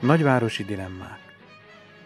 Nagyvárosi dilemmák.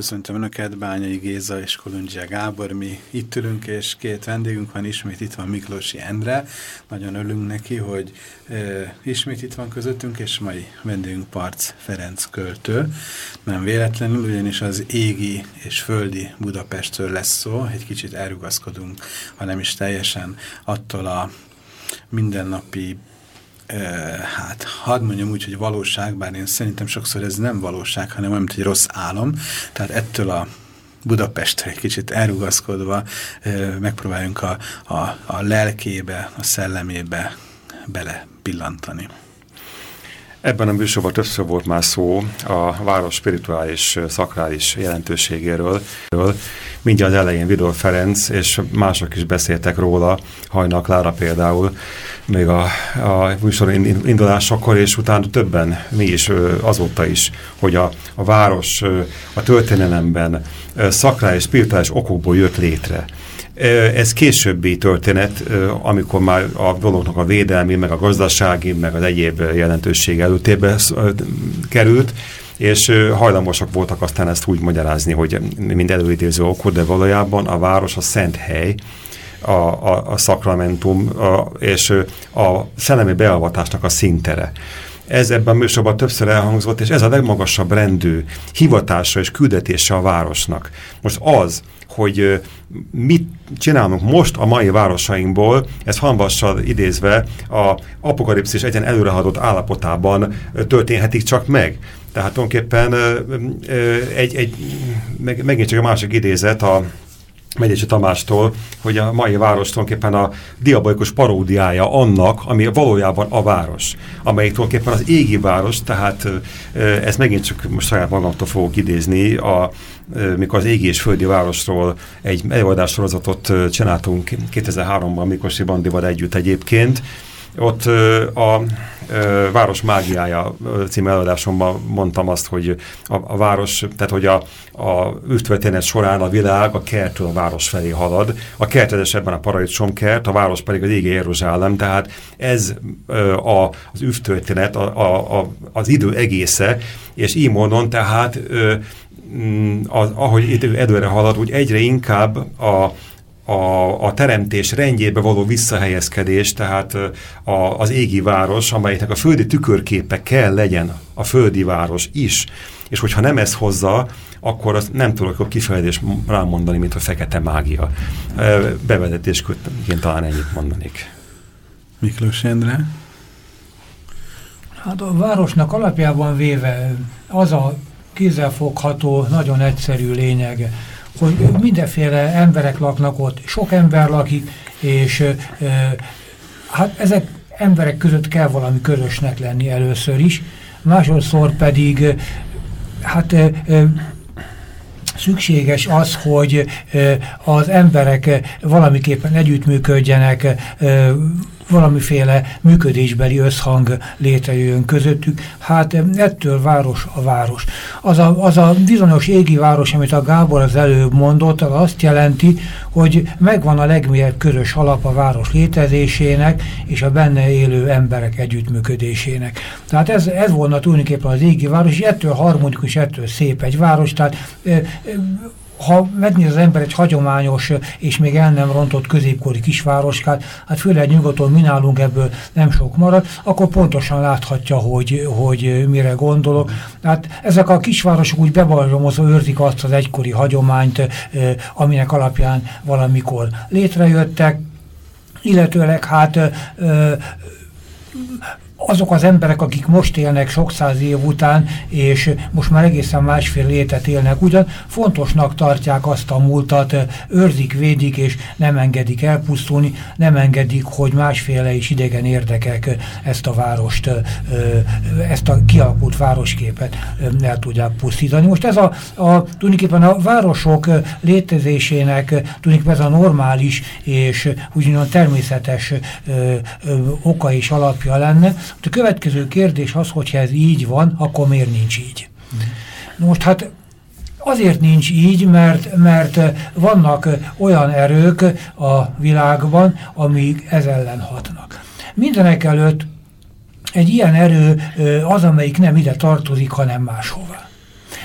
Köszöntöm Önöket, Bányai Géza és Kolundzsia Gábor. Mi itt ülünk, és két vendégünk van, ismét itt van Miklósi Endre. Nagyon örülünk neki, hogy e, ismét itt van közöttünk, és mai vendégünk Parc Ferenc költő. Nem véletlenül, ugyanis az égi és földi Budapestről lesz szó, egy kicsit elrugaszkodunk, hanem is teljesen attól a mindennapi hát hadd mondjam úgy, hogy valóság, bár én szerintem sokszor ez nem valóság, hanem olyan, mint egy rossz álom. Tehát ettől a Budapestre egy kicsit elrugaszkodva megpróbáljunk a, a, a lelkébe, a szellemébe bele pillantani. Ebben a műsorban többször volt már szó a város spirituális, szakrális jelentőségéről. Mindjárt az elején Vidor Ferenc és mások is beszéltek róla, Hajnak Lára például, még a, a műsor indulásakor, és utána többen mi is azóta is, hogy a, a város a történelemben szakrális, spirituális okokból jött létre. Ez későbbi történet, amikor már a dolognak a védelmi, meg a gazdasági, meg az egyéb jelentőség előtérbe került, és hajlamosak voltak aztán ezt úgy magyarázni, hogy mind előidéző okod, de valójában a város a szent hely, a, a, a szakramentum a, és a szellemi beavatásnak a szintere. Ez ebben a műsorban többször elhangzott, és ez a legmagasabb rendű hivatása és küldetése a városnak. Most az, hogy mit csinálunk most a mai városainkból, ez hanvassal idézve a apokalipszis egyen előrehaladott állapotában történhetik csak meg. Tehát tulajdonképpen egy, egy, megint csak a másik idézet a Megyési Tamástól, hogy a mai város tulajdonképpen a diabolikus paródiája annak, ami valójában a város, amelyik tulajdonképpen az égi város, tehát ez megint csak most saját magamtól fogok idézni, a, mikor az égi és földi városról egy előadássorozatot csináltunk 2003-ban Mikosi Bandival együtt egyébként, ott a Város mágiája című előadásomban mondtam azt, hogy a, a város, tehát hogy a, a ütvötténet során a világ a kertől a város felé halad. A kert esetben a paradicsomkert, a város pedig az égi Jeruzsálem, tehát ez a, az üvtörténet, a, a, a, az idő egésze, és így módon tehát az, ahogy idő előre halad, úgy egyre inkább a a, a teremtés rendjébe való visszahelyezkedés, tehát a, az égi város, amelynek a földi tükörképe kell legyen a földi város is, és hogyha nem ez hozza, akkor azt nem tudok a kifejezés rámondani, mint a fekete mágia. Bevezetésként talán ennyit mondanék. Miklós Endre? Hát a városnak alapjában véve az a kézzelfogható, nagyon egyszerű lényege, hogy mindenféle emberek laknak ott, sok ember lakik, és hát ezek emberek között kell valami közösnek lenni először is, másodszor pedig hát szükséges az, hogy az emberek valamiképpen együttműködjenek, valamiféle működésbeli összhang létrejöjjön közöttük. Hát ettől város a város. Az a, az a bizonyos égi város, amit a Gábor az előbb mondott, az azt jelenti, hogy megvan a legmélyebb közös alap a város létezésének és a benne élő emberek együttműködésének. Tehát ez, ez volna tulajdonképpen az égi város, és ettől harmonikus, ettől szép egy város. Tehát ha megnéz az ember egy hagyományos és még el nem rontott középkori kisvároskát, hát főleg nyugaton mi nálunk ebből nem sok marad, akkor pontosan láthatja, hogy, hogy mire gondolok. Hát ezek a kisvárosok úgy bebalzsamozva őrzik azt az egykori hagyományt, aminek alapján valamikor létrejöttek, illetőleg hát azok az emberek, akik most élnek sok száz év után, és most már egészen másfél létet élnek, ugyan fontosnak tartják azt a múltat, őrzik, védik, és nem engedik elpusztulni, nem engedik, hogy másféle is idegen érdekek ezt a várost, ezt a kialakult városképet el tudják pusztítani. Most ez a, a tulajdonképpen a városok létezésének tulajdonképpen ez a normális és úgymond természetes oka és alapja lenne, a következő kérdés az, hogyha ez így van, akkor miért nincs így? Mm. Most hát azért nincs így, mert, mert vannak olyan erők a világban, amik ez ellen hatnak. Mindenek előtt egy ilyen erő az, amelyik nem ide tartozik, hanem máshova.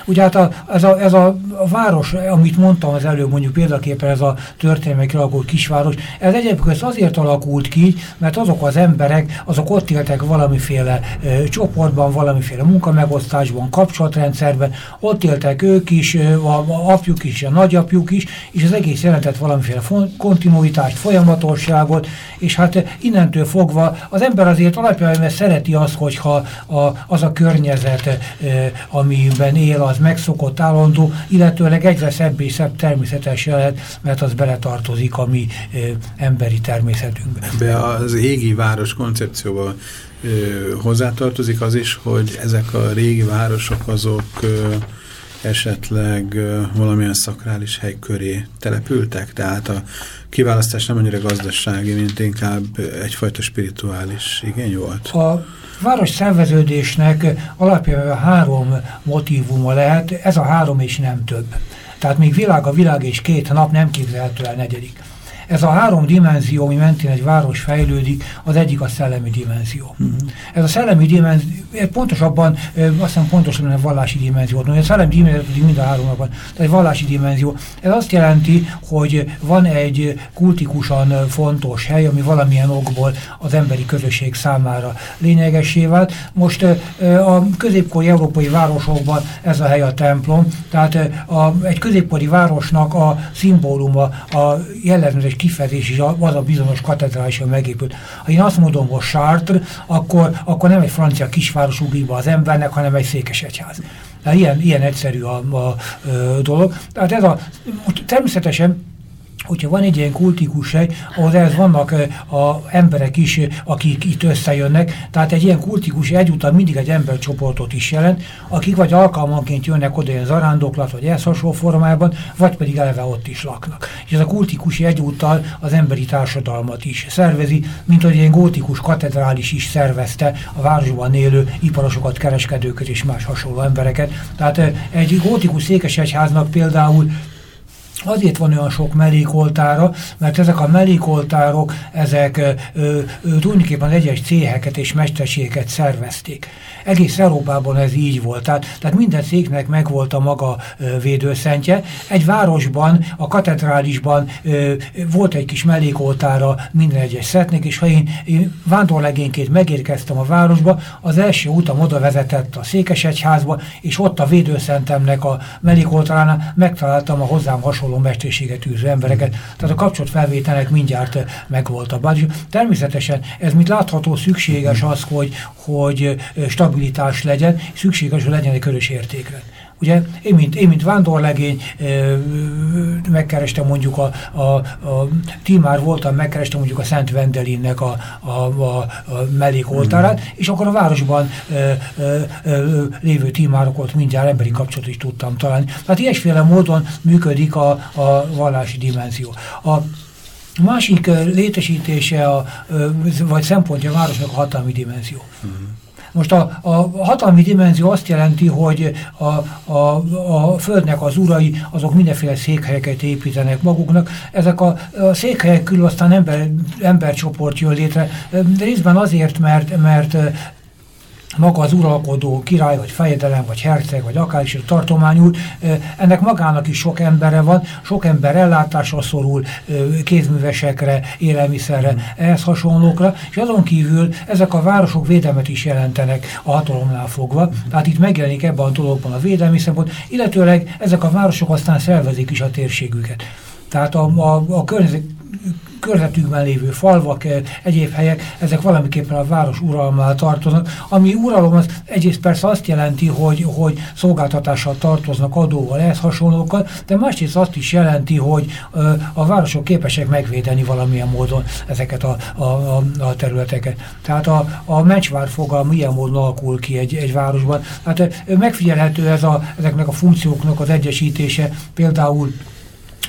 Ugye hát a, ez, a, ez a, város, amit mondtam az előbb, mondjuk példaképpen ez a történelmek alakult kisváros, ez egyébként azért alakult ki, mert azok az emberek, azok ott éltek valamiféle ö, csoportban, valamiféle munkamegosztásban, kapcsolatrendszerben, ott éltek ők is, ö, a, a apjuk is, a nagyapjuk is, és az egész jelentett valamiféle kontinuitást, folyamatosságot, és hát innentől fogva az ember azért alapjában szereti azt, hogyha a, az a környezet, ö, amiben él, az az megszokott állandó, illetőleg egyre szebb és szebb természetes lehet, mert az beletartozik a mi ö, emberi természetünkbe. Be az égi város koncepcióba ö, hozzátartozik az is, hogy ezek a régi városok azok ö, esetleg valamilyen szakrális hely köré települtek, tehát a kiválasztás nem annyira gazdasági, mint inkább egyfajta spirituális igény volt? A város szerveződésnek alapjában három motívuma lehet, ez a három és nem több. Tehát még világ a világ és két nap nem képzelhető el negyedik. Ez a három dimenzió, ami mentén egy város fejlődik, az egyik a szellemi dimenzió. Mhm. -huh. Ez a szellemi dimenzió, pontosabban, azt hiszem pontosabban a vallási dimenzió, a szellemi dimenzió mind a háromban, tehát egy vallási dimenzió. Ez azt jelenti, hogy van egy kultikusan fontos hely, ami valamilyen okból az emberi közösség számára lényegessé vált. Most a középkori európai városokban ez a hely a templom, tehát a, egy középkori városnak a szimbóluma, a jellemző és kifejezés is az a bizonyos katedrális, ami megépült. Ha én azt mondom, hogy Chartres, akkor, akkor nem egy francia kisváros ugrik az embernek, hanem egy székesegyház. Ilyen, ilyen egyszerű a, a, a dolog. Tehát ez a, természetesen hogyha van egy ilyen kultikus hely, ahol ez vannak a emberek is, akik itt összejönnek, tehát egy ilyen kultikus egyúttal mindig egy embercsoportot is jelent, akik vagy alkalmanként jönnek oda ilyen zarándoklat, vagy ehhez hasonló formában, vagy pedig eleve ott is laknak. És ez a kultikus egyúttal az emberi társadalmat is szervezi, mint hogy ilyen gótikus katedrális is szervezte a városban élő iparosokat, kereskedőket és más hasonló embereket. Tehát egy gótikus székesegyháznak például Azért van olyan sok mellékoltára, mert ezek a mellékoltárok, ezek ö, ö, tulajdonképpen egyes céheket és mesterségeket szervezték. Egész Európában ez így volt. Tehát, tehát minden széknek megvolt a maga védőszentje. Egy városban, a katedrálisban volt egy kis mellékoltára minden egyes szetnek, és ha én, én vándorlegényként megérkeztem a városba, az első utam oda vezetett a Székesegyházba, és ott a védőszentemnek a mellékoltáránál megtaláltam a hozzám hasonló mesterséget űző embereket, tehát a kapcsolatfelvételek mindjárt eh, megvoltak. Természetesen ez, mint látható, szükséges az, hogy, hogy eh, stabilitás legyen, szükséges, hogy legyen egy körös értékre. Ugye én, mint, én, mint vándorlegény megkerestem mondjuk a, a, a Timár voltam, megkerestem mondjuk a Szent Vendelinnek a, a, a, a mellékoltárát, mm. és akkor a városban ö, ö, ö, lévő Timárokat mindjárt emberi kapcsolatot is tudtam találni. Tehát ilyesféle módon működik a, a vallási dimenzió. A másik létesítése, a, vagy szempontja a városnak a hatalmi dimenzió. Mm. Most a, a hatalmi dimenzió azt jelenti, hogy a, a, a Földnek az urai, azok mindenféle székhelyeket építenek maguknak. Ezek a, a székhelyek külül aztán ember, embercsoport jön létre, részben azért, mert, mert maga az uralkodó király, vagy fejedelem, vagy herceg, vagy akár is a tartományú, ennek magának is sok embere van, sok ember ellátásra szorul, kézművesekre, élelmiszerre, ehhez hasonlókra, és azon kívül ezek a városok védelmet is jelentenek a hatalomnál fogva, tehát itt megjelenik ebben a dologban a védelmi szempont, illetőleg ezek a városok aztán szervezik is a térségüket. Tehát a, a, a környezet körzetükben lévő falvak, egyéb helyek, ezek valamiképpen a város uralmával tartoznak. Ami uralom az egyrészt persze azt jelenti, hogy, hogy szolgáltatással tartoznak adóval, ehhez hasonlókkal, de másrészt azt is jelenti, hogy a városok képesek megvédeni valamilyen módon ezeket a, a, a, a területeket. Tehát a, a mencsvár fogalma ilyen módon alakul ki egy, egy városban. Hát megfigyelhető ez a, ezeknek a funkcióknak az egyesítése, például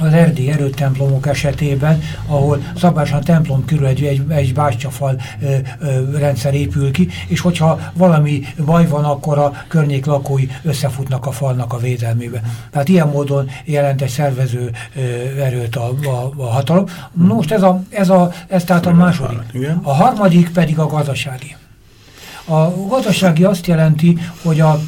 az erdély erőtemplomok esetében, ahol szabályosan templom körül egy, egy, egy bástyafal ö, ö, rendszer épül ki, és hogyha valami baj van, akkor a környék lakói összefutnak a falnak a védelmébe. Tehát ilyen módon jelent egy szervező ö, erőt a, a, a hatalom. Most ez, a, ez, a, ez tehát a második. A harmadik pedig a gazdasági. A gazdasági azt jelenti, hogy a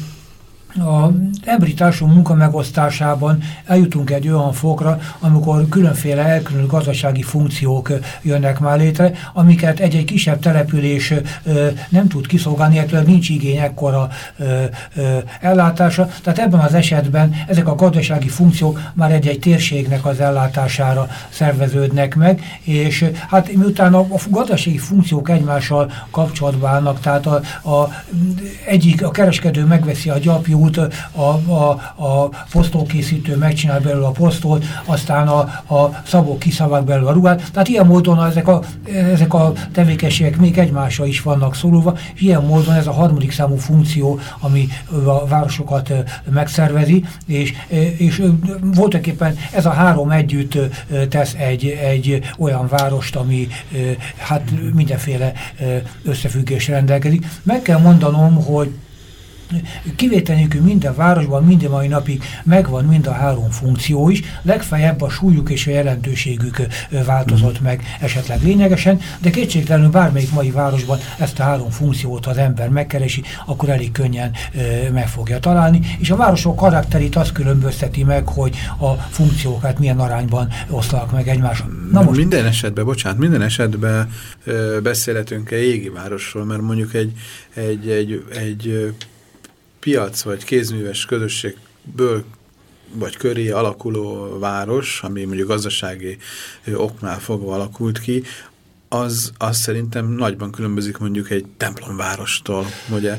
a emberi társadalom munkamegosztásában eljutunk egy olyan fokra, amikor különféle elkülönült gazdasági funkciók jönnek már létre, amiket egy-egy kisebb település nem tud kiszolgálni, illetve nincs igény ekkora ellátása. Tehát ebben az esetben ezek a gazdasági funkciók már egy-egy térségnek az ellátására szerveződnek meg, és hát miután a, a gazdasági funkciók egymással kapcsolatban állnak, tehát a, a, egyik a kereskedő megveszi a gyapjú út, a, a, a posztolkészítő megcsinál belőle a posztolt, aztán a, a szabó kiszabad belőle a ruhát. Tehát ilyen módon ezek a, ezek a tevékenységek még egymásra is vannak szólva, és ilyen módon ez a harmadik számú funkció, ami a városokat megszervezi, és, és voltak éppen ez a három együtt tesz egy, egy olyan várost, ami hát mindenféle összefüggés rendelkezik. Meg kell mondanom, hogy Kivétel nélkül minden városban minden mai napig megvan mind a három funkció is, legfeljebb a súlyuk és a jelentőségük változott meg esetleg lényegesen, de kétségtelenül bármelyik mai városban ezt a három funkciót az ember megkeresi, akkor elég könnyen meg fogja találni, és a városok karakterét azt különbözteti meg, hogy a funkciókat milyen arányban osztanak meg egymáson. Na most... Minden esetben, bocsánat, minden esetben beszélhetünk-e égi városról, mert mondjuk egy, egy, egy, egy piac vagy kézműves közösségből vagy köré alakuló város, ami mondjuk gazdasági oknál fogva alakult ki, az, az szerintem nagyban különbözik mondjuk egy templomvárostól, ugye,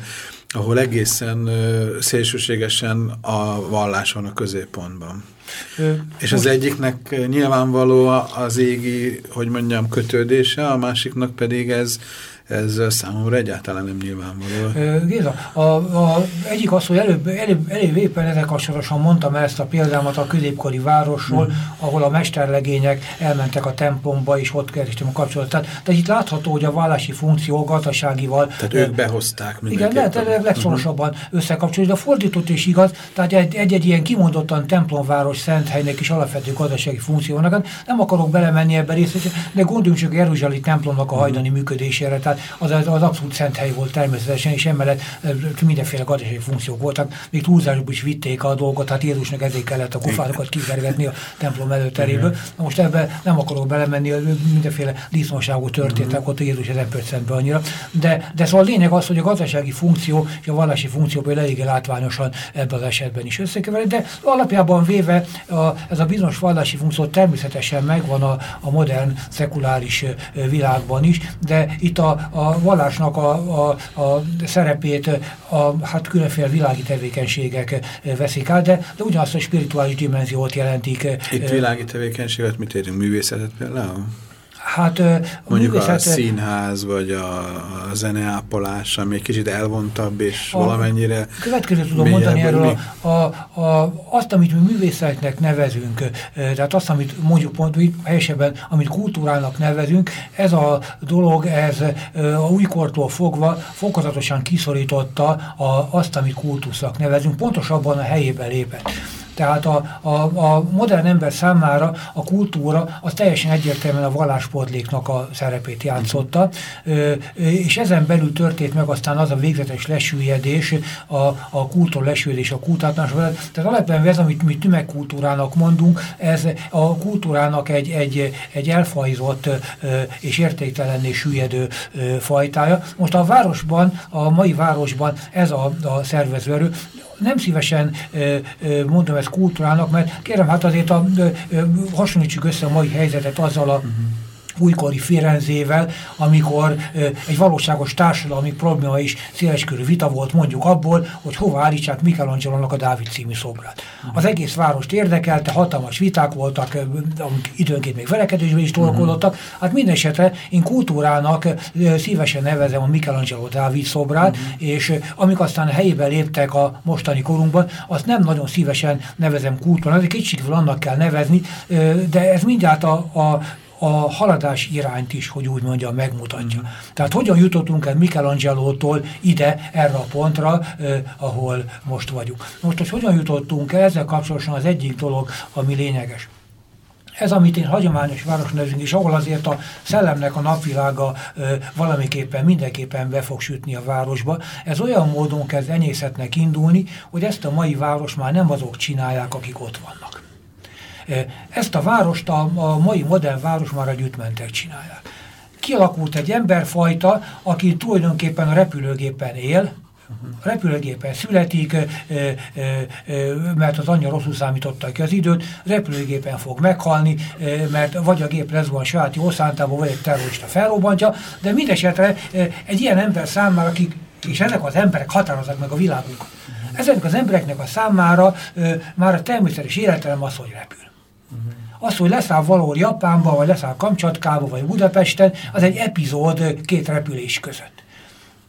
ahol egészen ö, szélsőségesen a vallás van a középpontban. Ö, És az egyiknek nyilvánvaló az égi, hogy mondjam, kötődése, a másiknak pedig ez ez számomra egyáltalán nem nyilvánvaló. Géza, a, a, egyik az, hogy előbb, előbb, előbb éppen ezek kapcsolatosan mondtam ezt a példámat a középkori városról, mm. ahol a mesterlegények elmentek a templomba, és ott kerestem a kapcsolatot. Tehát, tehát itt látható, hogy a vallási funkció gazdaságival... Tehát ők behozták Igen, lehet legszorosabban uh mhm. -huh. összekapcsolni, de fordított is igaz, tehát egy-egy ilyen kimondottan templomváros Szenthelynek is alapvető gazdasági funkció vannak. Nem akarok belemenni ebbe részt, de gondoljunk csak Jeruzsálemi templomnak a mhm. hajdani uh -huh. működésére. Tehát az, az abszolút szent hely volt természetesen, és emellett mindenféle gazdasági funkciók voltak, még túlzásból is vitték a dolgot, tehát Jézusnak ezért kellett a kufárokat kivergetni a templom előteréből. Na most ebbe nem akarok belemenni, mindenféle disznóságú történtek ott Jézus ezen pöccentbe annyira, de, de szóval a lényeg az, hogy a gazdasági funkció és a vallási funkció például eléggé látványosan ebben az esetben is összekevered, de alapjában véve a, ez a bizonyos vallási funkció természetesen megvan a, a modern, szekuláris világban is, de itt a, a vallásnak a, a, a szerepét a hát különféle világi tevékenységek veszik át, de, de ugyanazt a spirituális dimenziót jelentik. Itt világi tevékenységet mit érünk? Művészetet például? Hát a Mondjuk művészet... a színház, vagy a, a zeneápolás, ami egy kicsit elvontabb, és a, valamennyire... Következő tudom mondani erről, a, a, a, azt, amit mi művészetnek nevezünk, tehát azt, amit mondjuk pont helyesebben, amit kultúrának nevezünk, ez a dolog, ez a újkortól fogva fokozatosan kiszorította a, azt, amit kultusznak nevezünk, pontosabban a helyébe lépett. Tehát a, a, a modern ember számára a kultúra az teljesen egyértelműen a vallásportléknak a szerepét játszotta, és ezen belül történt meg aztán az a végzetes lesüllyedés, a, a kultúra lesüllyedés, a kultúrátlanás. Tehát alapvetően ez, amit mi tömegkultúrának mondunk, ez a kultúrának egy, egy, egy elfajzott és értéktelenné süllyedő fajtája. Most a városban, a mai városban ez a, a szervezőerő nem szívesen mondom ezt kultúrának, mert kérem, hát azért a, hasonlítsuk össze a mai helyzetet azzal a uh -huh újkori Firenzével, amikor egy valóságos társadalmi probléma is széleskörű vita volt mondjuk abból, hogy hova állítsák Michelangelo-nak a Dávid című szobrát. Az egész várost érdekelte, hatalmas viták voltak, amik időnként még verekedésben is tolkodottak. Hát minden esetre én kultúrának szívesen nevezem a Michelangelo Dávid szobrát, uh-huh. és amik aztán helyébe léptek a mostani korunkban, azt nem nagyon szívesen nevezem kultúrának, de kicsit annak kell nevezni, de ez mindjárt a, a a haladás irányt is, hogy úgy mondja, megmutatja. Mm. Tehát hogyan jutottunk el Michelangelo-tól ide, erre a pontra, eh, ahol most vagyunk. Most, hogy hogyan jutottunk el, ezzel kapcsolatosan az egyik dolog, ami lényeges. Ez, amit én hagyományos városnevezünk, és ahol azért a szellemnek a napvilága ö, valamiképpen mindenképpen be fog sütni a városba, ez olyan módon kezd enyészetnek indulni, hogy ezt a mai város már nem azok csinálják, akik ott vannak. Ezt a várost a, a mai modern város már a gyűjtmentek csinálják. Kialakult egy emberfajta, aki tulajdonképpen a repülőgépen él, a repülőgépen születik, mert az anyja rosszul számította ki az időt, repülőgépen fog meghalni, mert vagy a gép lezuhan sajáti orszántában, vagy egy terrorista felrobbantja, de mindesetre egy ilyen ember számára, akik, és ezek az emberek határozzák meg a világunk. Ezeknek az embereknek a számára már a természetes életelem az, hogy repül. Az, hogy leszáll valahol Japánba, vagy leszáll Kamcsatkába, vagy Budapesten, az egy epizód két repülés között.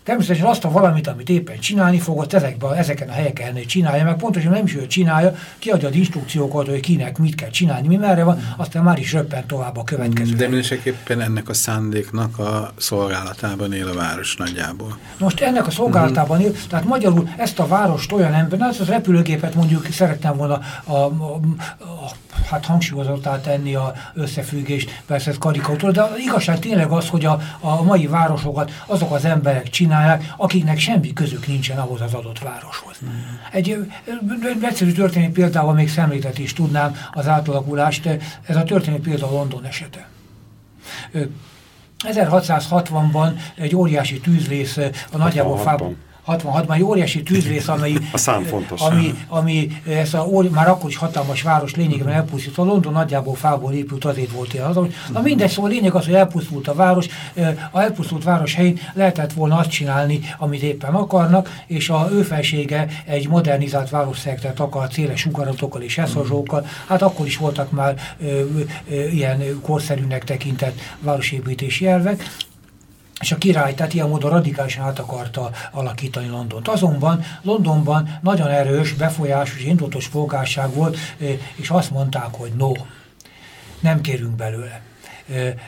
Természetesen azt a valamit, amit éppen csinálni fogott, ezekben, ezeken a helyeken csinálja, meg pontosan nem is ő csinálja, kiadja az instrukciókat, hogy kinek mit kell csinálni, mi merre van, aztán már is röppen tovább a következő. De mindenképpen ennek a szándéknak a szolgálatában él a város nagyjából. Most ennek a szolgálatában él, tehát magyarul ezt a várost olyan ember, az, az repülőgépet mondjuk szerettem volna a, a, a hát hangsúlyozottá tenni a összefüggést, persze ez karikatúra, de az igazság tényleg az, hogy a, a mai városokat azok az emberek csinálják, akiknek semmi közük nincsen ahhoz az adott városhoz. Egy egyszerű történeti példával még szemléltet is tudnám az átalakulást, ez a történeti példa London esete. 1660-ban egy óriási tűzvész a nagyjából fában 66-ban egy óriási tűzvész, amely, a szám fontos. ami, ami ezt a, már akkor is hatalmas város lényegében elpusztult. A London nagyjából fából épült, azért volt ilyen. Az, na mindegy, szóval lényeg az, hogy elpusztult a város, a elpusztult város helyén lehetett volna azt csinálni, amit éppen akarnak, és a ő felsége egy modernizált városszektet akar széles sugaratokkal és eszozsókkal. Hát akkor is voltak már ö, ö, ilyen korszerűnek tekintett városépítési elvek, és a király tehát ilyen módon radikálisan át akarta alakítani Londont. Azonban Londonban nagyon erős, befolyásos és indulatos polgárság volt, és azt mondták, hogy no, nem kérünk belőle.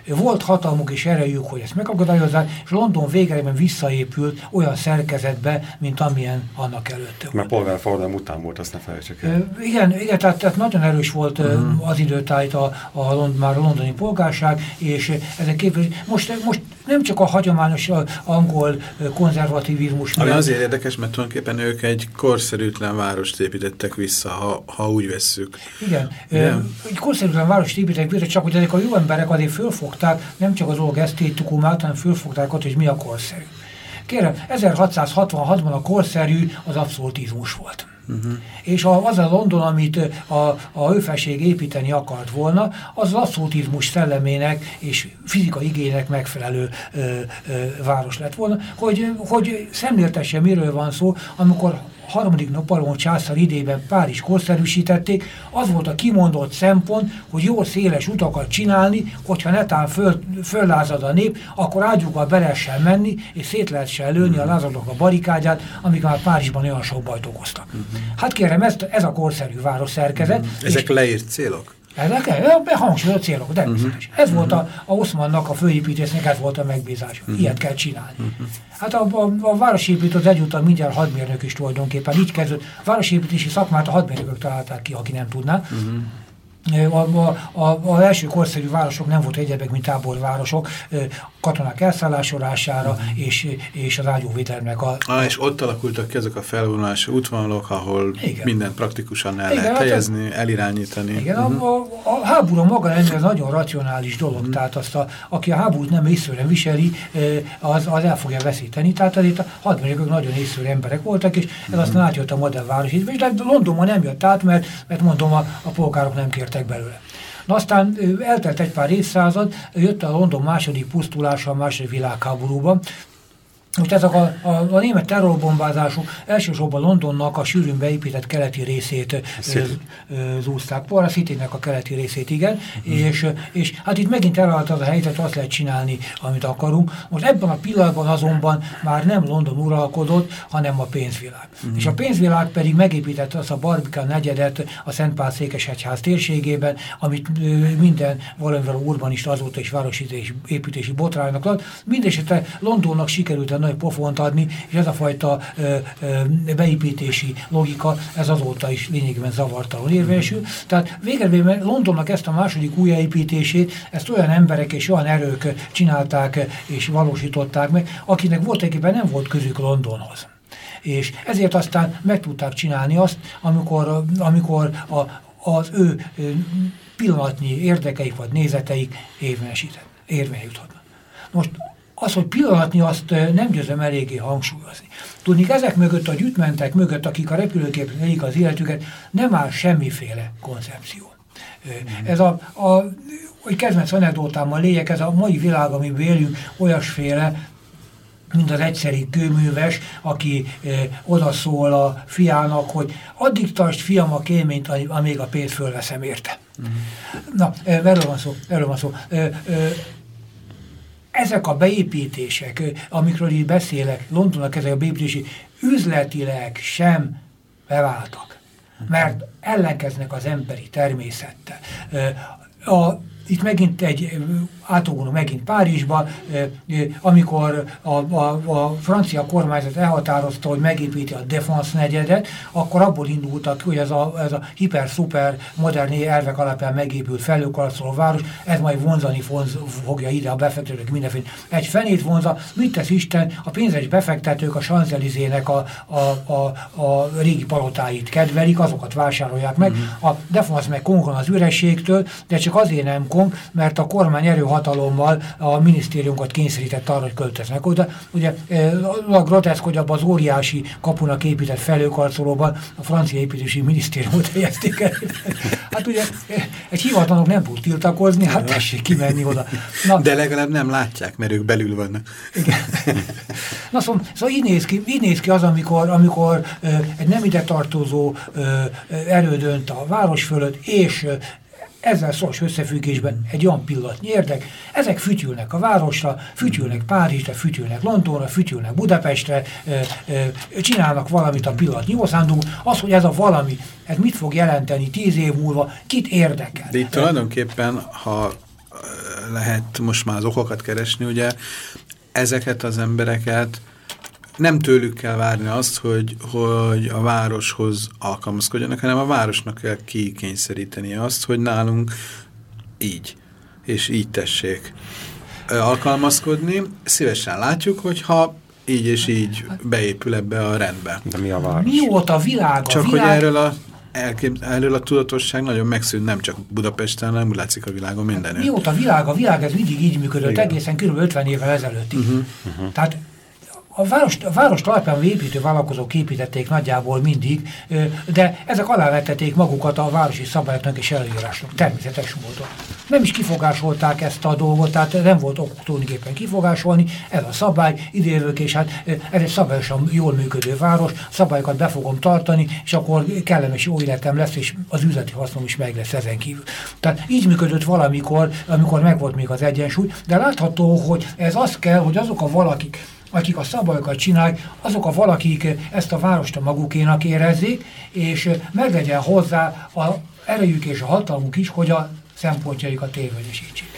Volt hatalmuk és erejük, hogy ezt megakadályozzák, és London végeredben visszaépült olyan szerkezetbe, mint amilyen annak előtt. Mert polgárforradalom után volt, azt ne felejtsük el. Igen, igen tehát, tehát nagyon erős volt uh. -huh. az időtájt a, a, a, már a londoni polgárság, és ezek képül, most, most nem csak a hagyományos angol konzervativizmus. Ami azért érdekes, mert tulajdonképpen ők egy korszerűtlen várost építettek vissza, ha, ha úgy vesszük. Igen, Igen. egy korszerűtlen várost építettek vissza, csak hogy ezek a jó emberek azért fölfogták, nem csak az dolog esztétikumát, hanem fölfogták ott, hogy mi a korszerű. Kérem, 1666-ban a korszerű az abszolutizmus volt. Uh -huh. És a, az a London, amit a, a őfelség építeni akart volna, az az abszolutizmus szellemének és fizikai igénynek megfelelő ö, ö, város lett volna, hogy, hogy szemléltesse, miről van szó, amikor harmadik Napoleon császár idében Párizs korszerűsítették, az volt a kimondott szempont, hogy jó széles utakat csinálni, hogyha netán föl, föllázad a nép, akkor ágyúkkal be lehessen menni, és szét lehessen lőni a lázadók a barikádját, amik már Párizsban olyan sok bajt okoztak. Uh -huh. Hát kérem, ez, ez a korszerű város szerkezet. Uh -huh. Ezek leírt célok? Ezek hangsúlyos célok, de uh -huh. Ez uh -huh. volt a, a Oszmannak, a főépítésznek, ez volt a megbízás. Uh -huh. Ilyet kell csinálni. Uh -huh. Hát a, a, a városépítő az egyúttal mindjárt hadmérnök is tulajdonképpen. Így kezdődött. A városépítési szakmát a hadmérnökök találták ki, aki nem tudná. Uh -huh. A, a, a, első korszerű városok nem volt egyebek, mint táborvárosok, katonák elszállásolására mhm. -huh. és, és az ágyúvédelmnek a... Ah, és ott alakultak ki ezek a felvonulási útvonalok, ahol igen. minden praktikusan el igen, lehet hát helyezni, hát, elirányítani. Igen, uh -huh. a, a, a háború maga ez nagyon racionális dolog, uh mhm. -huh. tehát azt a, aki a háborút nem észre viseli, az, az el fogja veszíteni. Tehát azért a hadmérnökök nagyon észre emberek voltak, és ez uh -huh. aztán átjött a modern városi. És Londonban nem jött át, mert, mert mondom, a, a polgárok nem kértek belőle. Na aztán eltelt egy pár évszázad, jött a London második pusztulása a második világháborúban, most ezek a, a, a német terrorbombázások elsősorban Londonnak a sűrűn beépített keleti részét zúzták, a city a keleti részét, igen. -huh. és, és hát itt megint elállt az a helyzet, azt lehet csinálni, amit akarunk. Most ebben a pillanatban azonban már nem London uralkodott, hanem a pénzvilág. -huh. És a pénzvilág pedig megépítette azt a Barbika negyedet a Szentpál Székesegyház térségében, amit ö, minden valamivel urbanista azóta is városi építési botránynak lett. Mindenesetre Londonnak sikerült a nagy pofont adni, és ez a fajta ö, ö, beépítési logika, ez azóta is lényegében zavartalan érvényesül. Tehát végeredményben Londonnak ezt a második újjáépítését, ezt olyan emberek és olyan erők csinálták és valósították meg, akinek volt egyébként nem volt közük Londonhoz. És ezért aztán meg tudták csinálni azt, amikor, amikor a, az ő pillanatnyi érdekeik vagy nézeteik érvényre juthatnak. Most az, hogy pillanatni azt nem győzöm eléggé hangsúlyozni. Tudni, ezek mögött a gyűjtmentek mögött, akik a repülőképen élik az életüket, nem áll semmiféle koncepció. Mm. Ez a, a hogy kedvenc anekdótámmal léjek, ez a mai világ, amiben élünk, olyasféle, mint az egyszeri kőműves, aki e, odaszól a fiának, hogy addig tartsd fiam a kéményt, amíg a pénzt fölveszem érte. Mm. Na, erről van szó. Erről van szó. E, e, ezek a beépítések, amikről itt beszélek, Londonnak ezek a beépítési üzletileg sem beváltak, mert ellenkeznek az emberi természettel. A itt megint egy, átugolunk megint Párizsba, amikor a, a, a francia kormányzat elhatározta, hogy megépíti a Defense negyedet, akkor abból indultak hogy ez a, ez a hiper-szuper modern elvek alapján megépült felőkarcoló város, ez majd vonzani vonz, fogja ide a befektetők mindenféle. Egy fenét vonza, mit tesz Isten, a pénzes befektetők a Sanzelizének a, a, a, a régi palotáit kedvelik, azokat vásárolják meg, mm -hmm. a Defense meg kongon az ürességtől, de csak azért nem bankon, mert a kormány erőhatalommal a minisztériumot kényszerített arra, hogy költöznek oda. Ugye e, a groteszk, hogy abban az óriási kapunak épített felőkarcolóban a francia építési minisztériumot helyezték el. Hát ugye e, egy hivatalnok nem tud tiltakozni, hát tessék kimenni oda. Na, De legalább nem látják, mert ők belül vannak. Igen. Na szóval, szóval így, néz ki, így néz ki az, amikor, amikor egy nem ide tartozó erődönt a város fölött, és ezzel szoros összefüggésben. Egy olyan pillanatnyi érdek, ezek fütyülnek a városra, fütyülnek Párizsra, fütyülnek Londonra, fütyülnek Budapestre, csinálnak valamit a pillanatnyi jószándú, az, hogy ez a valami, ez mit fog jelenteni tíz év múlva, kit érdekel. De itt tulajdonképpen, ha lehet most már az okokat keresni, ugye ezeket az embereket nem tőlük kell várni azt, hogy, hogy a városhoz alkalmazkodjanak, hanem a városnak kell kikényszeríteni azt, hogy nálunk így, és így tessék alkalmazkodni. Szívesen látjuk, hogyha így és így beépül ebbe a rendbe. De mi a város? Mióta világ a Csak világ... hogy erről a erről a tudatosság nagyon megszűnt, nem csak Budapesten, hanem látszik a világon mindenütt. Mióta világ, a világ ez mindig így működött, Igen. egészen kb. 50 évvel ezelőttig. Uh -huh. Uh -huh. Tehát a város, a város talpán építő vállalkozók építették nagyjából mindig, de ezek alávetették magukat a városi szabályoknak és előírásnak, természetes módon. Nem is kifogásolták ezt a dolgot, tehát nem volt ok tulajdonképpen kifogásolni, ez a szabály, idejövők, és hát ez egy szabályosan jól működő város, szabályokat be fogom tartani, és akkor kellemes jó életem lesz, és az üzleti hasznom is meg lesz ezen kívül. Tehát így működött valamikor, amikor megvolt még az egyensúly, de látható, hogy ez az kell, hogy azok a valakik, akik a szabályokat csinálják, azok a valakik ezt a várost a magukénak érezzék, és meglegyen hozzá a erejük és a hatalmuk is, hogy a szempontjaikat érvényesítsék.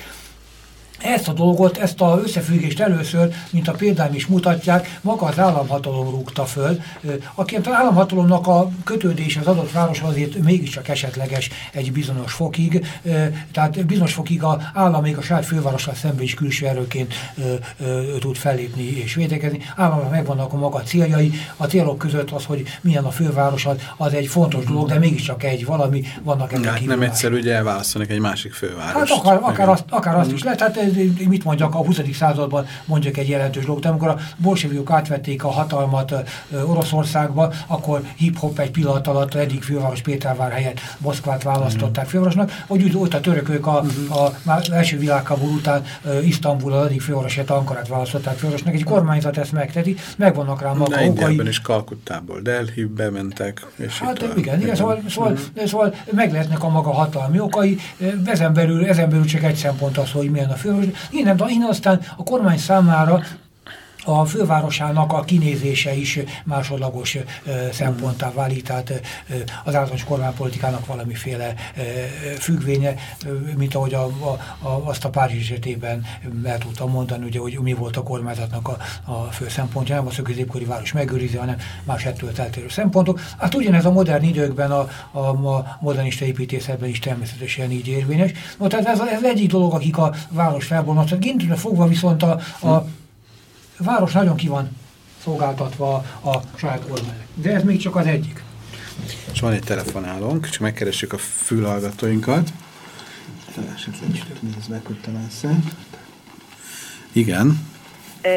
Ezt a dolgot, ezt az összefüggést először, mint a példám is mutatják, maga az államhatalom rúgta föl, aki az államhatalomnak a kötődés az adott város azért mégiscsak esetleges egy bizonyos fokig, tehát bizonyos fokig a állam még a saját fővárossal szemben is külső erőként tud fellépni és védekezni. Államnak megvannak a maga céljai, a célok között az, hogy milyen a főváros, az egy fontos dolog, de mégiscsak egy valami, vannak ennek hát nem egyszerű, ugye elválasztanak egy másik főváros. Hát akár, akár, azt, akár azt is lehet, hát mit mondjak, a 20. században mondjuk egy jelentős dolog, de amikor a bolseviuk átvették a hatalmat Oroszországba, akkor hip-hop egy pillanat alatt eddig főváros Pétervár helyett Moszkvát választották mm. fővárosnak, vagy úgy ott a törökök a, a, a első világháború után Isztambul az eddig fővárosért Ankarát választották fővárosnak, egy kormányzat ezt megteti, megvannak rá maga De okai. is Kalkuttából Delhi bementek, és Hát igen, igen, igen, szóval, szóval, mm. szóval meg lehetnek a maga hatalmi okai, ezen belül, ezen belül csak egy szempont az, hogy milyen a főváros. Innen, innen aztán a kormány számára a fővárosának a kinézése is másodlagos szemponttá válik, tehát az általános kormánypolitikának valamiféle függvénye, mint ahogy a, a, a, azt a Párizs esetében el tudtam mondani, ugye, hogy mi volt a kormányzatnak a, a fő szempontja, nem az, hogy középkori város megőrizi, hanem más ettől eltérő szempontok. Hát ugyanez a modern időkben, a, a, a modernista építészetben is természetesen így érvényes. No, tehát ez, ez egyik dolog, akik a város felbonat. Gintűnre fogva viszont a, a a város nagyon ki van szolgáltatva a saját kormánynak. De ez még csak az egyik. És van egy telefonálónk, csak megkeressük a fülhallgatóinkat. Igen.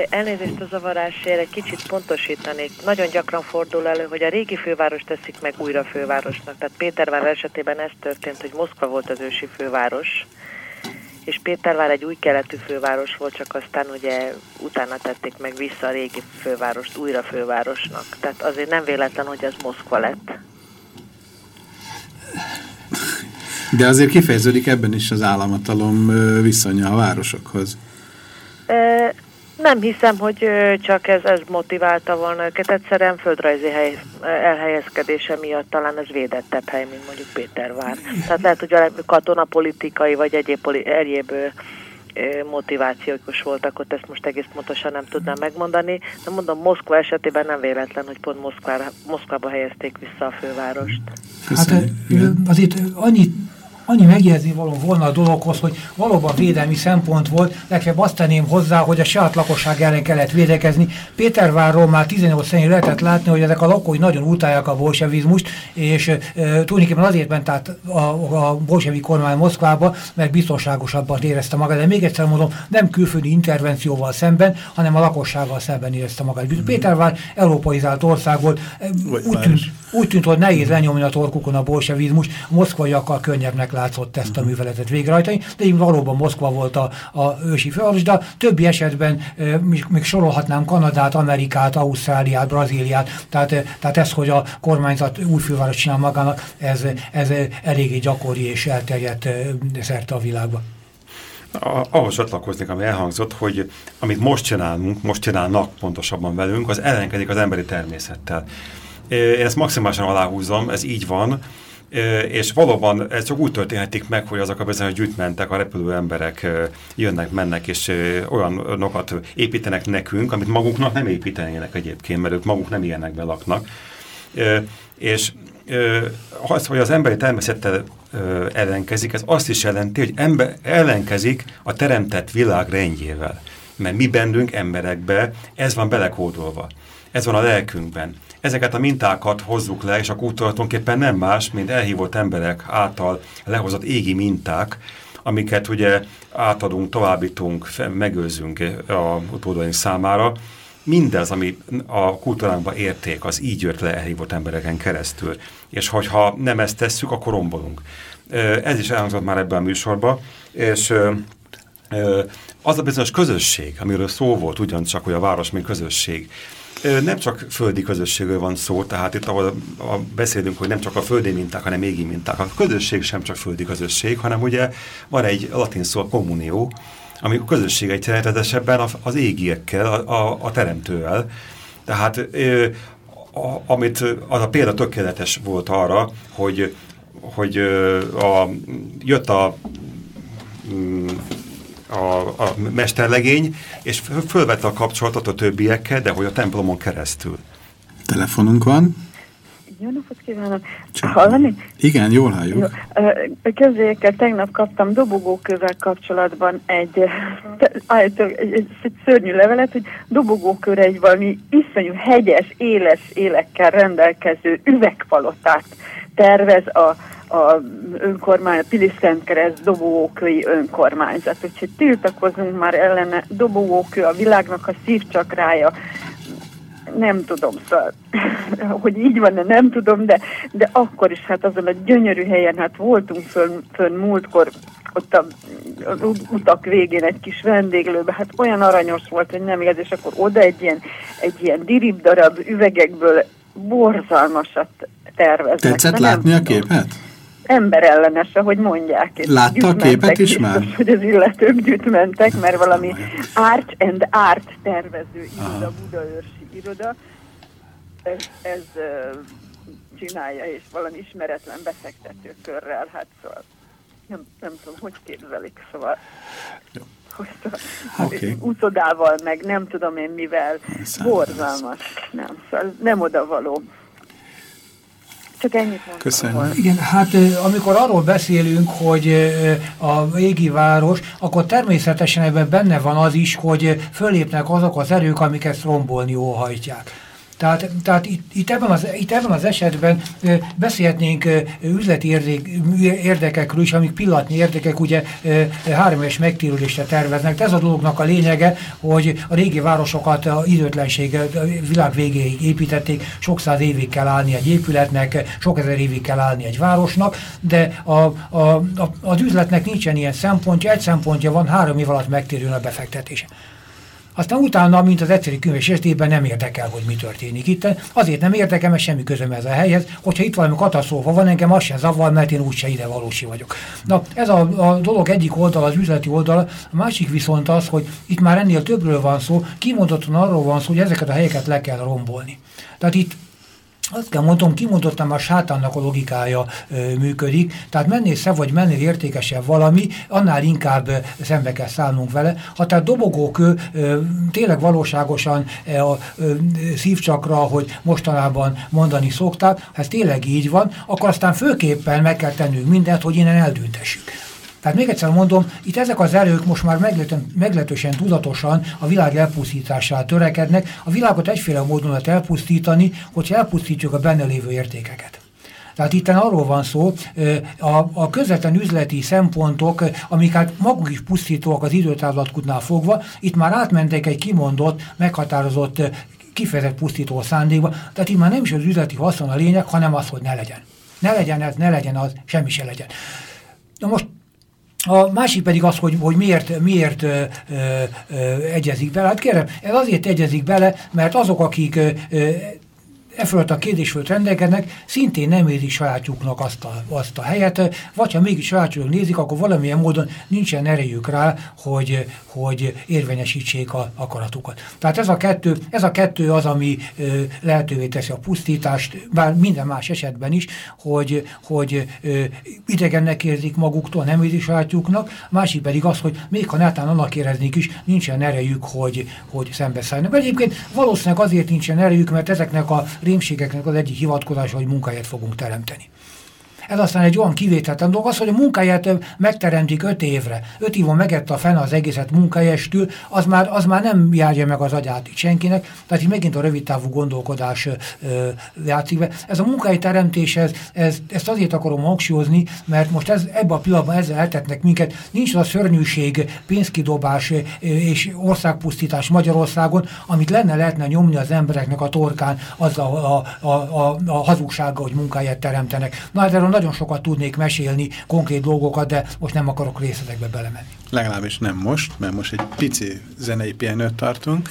Elnézést a zavarásért, egy kicsit pontosítanék. Nagyon gyakran fordul elő, hogy a régi főváros teszik meg újra fővárosnak. Tehát Pétervár esetében ez történt, hogy Moszkva volt az ősi főváros, és Pétervár egy új keletű főváros volt, csak aztán ugye utána tették meg vissza a régi fővárost újra fővárosnak. Tehát azért nem véletlen, hogy ez Moszkva lett. De azért kifejeződik ebben is az államhatalom viszonya a városokhoz. Nem hiszem, hogy csak ez, ez motiválta volna őket. Egyszerűen földrajzi hely, elhelyezkedése miatt talán ez védettebb hely, mint mondjuk Pétervár. Tehát lehet, hogy a katonapolitikai vagy egyéb, egyéb motivációkos voltak ott, ezt most egész pontosan nem tudnám megmondani, de mondom, Moszkva esetében nem véletlen, hogy pont Moszkvára, Moszkvába helyezték vissza a fővárost. Hát azért annyit annyi megjegyezni való volna a dologhoz, hogy valóban védelmi szempont volt, legfeljebb azt tenném hozzá, hogy a saját lakosság ellen kellett védekezni. Pétervárról már 18 szerint lehetett látni, hogy ezek a lakói nagyon utálják a bolsevizmust, és e, tulajdonképpen azért ment át a, a bolsevi kormány Moszkvába, mert biztonságosabban érezte magát. De még egyszer mondom, nem külföldi intervencióval szemben, hanem a lakossággal szemben érezte magát. Pétervár európaizált ország volt, úgy tűnt, úgy tűnt, hogy nehéz lenyomni a torkukon a bolsevizmus, a moszkvaiakkal könnyebbnek látszott ezt a műveletet végrehajtani, de így valóban Moszkva volt a, a ősi főváros, de a többi esetben e, még, sorolhatnám Kanadát, Amerikát, Ausztráliát, Brazíliát, tehát, e, tehát ez, hogy a kormányzat új főváros csinál magának, ez, ez eléggé gyakori és elterjedt e, szerte a világban. ahhoz csatlakoznék, ami elhangzott, hogy amit most csinálunk, most csinálnak pontosabban velünk, az ellenkedik az emberi természettel. Én ezt maximálisan aláhúzom, ez így van, és valóban ez csak úgy történhetik meg, hogy azok a bizonyos gyűjtmentek, a repülő emberek jönnek, mennek, és olyanokat építenek nekünk, amit maguknak nem építenének egyébként, mert ők maguk nem ilyenekben laknak. És az, hogy az emberi természettel ellenkezik, ez azt is jelenti, hogy ember, ellenkezik a teremtett világ rendjével. Mert mi bennünk, emberekbe, ez van belekódolva. Ez van a lelkünkben ezeket a mintákat hozzuk le, és akkor tulajdonképpen nem más, mint elhívott emberek által lehozott égi minták, amiket ugye átadunk, továbbítunk, megőrzünk a utódaink számára. Mindez, ami a kultúránkban érték, az így jött le elhívott embereken keresztül. És hogyha nem ezt tesszük, akkor rombolunk. Ez is elhangzott már ebben a műsorban, és az a bizonyos közösség, amiről szó volt ugyancsak, hogy a város mint közösség, nem csak földi közösségről van szó, tehát itt ahol a, a beszélünk, hogy nem csak a földi minták, hanem égi minták. A közösség sem csak földi közösség, hanem ugye van egy latin szó, a kommunió, ami a közösség egy természetesebben az égiekkel, a, a, a teremtővel. Tehát a, amit az a példa tökéletes volt arra, hogy, hogy a, jött a mm, a, a mesterlegény, és fölvette a kapcsolatot a többiekkel, de hogy a templomon keresztül. Telefonunk van. Jó napot kívánok! Csak Hallani? Igen, jól halljuk. Közéjekkel tegnap kaptam dobogókővel kapcsolatban egy, egy, egy, egy szörnyű levelet, hogy dobogókőre egy valami iszonyú hegyes, éles élekkel rendelkező üvegpalotát tervez a a önkormány, a Pilisztentkereszt dobogókői önkormányzat. Úgyhogy tiltakozunk már ellene dobogókő a világnak a szívcsakrája, nem tudom, szóval, hogy így van, de nem tudom, de, de akkor is hát azon a gyönyörű helyen, hát voltunk fönn, fönn múltkor, ott a, az utak végén egy kis vendéglőbe, hát olyan aranyos volt, hogy nem igaz, és akkor oda egy ilyen, egy ilyen dirib darab üvegekből borzalmasat terveznek. Tetszett látni a képet? Emberellenes, ahogy mondják. Látta a képet is biztos, már? hogy az illetők gyűjtmentek, mert valami Art and Art tervező iroda, Budaörsi iroda, ez, ez csinálja, és valami ismeretlen befektető körrel, hát szóval nem, nem tudom, hogy képzelik, szóval Jó. Okay. utodával, meg nem tudom én mivel, borzalmas, nem, szóval nem odavaló. Csak ennyit mondtam. Köszönöm. Igen, hát amikor arról beszélünk, hogy a régi város, akkor természetesen ebben benne van az is, hogy fölépnek azok az erők, amik ezt rombolni óhajtják. Tehát, tehát itt, itt, ebben az, itt ebben az esetben ö, beszélhetnénk ö, üzleti érdek, érdekekről is, amik pillanatnyi érdekek ugye három éves megtérülésre terveznek. De ez a dolognak a lényege, hogy a régi városokat a időtlenség a világ végéig építették, sok száz évig kell állni egy épületnek, sok ezer évig kell állni egy városnak, de a, a, a, az üzletnek nincsen ilyen szempontja, egy szempontja van, három év alatt megtérül a befektetése. Aztán utána, mint az egyszerű könyves esetében nem érdekel, hogy mi történik itt. Azért nem érdekel, mert semmi közöm ez a helyhez. Hogyha itt valami katasztrófa van, engem az se zavar, mert én úgyse ide valósi vagyok. Na, ez a, a dolog egyik oldal, az üzleti oldal, a másik viszont az, hogy itt már ennél többről van szó, kimondottan arról van szó, hogy ezeket a helyeket le kell rombolni. Tehát itt azt kell mondom, kimondottam, a sátánnak a logikája ö, működik, tehát mennél szebb vagy mennél értékesebb valami, annál inkább szembe kell szállnunk vele. Ha tehát dobogók ö, tényleg valóságosan ö, a ö, szívcsakra, hogy mostanában mondani szokták, ha ez tényleg így van, akkor aztán főképpen meg kell tennünk mindent, hogy innen eldüntessük. Tehát még egyszer mondom, itt ezek az erők most már meglehetősen tudatosan a világ elpusztítására törekednek. A világot egyféle módon lehet elpusztítani, hogyha elpusztítjuk a benne lévő értékeket. Tehát itt arról van szó, a, a közvetlen üzleti szempontok, amik hát maguk is pusztítóak az időtávlatkutnál fogva, itt már átmentek egy kimondott, meghatározott, kifejezett pusztító szándékba, tehát itt már nem is az üzleti haszon a lényeg, hanem az, hogy ne legyen. Ne legyen ez, ne legyen az, semmi se legyen. Na most a másik pedig az, hogy, hogy miért, miért ö, ö, egyezik bele. Hát kérem, ez azért egyezik bele, mert azok, akik ö, e fölött a kérdés fölött rendelkeznek, szintén nem érzik sajátjuknak azt a, azt a helyet, vagy ha mégis sajátjuknak nézik, akkor valamilyen módon nincsen erejük rá, hogy, hogy érvényesítsék a akaratukat. Tehát ez a kettő, ez a kettő az, ami lehetővé teszi a pusztítást, bár minden más esetben is, hogy, hogy idegennek érzik maguktól, nem érzik sajátjuknak, másik pedig az, hogy még ha netán annak éreznék is, nincsen erejük, hogy, hogy szembeszállnak. Egyébként valószínűleg azért nincsen erejük, mert ezeknek a rémségeknek az egyik hivatkozása, hogy munkahelyet fogunk teremteni. Ez aztán egy olyan kivételten dolog, az, hogy a munkáját megteremtik öt évre. Öt évon megette a fene az egészet munkahelyestül, az már, az már nem járja meg az agyát senkinek, tehát itt megint a rövid távú gondolkodás ö, játszik be. Ez a munkahely teremtés, ez, ez, ezt azért akarom hangsúlyozni, mert most ez, ebben a pillanatban ezzel eltetnek minket, nincs az a szörnyűség, pénzkidobás és országpusztítás Magyarországon, amit lenne lehetne nyomni az embereknek a torkán az a, a, a, a, a hazugsága, hogy munkáját teremtenek. Na, hát erről nagyon sokat tudnék mesélni, konkrét dolgokat, de most nem akarok részletekbe belemenni. Legalábbis nem most, mert most egy pici zenei pihenőt tartunk,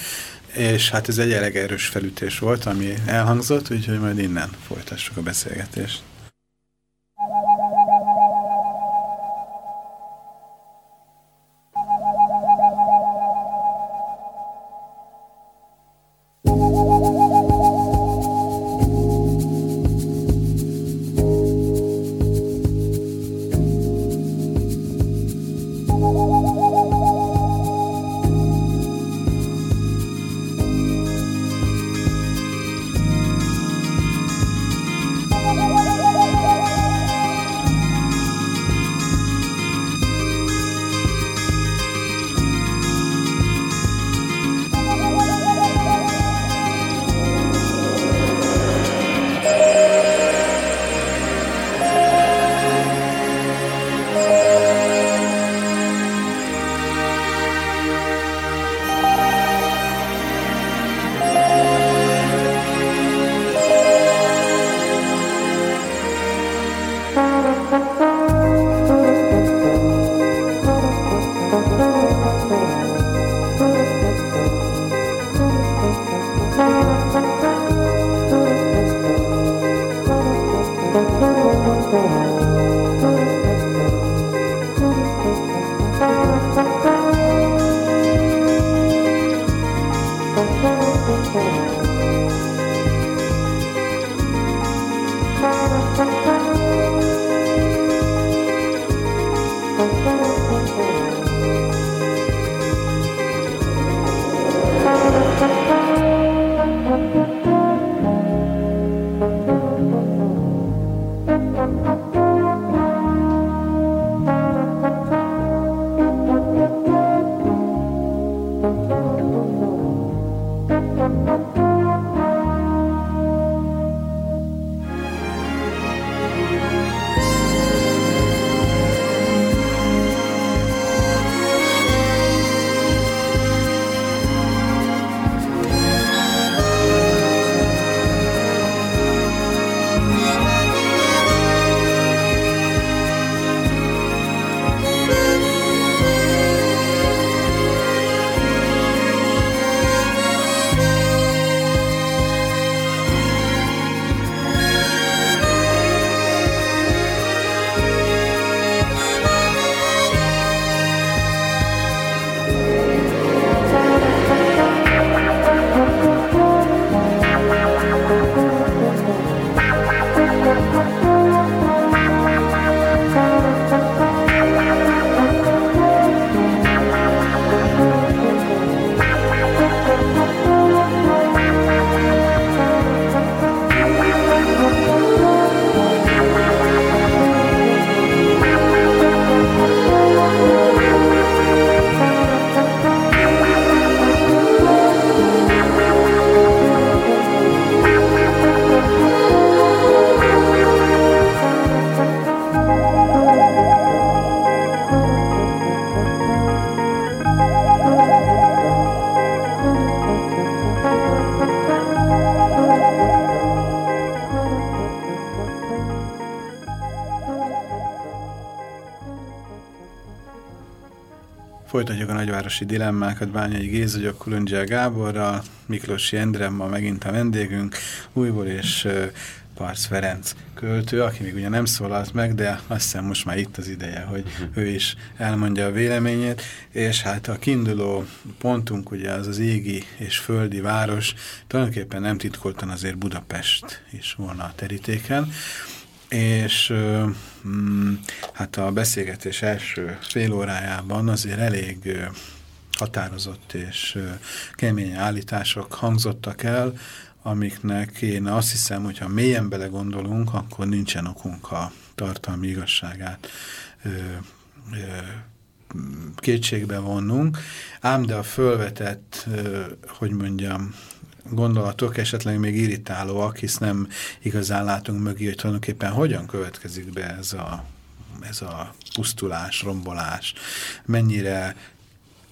és hát ez egy elég erős felütés volt, ami elhangzott, úgyhogy majd innen folytassuk a beszélgetést. Városi dilemmákat Bányai Géza, Gyakulundzsia Gáborral, Miklósi Endre, ma megint a vendégünk, újból és Parc Ferenc költő, aki még ugye nem szólalt meg, de azt hiszem most már itt az ideje, hogy -huh. ő is elmondja a véleményét, és hát a kiinduló pontunk ugye az az égi és földi város, tulajdonképpen nem titkoltan azért Budapest is volna a terítéken, és mm, hát a beszélgetés első fél órájában azért elég határozott és kemény állítások hangzottak el, amiknek én azt hiszem, hogyha mélyen belegondolunk, akkor nincsen okunk a tartalmi igazságát ö, ö, kétségbe vonnunk, ám de a fölvetett, hogy mondjam, gondolatok esetleg még irritálóak, hisz nem igazán látunk mögé, hogy tulajdonképpen hogyan következik be ez a, ez a pusztulás, rombolás, mennyire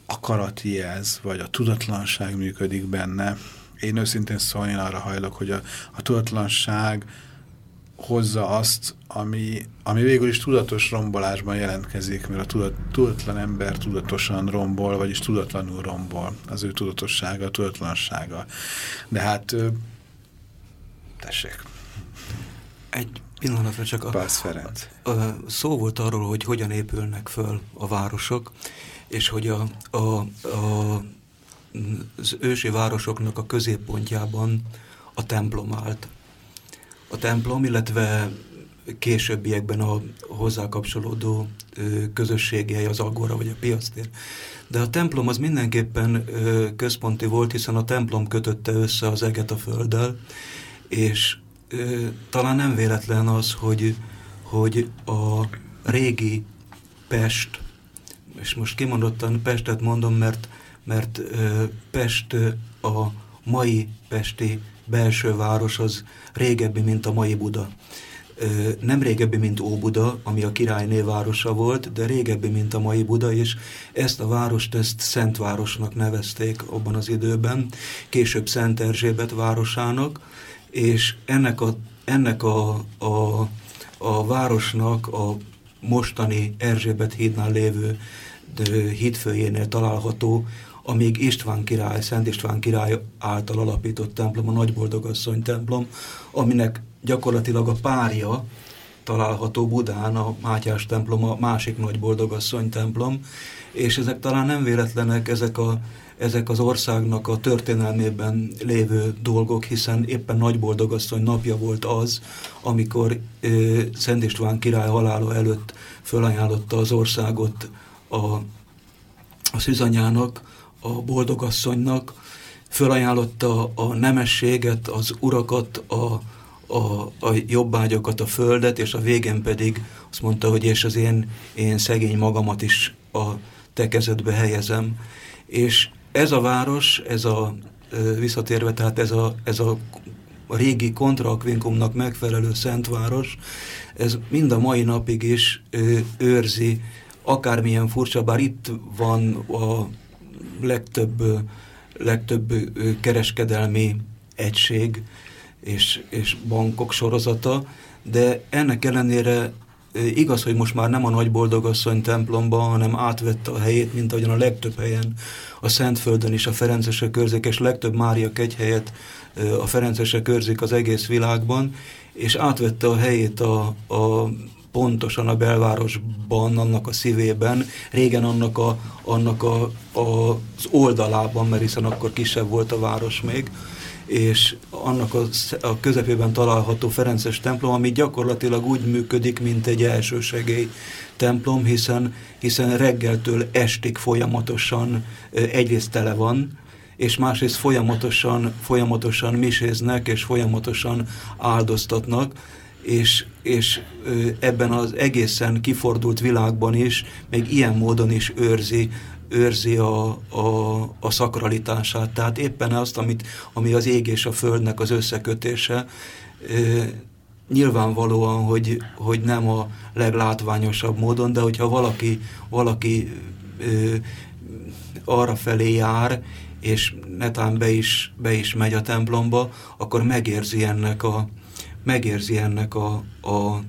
akarati ez, vagy a tudatlanság működik benne. Én őszintén szóval én arra hajlok, hogy a, a tudatlanság hozza azt, ami, ami végül is tudatos rombolásban jelentkezik, mert a tudat, tudatlan ember tudatosan rombol, vagyis tudatlanul rombol. Az ő tudatossága, a tudatlansága. De hát, tessék. Egy pillanatra csak a, Ferenc. A, a, szó volt arról, hogy hogyan épülnek föl a városok, és hogy a, a, a, az ősi városoknak a középpontjában a templom állt. A templom, illetve későbbiekben a hozzá kapcsolódó közösségei, az agora vagy a piactér. De a templom az mindenképpen központi volt, hiszen a templom kötötte össze az eget a földdel, és talán nem véletlen az, hogy, hogy a régi Pest és most kimondottan Pestet mondom, mert, mert Pest a mai pesti belső város az régebbi, mint a mai Buda. Nem régebbi, mint Óbuda, ami a királyné városa volt, de régebbi, mint a mai Buda, és ezt a várost, ezt Szentvárosnak nevezték abban az időben, később Szent Erzsébet városának, és ennek a, ennek a, a, a városnak a mostani Erzsébet hídnál lévő hídfőjénél található, amíg István király, Szent István király által alapított templom, a Nagyboldogasszony templom, aminek gyakorlatilag a párja található Budán, a Mátyás templom, a másik nagy boldogasszony templom, és ezek talán nem véletlenek, ezek, a, ezek az országnak a történelmében lévő dolgok, hiszen éppen nagy boldogasszony napja volt az, amikor e, Szent István király halála előtt fölajánlotta az országot a, a szűzanyának, a boldogasszonynak, fölajánlotta a nemességet, az urakat, a, a, a jobbágyokat, a földet, és a végén pedig azt mondta, hogy és az én, én szegény magamat is a te kezedbe helyezem. És ez a város, ez a visszatérve, tehát ez a, ez a régi kontraakvinkumnak megfelelő Szentváros, ez mind a mai napig is őrzi, akármilyen furcsa, bár itt van a legtöbb, legtöbb kereskedelmi egység, és, és bankok sorozata, de ennek ellenére igaz, hogy most már nem a Nagy Boldogasszony templomban, hanem átvette a helyét, mint ahogyan a legtöbb helyen a Szentföldön is a Ferencesek körzik, és legtöbb Mária kegyhelyet a Ferencesek körzik az egész világban, és átvette a helyét a, a pontosan a belvárosban, annak a szívében, régen annak, a, annak a, a, az oldalában, mert hiszen akkor kisebb volt a város még, és annak a, a közepében található Ferences templom, ami gyakorlatilag úgy működik, mint egy elsősegély templom, hiszen, hiszen reggeltől estig folyamatosan egyrészt tele van, és másrészt folyamatosan, folyamatosan miséznek, és folyamatosan áldoztatnak, és, és ebben az egészen kifordult világban is, még ilyen módon is őrzi őrzi a, a, a szakralitását. Tehát éppen azt, amit, ami az ég és a földnek az összekötése, nyilvánvalóan, hogy, hogy nem a leglátványosabb módon, de hogyha valaki, valaki e, arra felé jár, és netán be is, be is megy a templomba, akkor megérzi ennek a, megérzi ennek a, a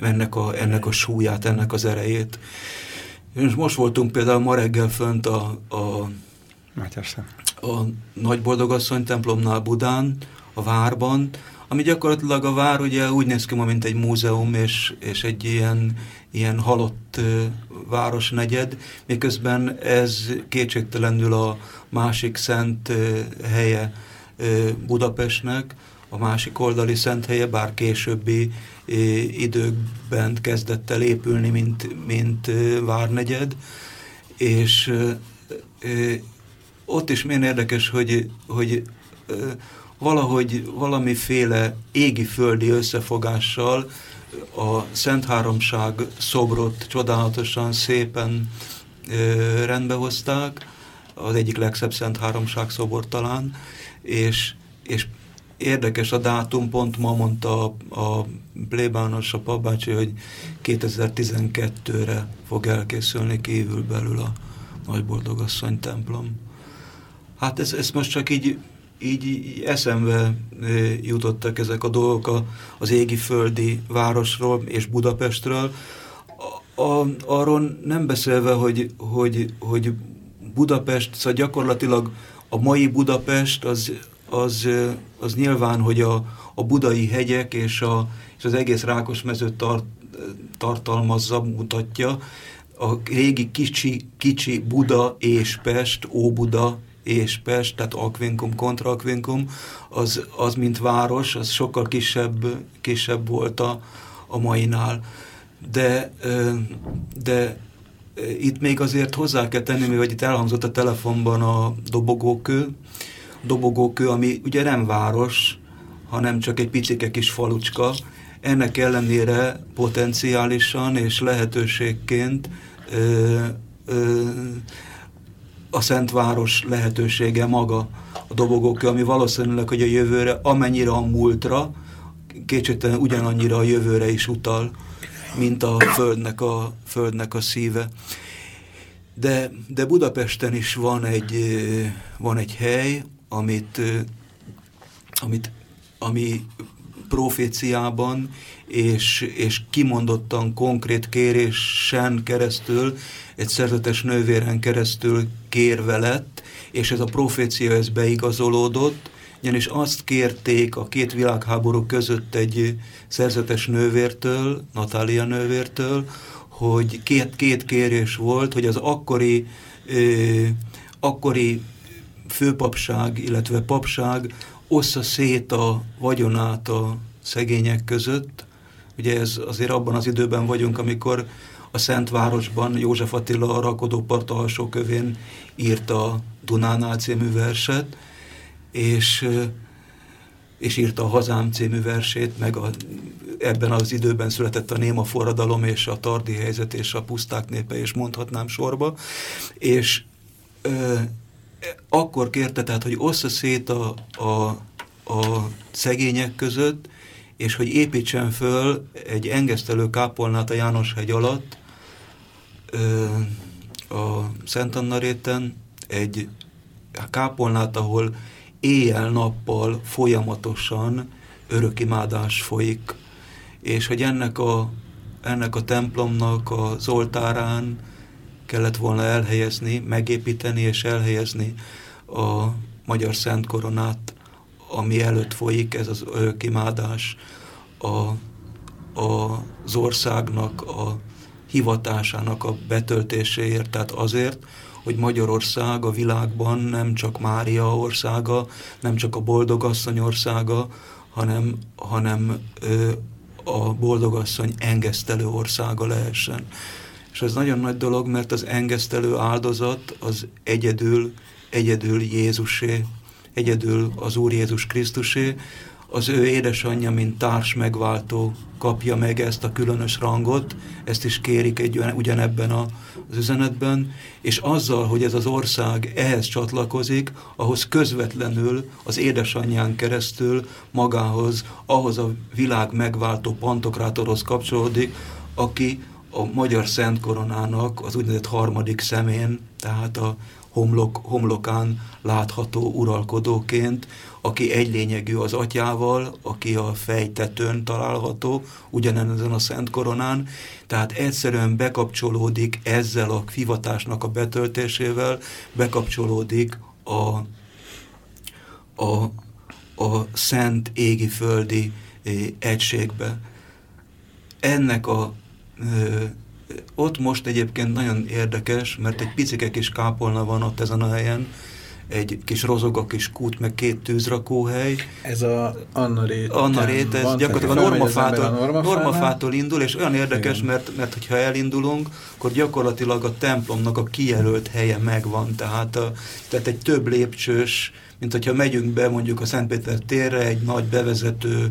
ennek a, ennek a súlyát, ennek az erejét. És most voltunk például ma reggel fönt a, a, a Nagy Boldogasszony templomnál Budán, a várban, ami gyakorlatilag a vár ugye úgy néz ki ma, mint egy múzeum, és, és egy ilyen, ilyen halott városnegyed, miközben ez kétségtelenül a másik szent helye Budapestnek, a másik oldali szent helye, bár későbbi időkben kezdett el épülni, mint, mint Várnegyed, és ott is milyen érdekes, hogy, hogy valahogy valamiféle égi-földi összefogással a Szent Háromság szobrot csodálatosan szépen rendbehozták, az egyik legszebb Szent Háromság szobor talán, és, és Érdekes a dátum, pont ma mondta a, a plébános, a papbácsi, hogy 2012-re fog elkészülni kívül belül a Nagyboldogasszony templom. Hát ez, ez most csak így, így, eszembe jutottak ezek a dolgok a, az égi-földi városról és Budapestről. A, a, arról nem beszélve, hogy, hogy, hogy Budapest, szóval gyakorlatilag a mai Budapest az, az, az nyilván, hogy a, a budai hegyek és, a, és az egész rákos mezőt tart, tartalmazza, mutatja. A régi kicsi, kicsi Buda és Pest, Óbuda és Pest, tehát Akvinkum kontra Akvinkum, az, az mint város, az sokkal kisebb, kisebb volt a, a mainál. De, de itt még azért hozzá kell tenni, hogy itt elhangzott a telefonban a dobogókő, dobogókő, ami ugye nem város, hanem csak egy picike kis falucska. Ennek ellenére potenciálisan és lehetőségként ö, ö, a Szentváros lehetősége maga a dobogókő, ami valószínűleg, hogy a jövőre, amennyire a múltra, kétségtelen ugyanannyira a jövőre is utal, mint a földnek a, földnek a szíve. De, de Budapesten is van egy, van egy hely, amit, amit, ami proféciában és, és kimondottan konkrét kérésen keresztül, egy szerzetes nővéren keresztül kérve lett, és ez a profécia ez beigazolódott, ugyanis azt kérték a két világháború között egy szerzetes nővértől, Natália nővértől, hogy két, két kérés volt, hogy az akkori, ö, akkori főpapság, illetve papság ossza szét a vagyonát a szegények között. Ugye ez azért abban az időben vagyunk, amikor a Szentvárosban József Attila a rakodópart alsó kövén írta Dunánál című verset, és, és írta a Hazám című versét, meg a, ebben az időben született a Néma forradalom, és a Tardi helyzet, és a Puszták népe, és mondhatnám sorba, és akkor kérte, tehát, hogy ossza szét a, a, a szegények között, és hogy építsen föl egy engesztelő kápolnát a János-hegy alatt, ö, a Szent Anna réten, egy kápolnát, ahol éjjel-nappal folyamatosan örökimádás folyik, és hogy ennek a, ennek a templomnak az oltárán kellett volna elhelyezni, megépíteni és elhelyezni a magyar Szent Koronát, ami előtt folyik ez az örökimádás a, a, az országnak a hivatásának a betöltéséért, tehát azért, hogy Magyarország a világban nem csak Mária országa, nem csak a boldogasszony országa, hanem, hanem ö, a boldogasszony engesztelő országa lehessen. És ez nagyon nagy dolog, mert az engesztelő áldozat az egyedül, egyedül Jézusé, egyedül az Úr Jézus Krisztusé, az ő édesanyja, mint társ megváltó kapja meg ezt a különös rangot, ezt is kérik egy, ugyanebben a, az üzenetben, és azzal, hogy ez az ország ehhez csatlakozik, ahhoz közvetlenül az édesanyján keresztül magához, ahhoz a világ megváltó pantokrátorhoz kapcsolódik, aki a magyar Szent Koronának az úgynevezett harmadik szemén, tehát a homlok, homlokán látható uralkodóként, aki egy lényegű az atyával, aki a fejtetőn található, ugyanezen a Szent Koronán, tehát egyszerűen bekapcsolódik ezzel a hivatásnak a betöltésével, bekapcsolódik a, a, a szent égi földi eh, egységbe. Ennek a ott most egyébként nagyon érdekes, mert egy picike kis kápolna van ott ezen a helyen, egy kis rozoga kis kút, meg két tűzrakóhely. Ez a Anna Rét. Anna Rét, ez gyakorlatilag a normafától, a normafától indul, és olyan érdekes, Igen. mert, mert hogyha elindulunk, akkor gyakorlatilag a templomnak a kijelölt helye megvan, tehát, a, tehát egy több lépcsős, mint hogyha megyünk be mondjuk a Szentpéter térre, egy nagy bevezető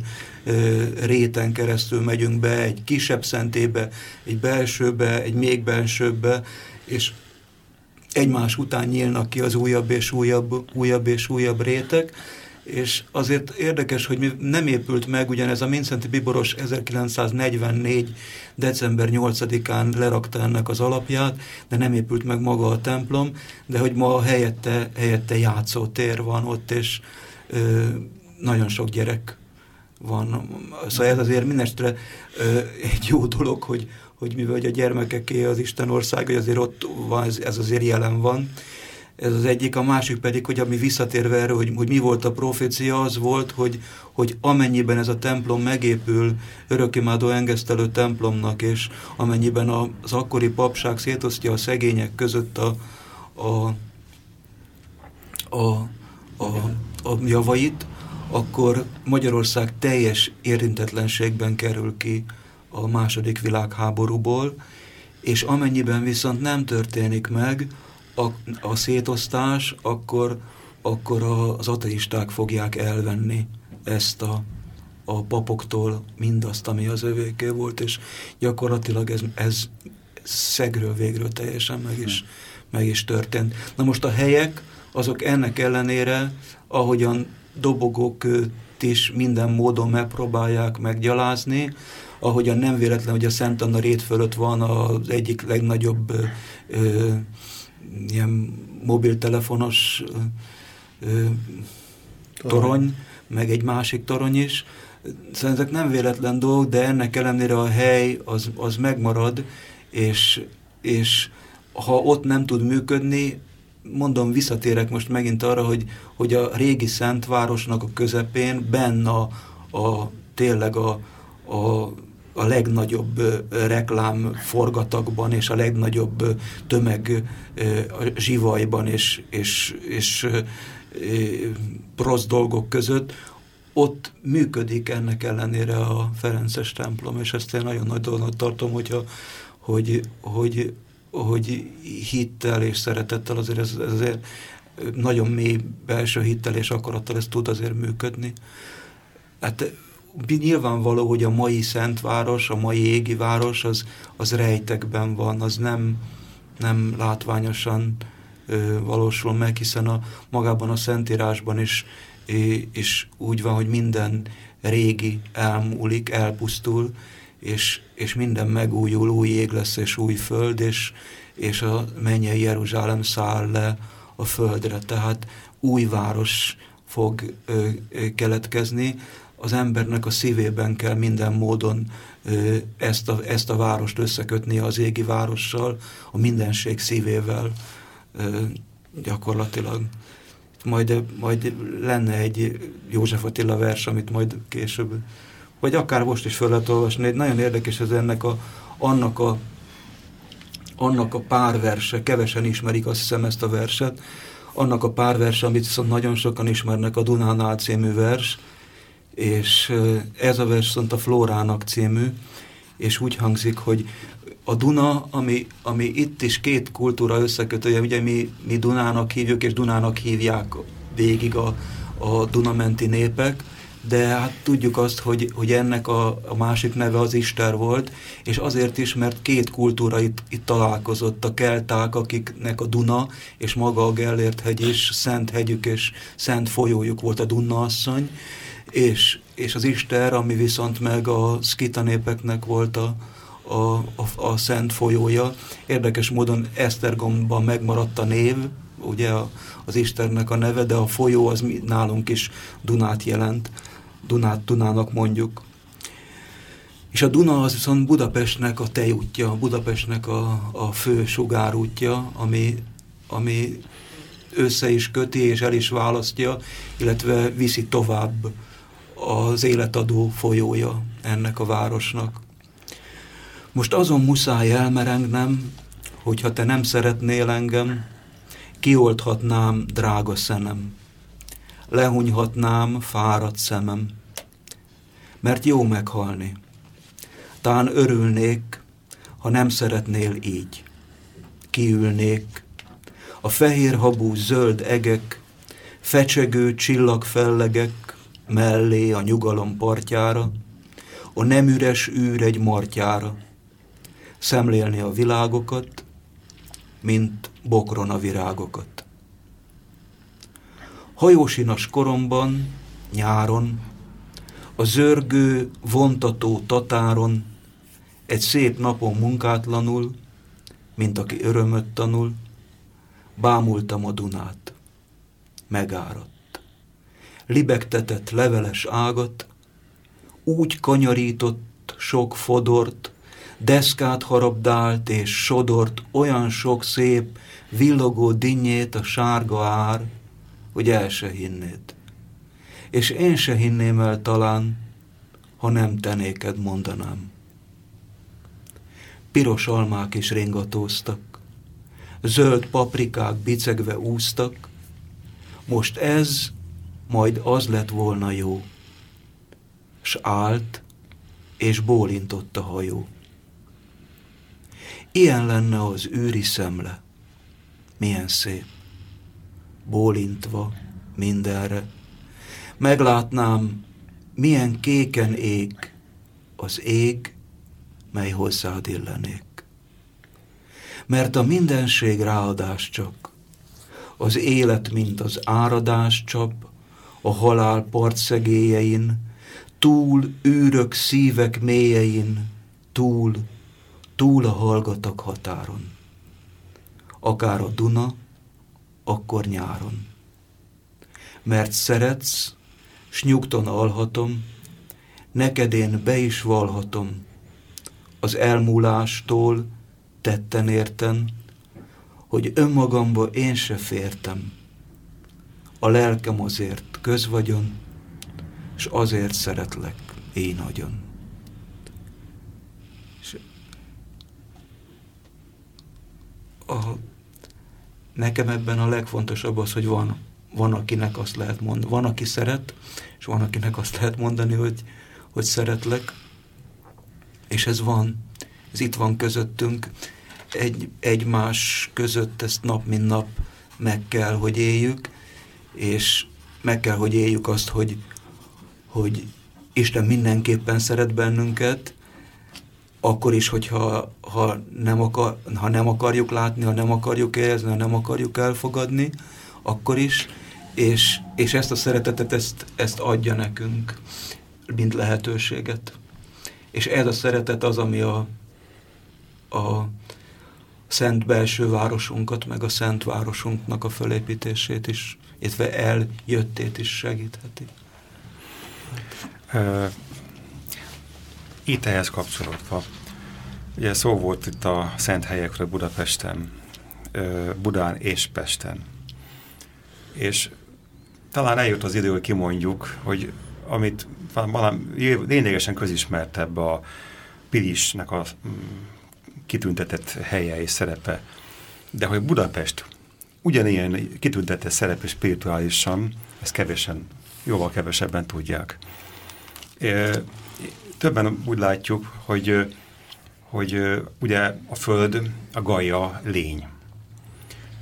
réten keresztül megyünk be, egy kisebb szentébe, egy belsőbe, egy még belsőbbe, és egymás után nyílnak ki az újabb és újabb, újabb és újabb rétek, és azért érdekes, hogy nem épült meg, ugyanez a Mincenti Biboros 1944. december 8-án lerakta ennek az alapját, de nem épült meg maga a templom, de hogy ma helyette, helyette játszótér van ott, és ö, nagyon sok gyerek van. Szóval ez azért mindestre ö, egy jó dolog, hogy, hogy mivel a gyermekeké az Isten ország, hogy azért ott van, ez, ez azért jelen van. Ez az egyik, a másik pedig, hogy ami visszatérve erre, hogy, hogy mi volt a profécia, az volt, hogy, hogy amennyiben ez a templom megépül örökimádó engesztelő templomnak, és amennyiben az akkori papság szétosztja a szegények között a, a, a, a, a javait, akkor Magyarország teljes érintetlenségben kerül ki a második világháborúból, és amennyiben viszont nem történik meg a, a szétosztás, akkor, akkor az ateisták fogják elvenni ezt a, a papoktól mindazt, ami az övéké volt, és gyakorlatilag ez, ez szegről végről teljesen meg is, meg is történt. Na most a helyek, azok ennek ellenére, ahogyan dobogók is minden módon megpróbálják meggyalázni, ahogyan nem véletlen, hogy a Szent Anna rét fölött van az egyik legnagyobb ö, ilyen mobiltelefonos ö, torony, meg egy másik torony is. Szóval ezek nem véletlen dolgok, de ennek ellenére a hely az, az megmarad, és, és ha ott nem tud működni, mondom, visszatérek most megint arra, hogy, hogy a régi Szentvárosnak a közepén benne a, a tényleg a, a a legnagyobb reklám forgatakban és a legnagyobb tömeg zsivajban és, és, és prosz dolgok között, ott működik ennek ellenére a Ferences templom, és ezt én nagyon nagy dolognak tartom, hogyha, hogy, hogy, hogy hittel és szeretettel azért ez, ez azért nagyon mély belső hittel és akarattal ez tud azért működni. Hát nyilvánvaló, hogy a mai Szentváros, a mai égi város, az, az rejtekben van, az nem, nem látványosan ö, valósul meg, hiszen a, magában a Szentírásban is, és úgy van, hogy minden régi elmúlik, elpusztul, és, és minden megújul, új ég lesz és új föld, és, és a mennyei Jeruzsálem száll le a földre. Tehát új város fog ö, ö, keletkezni, az embernek a szívében kell minden módon ezt, a, ezt a várost összekötni az égi várossal, a mindenség szívével gyakorlatilag. Majd, majd lenne egy József Attila vers, amit majd később, vagy akár most is fel lehet olvasni. Nagyon érdekes ez ennek a, annak a annak a pár verse, kevesen ismerik azt hiszem ezt a verset, annak a pár verse, amit viszont nagyon sokan ismernek, a Dunánál című vers, és ez a vers viszont a Flórának című, és úgy hangzik, hogy a Duna, ami, ami itt is két kultúra összekötője, ugye mi, mi Dunának hívjuk, és Dunának hívják végig a, a Dunamenti népek, de hát tudjuk azt, hogy, hogy ennek a, a másik neve az Ister volt, és azért is, mert két kultúra itt, itt találkozott, a kelták, akiknek a Duna, és maga a Gellért hegy és Szent hegyük és Szent folyójuk volt a Dunna asszony, és, és az Ister, ami viszont meg a szkita népeknek volt a, a, a, a szent folyója. Érdekes módon Esztergomban megmaradt a név, ugye a, az Isternek a neve, de a folyó az nálunk is Dunát jelent, Dunát Dunának mondjuk. És a Duna az viszont Budapestnek a tejútja, Budapestnek a, a fő sugárútja, ami, ami össze is köti és el is választja, illetve viszi tovább az életadó folyója ennek a városnak. Most azon muszáj elmerengnem, hogyha te nem szeretnél engem, kiolthatnám drága szenem, lehunyhatnám fáradt szemem, mert jó meghalni. Tán örülnék, ha nem szeretnél így. Kiülnék, a fehér habú zöld egek, fecsegő csillagfellegek, mellé a nyugalom partjára, a nem üres űr egy martyára, szemlélni a világokat, mint bokron a virágokat. Hajósinas koromban, nyáron, a zörgő, vontató tatáron, egy szép napon munkátlanul, mint aki örömöt tanul, bámultam a Dunát. Megáradt libegtetett leveles ágat, úgy kanyarított sok fodort, deszkát harabdált és sodort olyan sok szép, villogó dinnyét a sárga ár, hogy el se hinnéd. És én se hinném el talán, ha nem tenéked mondanám. Piros almák is ringatóztak, zöld paprikák bicegve úztak, most ez majd az lett volna jó. S állt, és bólintott a hajó. Ilyen lenne az őri szemle. Milyen szép. Bólintva mindenre. Meglátnám, milyen kéken ég az ég, mely hozzád illenék. Mert a mindenség ráadás csak, az élet, mint az áradás csap, a halál partszegélyein, túl űrök szívek mélyein, túl, túl a hallgatak határon. Akár a Duna, akkor nyáron. Mert szeretsz, s nyugton alhatom, neked én be is valhatom, az elmúlástól tetten érten, hogy önmagamba én se fértem. A lelkem azért közvagyon, és azért szeretlek én nagyon. És a, nekem ebben a legfontosabb az, hogy van, van akinek azt lehet mondani, van, aki szeret, és van, akinek azt lehet mondani, hogy, hogy szeretlek, és ez van, ez itt van közöttünk, egy, egymás között ezt nap mint nap meg kell, hogy éljük, és meg kell, hogy éljük azt, hogy, hogy Isten mindenképpen szeret bennünket, akkor is, hogyha ha nem, akar, ha nem akarjuk látni, ha nem akarjuk érezni, ha nem akarjuk elfogadni, akkor is, és, és ezt a szeretetet, ezt, ezt adja nekünk, mint lehetőséget. És ez a szeretet az, ami a, a szent belső városunkat, meg a szent városunknak a fölépítését is, illetve eljöttét is segítheti. Uh, itt ehhez kapcsolódva, ugye szó volt itt a szent helyekről Budapesten, uh, Budán és Pesten. És talán eljött az idő, hogy kimondjuk, hogy amit valami lényegesen közismertebb a Pilisnek a mm, kitüntetett helye és szerepe, de hogy Budapest ugyanilyen kitüntetett szerepe spirituálisan, ezt kevesen, jóval kevesebben tudják. Többen úgy látjuk, hogy, hogy ugye a Föld, a Gaia lény.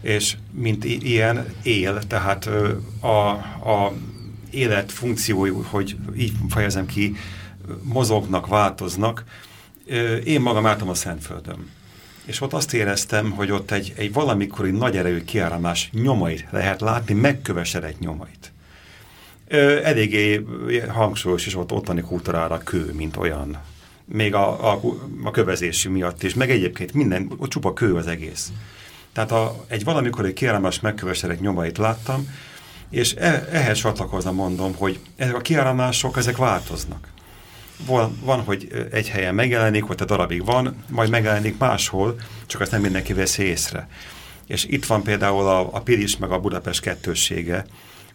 És mint ilyen él, tehát a, a élet funkciói, hogy így fejezem ki, mozognak, változnak. Én magam álltam a Szentföldön. És ott azt éreztem, hogy ott egy, egy valamikori nagy erejű kiáramlás nyomait lehet látni, megkövesedett nyomait. Eléggé hangsúlyos is ott ottani kultúrára kő, mint olyan. Még a, a, a kövezési miatt is, meg egyébként minden, ott csupa kő az egész. Tehát a, egy valamikori kiáramlás megkövesedett nyomait láttam, és e, ehhez csatlakozva mondom, hogy ezek a kiáramlások, ezek változnak. Van, van, hogy egy helyen megjelenik, hogy a darabig van, majd megjelenik máshol, csak azt nem mindenki veszi észre. És itt van például a, a Piris meg a Budapest kettőssége,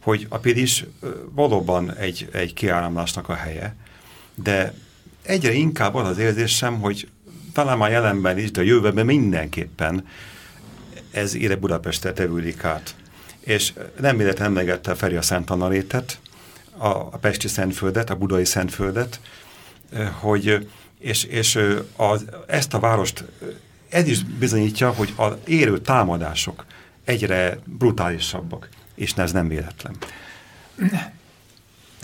hogy a Piris valóban egy, egy kiáramlásnak a helye, de egyre inkább az az érzésem, hogy talán már jelenben is, de a jövőben mindenképpen ez ide Budapestre tevődik át. És nem véletlenül emlegette Feri a Szent Anarétet, a, a Pesti Szentföldet, a Budai Szentföldet, hogy és, és az, ezt a várost ez is bizonyítja, hogy az érő támadások egyre brutálisabbak, és ez nem véletlen.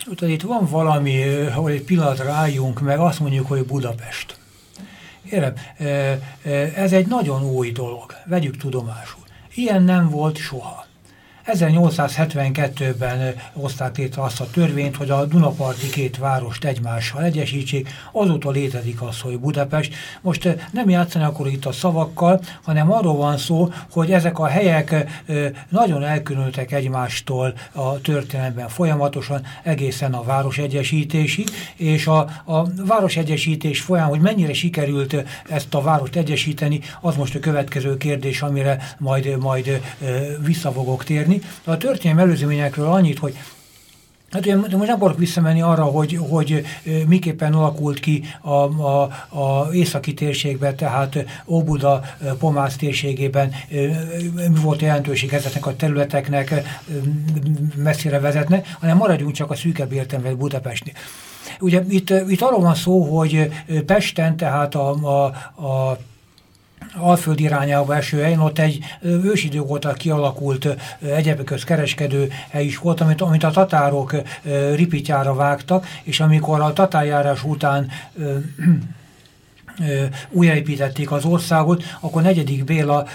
Utána itt van valami, ahol egy pillanatra álljunk meg, azt mondjuk, hogy Budapest. Érem, ez egy nagyon új dolog, vegyük tudomásul. Ilyen nem volt soha. 1872-ben hozták létre azt a törvényt, hogy a Dunaparti két várost egymással egyesítsék, azóta létezik az, hogy Budapest. Most nem játszani akkor itt a szavakkal, hanem arról van szó, hogy ezek a helyek nagyon elkülönültek egymástól a történelemben folyamatosan, egészen a városegyesítésig, és a, a városegyesítés folyamán, hogy mennyire sikerült ezt a várost egyesíteni, az most a következő kérdés, amire majd, majd vissza fogok térni. A történelmi előzményekről annyit, hogy Hát ugye most nem akarok visszamenni arra, hogy, hogy miképpen alakult ki a, északi térségben, tehát Óbuda, Pomász térségében, mi volt a jelentőség ezeknek a területeknek messzire vezetne, hanem maradjunk csak a szűkebb értelme Budapestnél. Ugye itt, itt arról van szó, hogy Pesten, tehát a, a, a Alföld irányába eső helyen, ott egy ősidők óta kialakult egyebek kereskedő hely is volt, amit, amit a tatárok ripityára vágtak, és amikor a tatárjárás után újjáépítették az országot, akkor negyedik Béla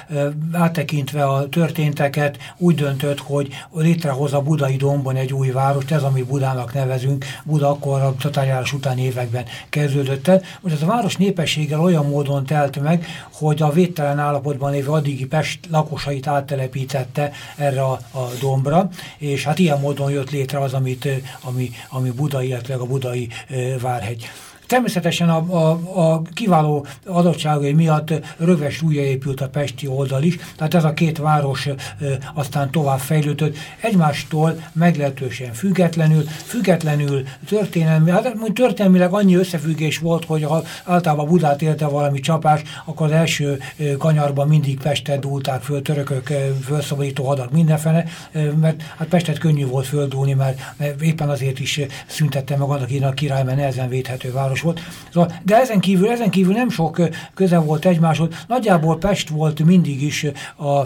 áttekintve a történteket úgy döntött, hogy létrehoz a Budai dombon egy új várost, ez ami Budának nevezünk, Buda akkor a tatárjárás utáni években kezdődött el. Most ez a város népességgel olyan módon telt meg, hogy a védtelen állapotban lévő addigi Pest lakosait áttelepítette erre a, a dombra, és hát ilyen módon jött létre az, amit, ami, ami Budai, illetve a Budai Várhegy. Természetesen a, a, a kiváló adottságai miatt röves újra épült a Pesti oldal is, tehát ez a két város e, aztán tovább fejlődött, egymástól meglehetősen függetlenül, függetlenül történelmi, hát történelmileg annyi összefüggés volt, hogy ha általában Budát érte valami csapás, akkor az első kanyarban mindig Pestet dúlták föl, törökök, fölszabadító hadak mindenfene, mert hát Pestet könnyű volt földúlni, mert éppen azért is szüntette meg annak a király, mert nehezen védhető város volt. Szóval, de ezen kívül, ezen kívül nem sok köze volt egymáshoz. Nagyjából Pest volt mindig is a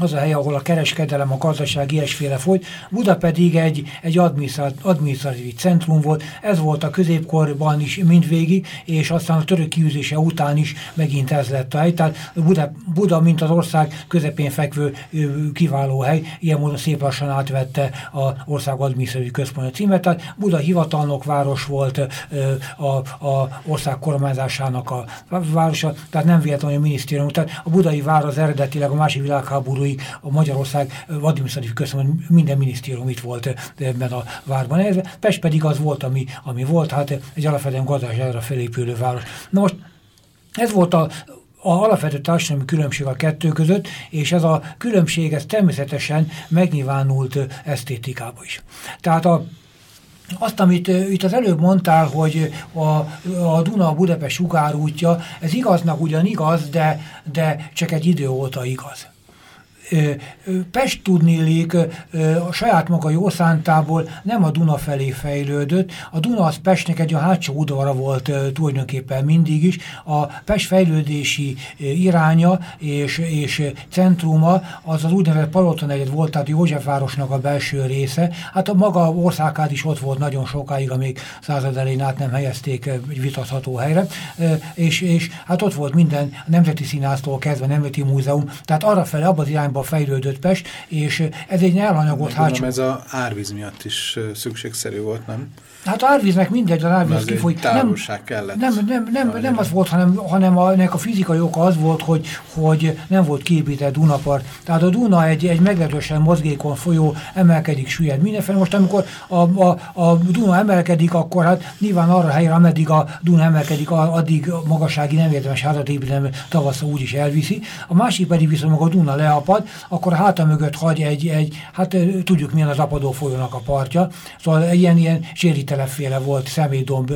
az a hely, ahol a kereskedelem, a gazdaság ilyesféle folyt. Buda pedig egy, egy adminisztratív centrum volt, ez volt a középkorban is mindvégig, és aztán a török kiűzése után is megint ez lett a hely. Tehát Buda, Buda mint az ország közepén fekvő kiváló hely, ilyen módon szép lassan átvette az ország adminisztratív központja címet. Tehát Buda hivatalnok város volt a, a ország kormányzásának a városa, tehát nem véletlenül a minisztérium. Tehát a budai város eredetileg a másik világháború Károly, a Magyarország adminisztratív központ, minden minisztérium itt volt ebben a várban. Ez, Pest pedig az volt, ami, ami volt, hát egy alapvetően gazdaságra felépülő város. Na most ez volt a, a alapvető társadalmi különbség a kettő között, és ez a különbség ez természetesen megnyilvánult esztétikába is. Tehát a azt, amit itt az előbb mondtál, hogy a, a Duna a Budapest sugárútja, ez igaznak ugyan igaz, de, de csak egy idő óta igaz. Pest tudnélik a saját maga jó szántából nem a Duna felé fejlődött. A Duna az Pestnek egy a hátsó udvara volt tulajdonképpen mindig is. A Pest fejlődési iránya és, és centruma az az úgynevezett Palotanegyed volt, tehát Józsefvárosnak a belső része. Hát a maga országát is ott volt nagyon sokáig, amíg század elején át nem helyezték egy vitatható helyre. És, és hát ott volt minden Nemzeti Színháztól kezdve Nemzeti Múzeum, tehát arra felé, abban az irányba irányba fejlődött Pest, és ez egy elhanyagolt hátsó. ez a árvíz miatt is szükségszerű volt, nem? Hát árvíznek mindegy, az árvíz kifoly. Nem, kellett. Nem, nem, nem, nem az volt, hanem, hanem a, ennek a fizikai oka az volt, hogy, hogy nem volt kiépített Dunapart. Tehát a Duna egy, egy meglehetősen mozgékon folyó, emelkedik, süllyed mindenféle. Most amikor a, a, a Duna emelkedik, akkor hát nyilván arra a helyre, ameddig a Duna emelkedik, addig magassági nem érdemes házat építeni, tavasszal úgyis elviszi. A másik pedig viszont, amikor a Duna leapad, akkor a háta mögött hagy egy, egy hát tudjuk milyen az apadó folyónak a partja. Szóval ilyen, ilyen sérített teleféle volt, személydomb,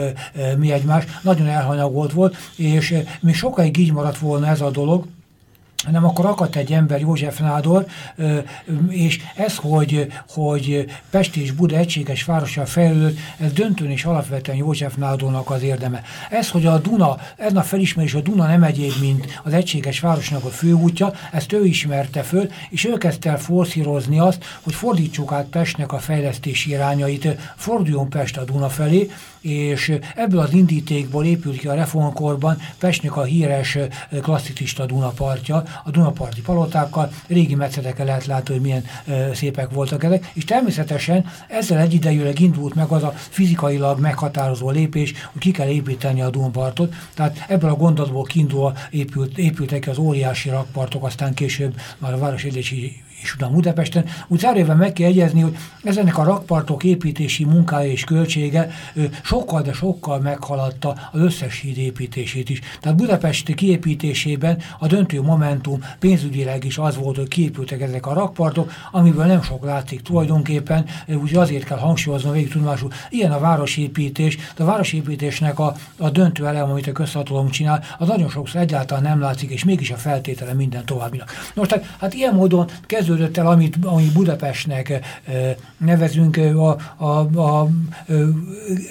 mi egymás, nagyon elhanyagolt volt, és még sokáig így maradt volna ez a dolog, hanem akkor akadt egy ember, József Nádor, és ez, hogy, hogy Pest és Buda egységes várossal fejlődött, ez döntően és alapvetően József Nádornak az érdeme. Ez, hogy a Duna, ez a felismerés, a Duna nem egyéb, mint az egységes városnak a főútja, ezt ő ismerte föl, és ő kezdte el forszírozni azt, hogy fordítsuk át Pestnek a fejlesztési irányait, forduljon Pest a Duna felé, és ebből az indítékból épült ki a reformkorban Pestnek a híres klasszicista Dunapartja, a Dunaparti palotákkal, régi metszetekkel lehet látni, hogy milyen szépek voltak ezek, és természetesen ezzel egyidejűleg indult meg az a fizikailag meghatározó lépés, hogy ki kell építeni a Dunapartot, tehát ebből a gondolatból kiindulva épült, épültek az óriási rakpartok, aztán később már a Városegyési és utána Budapesten. Úgy zárjában meg kell egyezni, hogy ezenek a rakpartok építési munkája és költsége sokkal, de sokkal meghaladta az összes híd építését is. Tehát Budapest kiépítésében a döntő momentum pénzügyileg is az volt, hogy kiépültek ezek a rakpartok, amiből nem sok látszik tulajdonképpen, úgy azért kell hangsúlyoznom végig tudomásul, ilyen a városépítés, de a városépítésnek a, a döntő elem, amit a közhatalom csinál, az nagyon sokszor egyáltalán nem látszik, és mégis a feltétele minden továbbinak. Most tehát, hát ilyen módon kezd kezdődött el, amit, amit Budapestnek nevezünk, a, a, a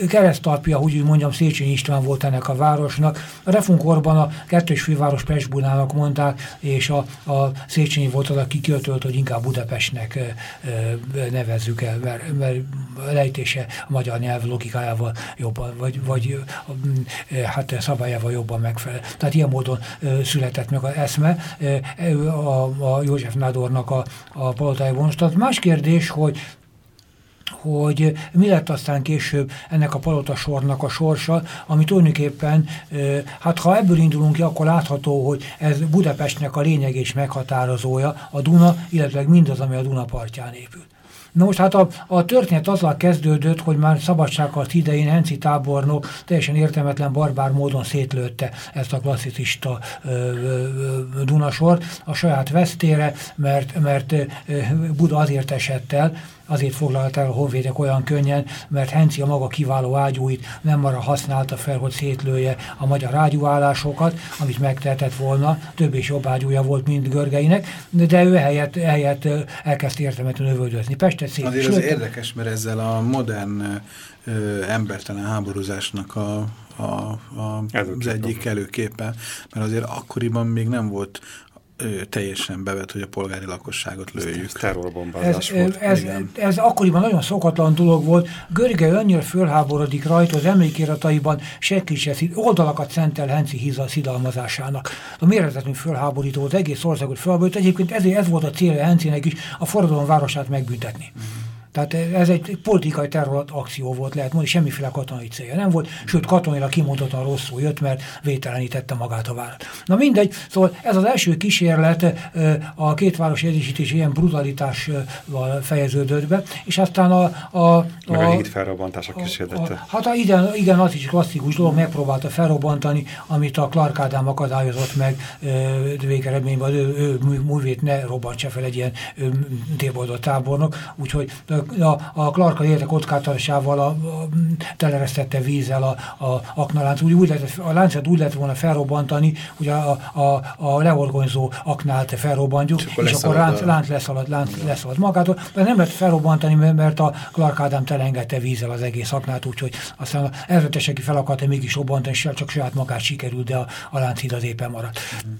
keresztalpja, hogy úgy mondjam, Széchenyi István volt ennek a városnak. A reformkorban a kettős főváros Pestbudának mondták, és a, a Széchenyi volt az, aki kiötölt, hogy inkább Budapestnek nevezzük el, mert, mert lejtése a magyar nyelv logikájával jobban, vagy, vagy hát szabályával jobban megfelel. Tehát ilyen módon született meg az eszme a, a József Nádornak a, a palotai vonustat. Más kérdés, hogy hogy mi lett aztán később ennek a palotasornak a sorsa, ami tulajdonképpen, hát ha ebből indulunk ki, akkor látható, hogy ez Budapestnek a lényeg és meghatározója, a Duna, illetve mindaz, ami a Duna partján épült. Na most hát a, a történet azzal kezdődött, hogy már szabadságharc idején Henci tábornok teljesen értelmetlen barbár módon szétlőtte ezt a klasszicista ö, Dunasort a saját vesztére, mert, mert Buda azért esett el, azért foglalt el a honvédek olyan könnyen, mert Henci a maga kiváló ágyúit nem arra használta fel, hogy szétlője a magyar ágyúállásokat, amit megtehetett volna, több és jobb ágyúja volt, mint Görgeinek, de ő helyett, helyett elkezdte értelmetlen övöldözni. Pestet szép. Azért az érdekes, mert ezzel a modern ö, embertelen háborúzásnak a a, a, az egyik előképe, mert azért akkoriban még nem volt ő, teljesen bevet, hogy a polgári lakosságot lőjük. Terrorbombázás ez, volt. Ez, ez, ez akkoriban nagyon szokatlan dolog volt. Görge annyira fölháborodik rajta az emlékirataiban, senki se oldalakat szentel Henci Hiza szidalmazásának. A méretetlenül fölháborító az egész országot fölháborít. Egyébként ezért ez volt a célja Hencinek is, a forradalom városát megbüntetni. Mm. Tehát ez egy politikai terrorakció volt, lehet mondani, semmiféle katonai célja nem volt, sőt katonailag kimondottan rosszul jött, mert vételenítette magát a várat. Na mindegy, szóval ez az első kísérlet a két város egyesítés ilyen brutalitással fejeződött be, és aztán a... a, a Meg a híd felrobbantása kísérlete. Hát a, igen, igen, az is klasszikus dolog, megpróbálta felrobbantani, amit a Clark Ádám akadályozott meg végeredményben, ő, ő művét ne robbantsa fel egy ilyen déboldott tábornok, úgyhogy a, a Clark a érte kockátásával a, a, teleresztette vízzel a, a aknalánc. Úgy, úgy lehet, a láncet úgy lehet volna felrobbantani, hogy a, a, a leorgonyzó aknát felrobbantjuk, és, és akkor lánc, lánc leszalad, lánc leszalad magától. De nem lehet felrobbantani, mert a Clark Ádám telengette vízzel az egész aknát, úgyhogy aztán a ezreteseki fel akarta mégis robbantani, és csak saját magát sikerült, de a, a lánchíd az éppen maradt. Mm.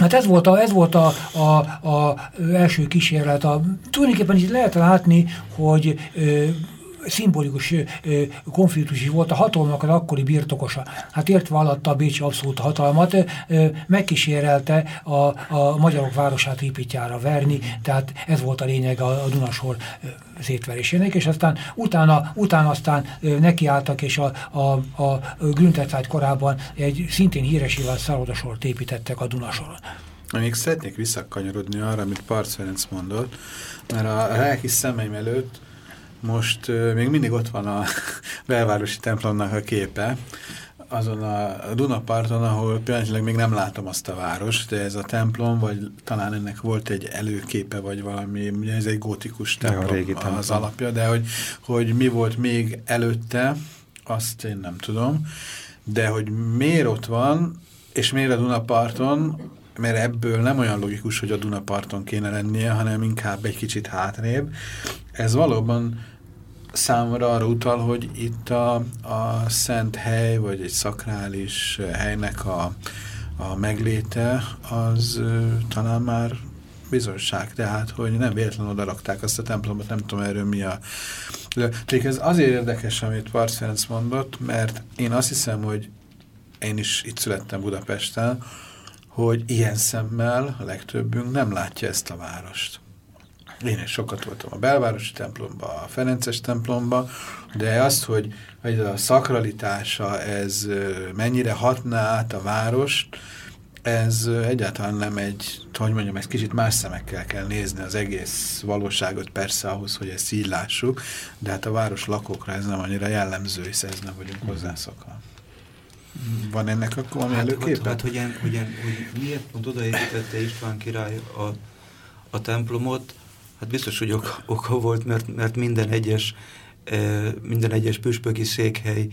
Hát ez volt a, ez volt a, a, a első kísérlet. A, tulajdonképpen itt lehet látni, hogy ö, szimbolikus konfliktus is volt a hatalomnak az akkori birtokosa. Hát értve alatta a Bécsi abszolút hatalmat, megkísérelte a, a magyarok városát építjára verni, tehát ez volt a lényeg a, a Dunasor szétverésének, és aztán utána, utána aztán nekiálltak, és a, a, a Grünterzeit korában egy szintén híresével szállodasort építettek a Dunasoron. Még szeretnék visszakanyarodni arra, amit Parc Ferenc mondott, mert a lelki szemeim előtt most uh, még mindig ott van a belvárosi templomnak a képe, azon a Dunaparton, ahol pillanatilag még nem látom azt a város, de ez a templom, vagy talán ennek volt egy előképe, vagy valami, ugye ez egy gótikus templom, a régi templom. az alapja, de hogy, hogy mi volt még előtte, azt én nem tudom, de hogy miért ott van, és miért a Dunaparton, mert ebből nem olyan logikus, hogy a Dunaparton kéne lennie, hanem inkább egy kicsit hátrébb. Ez valóban számomra arra utal, hogy itt a, a szent hely, vagy egy szakrális helynek a, a megléte, az talán már bizonyság, tehát, hogy nem véletlenül oda rakták azt a templomot, nem tudom erről mi a... Tehát ez azért érdekes, amit Parsz Ferenc mondott, mert én azt hiszem, hogy én is itt születtem Budapesten, hogy ilyen szemmel a legtöbbünk nem látja ezt a várost. Én is sokat voltam a belvárosi templomba, a Ferences templomba, de azt, hogy, hogy a szakralitása ez mennyire hatná át a várost, ez egyáltalán nem egy, hogy mondjam, egy kicsit más szemekkel kell nézni az egész valóságot persze ahhoz, hogy ezt így lássuk, de hát a város lakókra ez nem annyira jellemző, hiszen ez nem vagyunk hozzászokva. Van ennek akkor valami hát, előképe? Hát, hogy, hogy, hogy, hogy miért pont odaépítette István király a, a templomot, Hát biztos, hogy oka, oka volt, mert, mert minden egyes minden egyes püspöki székhely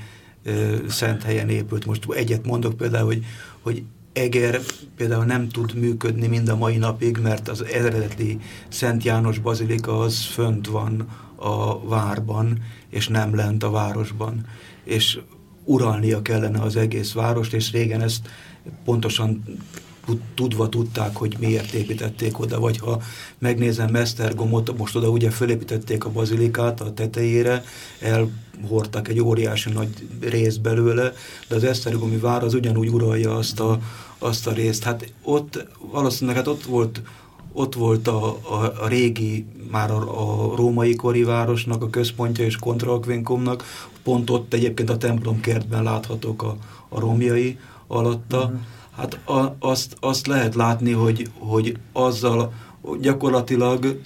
szent helyen épült. Most egyet mondok például, hogy, hogy Eger például nem tud működni mind a mai napig, mert az eredeti Szent János Bazilika az fönt van a várban, és nem lent a városban. És uralnia kellene az egész várost, és régen ezt pontosan tudva tudták, hogy miért építették oda, vagy ha megnézem Mesztergomot, most oda ugye fölépítették a bazilikát a tetejére, elhordtak egy óriási nagy részt belőle, de az Esztergomi vár az ugyanúgy uralja azt a, azt a részt. Hát ott valószínűleg hát ott volt ott volt a, a, a régi, már a, a római kori városnak a központja és kontralkvinkumnak, pont ott egyébként a templomkertben láthatók a, a romjai alatta. Uh mhm. -huh. Hát a, azt, azt lehet látni, hogy, hogy azzal gyakorlatilag,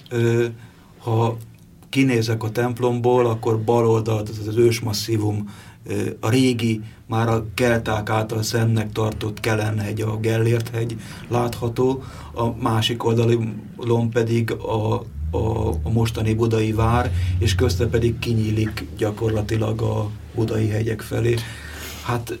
ha kinézek a templomból, akkor bal oldalt az, az ősmasszívum, a régi, már a kelták által szennek tartott Kelenhegy, a Gellért hegy látható, a másik oldalon pedig a, a, a mostani budai vár, és közte pedig kinyílik gyakorlatilag a budai hegyek felé. Hát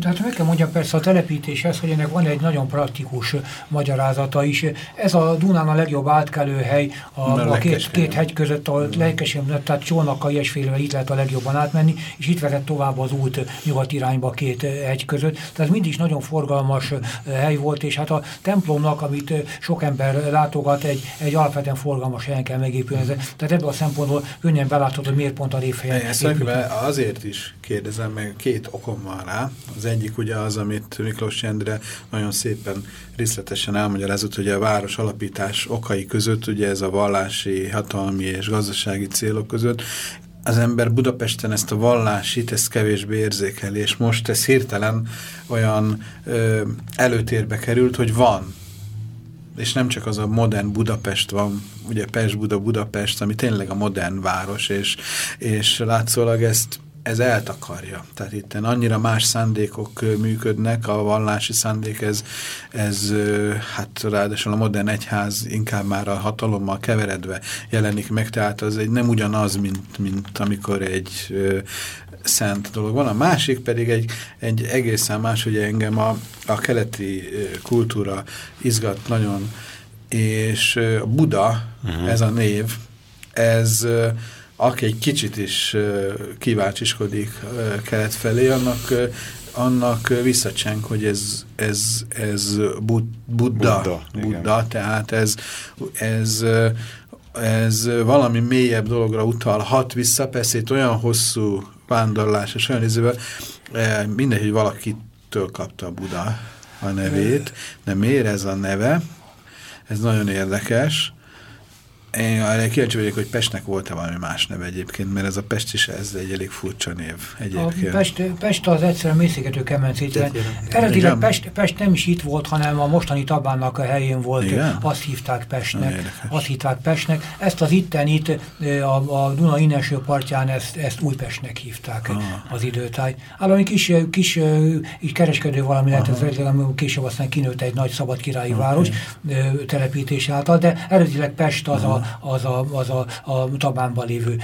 tehát meg kell mondjam persze a telepítéshez, hogy ennek van egy nagyon praktikus magyarázata is. Ez a Dunán a legjobb átkelőhely a, a két, két hegy között, a legkesebb, tehát Csónakkal ilyesféle itt lehet a legjobban átmenni, és itt vezet tovább az út nyugat irányba két hegy között. Tehát mindig is nagyon forgalmas hely volt, és hát a templomnak, amit sok ember látogat, egy, egy alapvetően forgalmas helyen kell megépülni. Tehát ebből a szempontból könnyen belátható, hogy miért pont a révhelyen. Azért is kérdezem meg, két okom van rá. Az egyik ugye az, amit Miklós Jendre nagyon szépen részletesen elmagyarázott, hogy a város alapítás okai között, ugye ez a vallási, hatalmi és gazdasági célok között, az ember Budapesten ezt a vallásit, ezt kevésbé érzékeli, és most ez hirtelen olyan ö, előtérbe került, hogy van. És nem csak az a modern Budapest van, ugye Pest-Buda, Budapest, ami tényleg a modern város, és, és látszólag ezt ez eltakarja. Tehát itt annyira más szándékok működnek, a vallási szándék, ez, ez hát ráadásul a modern egyház inkább már a hatalommal keveredve jelenik meg, tehát az egy nem ugyanaz, mint, mint amikor egy ö, szent dolog van. A másik pedig egy, egy egészen más, hogy engem a, a keleti kultúra izgat nagyon, és a Buda, uh mhm. -huh. ez a név, ez aki egy kicsit is kíváncsiskodik kelet felé, annak, annak visszacseng, hogy ez, ez, ez bud, Buddha, Buddha, Buddha tehát ez, ez, ez valami mélyebb dologra utalhat vissza, persze itt olyan hosszú vándorlás és olyan izével, mindegy, hogy valakitől kapta a Buddha a nevét, de miért ez a neve? Ez nagyon érdekes. Én arra kíváncsi vagyok, hogy Pestnek volt-e valami más neve egyébként, mert ez a Pest is ez egy elég furcsa név egyébként. A Pest, Pest az egyszerűen mészégető kemencét. Eredetileg Pest, Pest nem is itt volt, hanem a mostani Tabánnak a helyén volt. Igen? Azt hívták Pestnek. Azt hívták Pestnek. Ezt az ittenit a, a Duna innenső partján ezt, ezt Újpestnek hívták ah. az időtáj. Állami kis, kis így kereskedő valami lehet, ez később aztán kinőtt egy nagy szabad királyi okay. város telepítés által, de eredetileg Pest az a az a, az a, a Tabánban lévő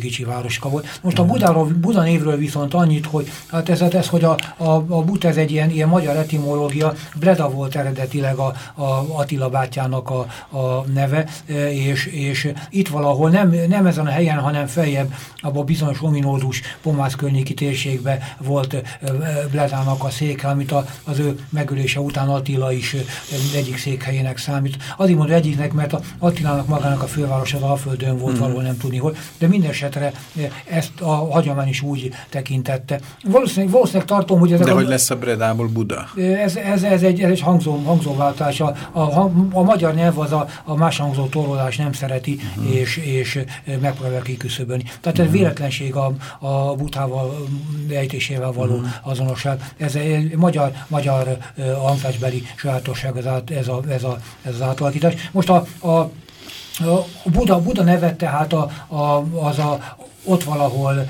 kicsi városka volt. Most a Budáról, Buda névről viszont annyit, hogy hát ez, ez hogy a, a, a Bud ez egy ilyen, ilyen magyar etimológia, Breda volt eredetileg a, a Attila bátyának a, a neve, és, és itt valahol nem, nem ezen a helyen, hanem feljebb abban a bizonyos ominózus Pomász környéki térségben volt Bledának a széke, amit a, az ő megölése után Attila is egyik székhelyének számít. Azért mondom egyiknek, mert Attilának magának a főváros az Alföldön volt, mm. valahol nem tudni hol, de minden esetre eh, ezt a hagyomány is úgy tekintette. Valószínűleg, valószínűleg tartom, hogy ez... De a, hogy lesz a Bredából Buda? Eh, ez, ez, ez, egy, ez egy hangzó, hangzóváltás. A, a, a magyar nyelv az a, a más hangzó torolás nem szereti, mm. és, és eh, megpróbálja kiküszöbölni. Tehát ez mm. véletlenség a, a butával, ejtésével való mm. azonosság. Ez egy magyar, magyar hangzásbeli sajátosság ez, a, ez, a, ez, a, ez az átalakítás. Most a a Buda, Buda neve tehát a, a, az a ott valahol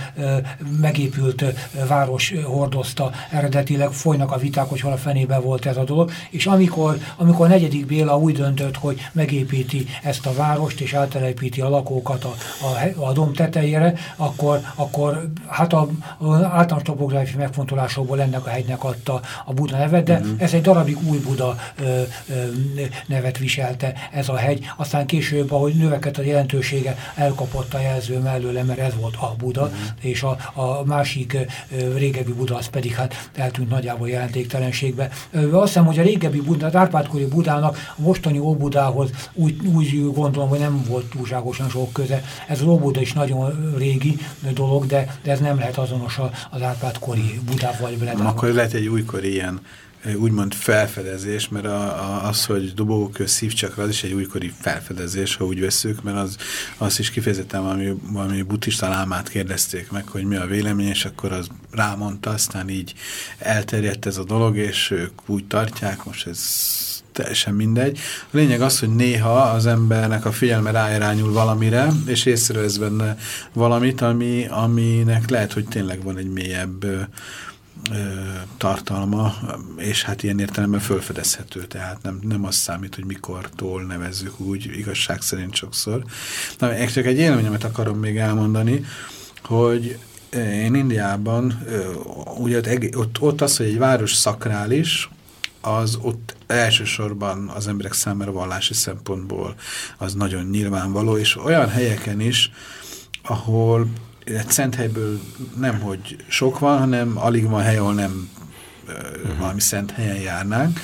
megépült város hordozta eredetileg, folynak a viták, hogy hol a fenébe volt ez a dolog, és amikor, amikor negyedik Béla úgy döntött, hogy megépíti ezt a várost, és áttelepíti a lakókat a, a, a dom tetejére, akkor, akkor hát a, a általános topográfiai megfontolásokból ennek a hegynek adta a Buda nevet, de uh mhm. -huh. ez egy darabig új Buda ö, ö, nevet viselte ez a hegy, aztán később, ahogy növekedett a jelentősége, elkapott a jelző mellőle, mert ez volt a Buda, uh-huh. és a, a másik régebbi Buda az pedig hát eltűnt nagyjából jelentéktelenségbe. Azt hiszem, hogy a régebbi Buda, az Árpádkori Budának a mostani Óbudához úgy, úgy gondolom, hogy nem volt túlságosan sok köze. Ez az Óbuda is nagyon régi dolog, de, de ez nem lehet azonos az Árpádkori Budával. Akkor lehet egy újkori ilyen úgymond felfedezés, mert a, a, az, hogy dobogóköz szívcsakra, az is egy újkori felfedezés, ha úgy veszük, mert az, az is kifejezetten valami, valami buddhista lámát kérdezték meg, hogy mi a vélemény, és akkor az rámondta, aztán így elterjedt ez a dolog, és ők úgy tartják, most ez teljesen mindegy. A lényeg az, hogy néha az embernek a figyelme ráirányul valamire, és észrevesz benne valamit, ami, aminek lehet, hogy tényleg van egy mélyebb tartalma, és hát ilyen értelemben fölfedezhető, tehát nem, nem az számít, hogy mikortól nevezzük úgy, igazság szerint sokszor. Na, csak egy élményemet akarom még elmondani, hogy én Indiában, ugye ott, ott az, hogy egy város szakrális, az ott elsősorban az emberek számára vallási szempontból az nagyon nyilvánvaló, és olyan helyeken is, ahol egy szent helyből nem, hogy sok van, hanem alig van hely, ahol nem uh -huh. valami szent helyen járnánk.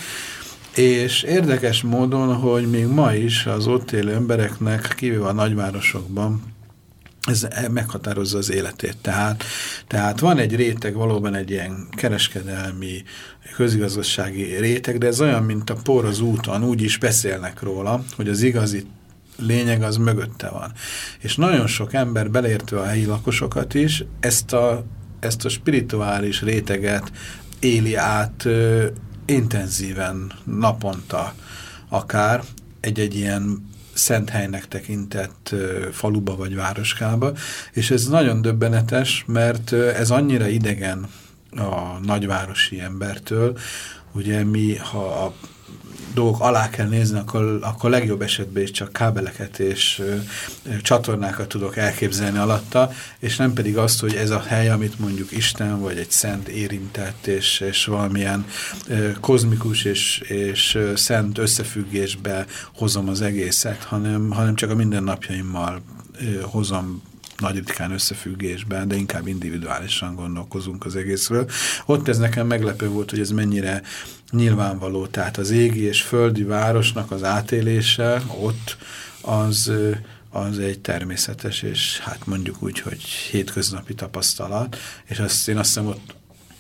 És érdekes módon, hogy még ma is az ott élő embereknek, kivéve a nagyvárosokban, ez meghatározza az életét. Tehát, tehát van egy réteg, valóban egy ilyen kereskedelmi, közigazgassági réteg, de ez olyan, mint a por az úton, úgy is beszélnek róla, hogy az igazi lényeg az mögötte van. És nagyon sok ember, beleértve a helyi lakosokat is, ezt a, ezt a spirituális réteget éli át ö, intenzíven, naponta. Akár egy-egy ilyen szent helynek tekintett faluba vagy városkába, és ez nagyon döbbenetes, mert ez annyira idegen a nagyvárosi embertől, ugye mi, ha a dolgok alá kell nézni, akkor, akkor legjobb esetben is csak kábeleket és ö, csatornákat tudok elképzelni alatta, és nem pedig azt, hogy ez a hely, amit mondjuk Isten vagy egy szent érintett, és, és valamilyen ö, kozmikus és, és ö, szent összefüggésbe hozom az egészet, hanem, hanem csak a mindennapjaimmal ö, hozom nagy ritkán összefüggésben, de inkább individuálisan gondolkozunk az egészről. Ott ez nekem meglepő volt, hogy ez mennyire nyilvánvaló. Tehát az égi és földi városnak az átélése ott az, az egy természetes, és hát mondjuk úgy, hogy hétköznapi tapasztalat, és azt én azt hiszem ott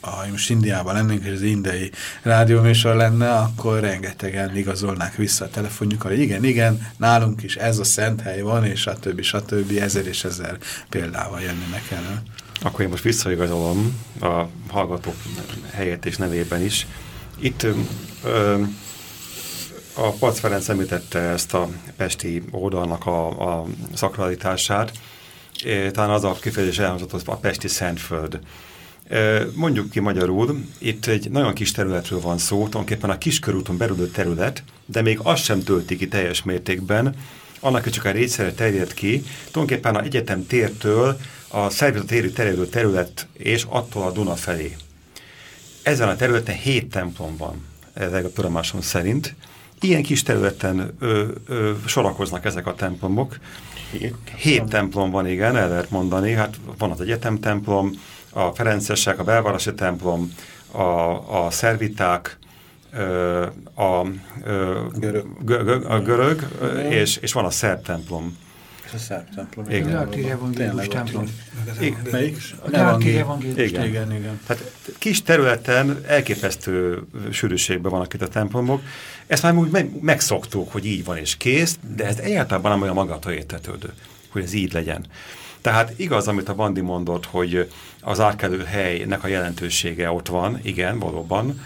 ha most Indiában lennénk, és az indiai rádióműsor lenne, akkor rengetegen igazolnák vissza a telefonjukkal, hogy igen, igen, nálunk is ez a szent hely van, és stb. stb. ezer és ezer példával jönnének elő. Akkor én most visszaigazolom a hallgatók helyet és nevében is. Itt ö, a Pac Ferenc említette ezt a pesti oldalnak a, a szakralitását, talán az a kifejezés elhangzott, a Pesti Szentföld. Mondjuk ki magyarul, itt egy nagyon kis területről van szó, tulajdonképpen a kiskörúton belül terület, de még azt sem tölti ki teljes mértékben, annak, hogy csak a részére terjed ki, tulajdonképpen a egyetem tértől a szervezet érő terjedő terület és attól a Duna felé. Ezen a területen hét templom van, ezek a tudomásom szerint. Ilyen kis területen ö, ö, sorakoznak ezek a templomok. Hét, hét templom van, igen, el lehet mondani. Hát van az egyetem templom, a Ferencesek, a belvárosi templom, a, a szerviták, a, görög, görög, a görög és, és van a szerb templom. A szerb templom. Igen. Az Artír evangélikus templom. Melyik? evangélikus. Igen. igen, igen. Tehát kis területen elképesztő sűrűségben vannak itt a templomok. Ezt már úgy meg, megszoktuk, hogy így van és kész, de ez egyáltalán nem olyan magától értetődő, hogy ez így legyen. Tehát igaz, amit a Bandi mondott, hogy az átkelő helynek a jelentősége ott van, igen, valóban,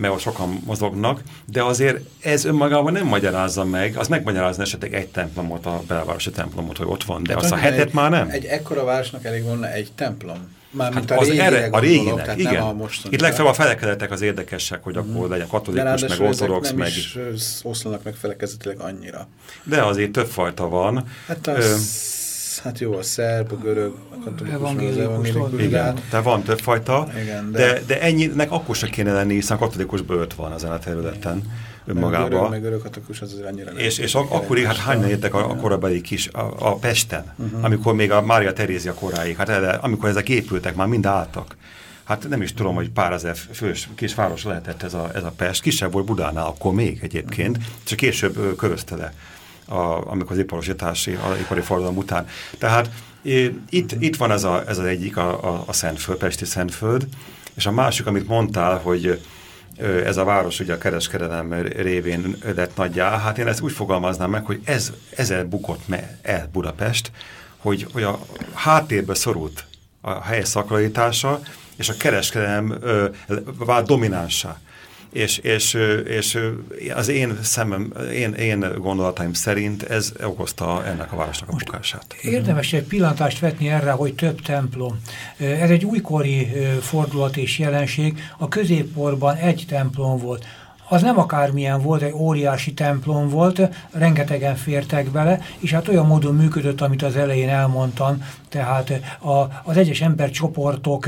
mert sokan mozognak, de azért ez önmagában nem magyarázza meg, az megmagyarázna esetleg egy templomot, a belvárosi templomot, hogy ott van, de hát az a hetet egy, már nem. Egy ekkora városnak elég volna egy templom. Mármint hát a, az erre, a réginek, gondolok, igen. A Itt legfeljebb a felekedetek az érdekesek, hogy akkor mm. legyen katolikus, meg ortodox, nem meg... is oszlanak meg felekezetileg annyira. De azért több fajta van. Hát az... Ö, hát jó, a szerb, a görög, a katolikus, az evangélikus. Igen, de van többfajta, igen, de... De, de ennyinek akkor se kéne lenni, hiszen katolikus bőt van ezen a területen önmagában. Görög, meg görög katolikus az annyira És, és ak akkor hát hányan értek a, a korabeli kis, a, a Pesten, uh -huh. amikor még a Mária Terézia koráig, hát el, amikor ezek épültek, már mind álltak. Hát nem is tudom, hogy pár ezer fős kis város lehetett ez a, ez a Pest. Kisebb volt Budánál, akkor még egyébként, csak később körözte le a, amikor az iparosítási, a ipari forradalom után. Tehát itt, itt van ez, a, ez az egyik, a, a, a Szentföld, Pesti Szentföld, és a másik, amit mondtál, hogy ez a város ugye a kereskedelem révén lett nagyjá, hát én ezt úgy fogalmaznám meg, hogy ez, ezzel bukott el Budapest, hogy, hogy a háttérbe szorult a helyes szakralitása, és a kereskedelem vált dominánsá. És, és, és az én szemem, én, én gondolataim szerint ez okozta ennek a városnak a bukását. Érdemes egy pillantást vetni erre, hogy több templom. Ez egy újkori fordulat és jelenség. A középporban egy templom volt az nem akármilyen volt, egy óriási templom volt, rengetegen fértek bele, és hát olyan módon működött, amit az elején elmondtam, tehát a, az egyes embercsoportok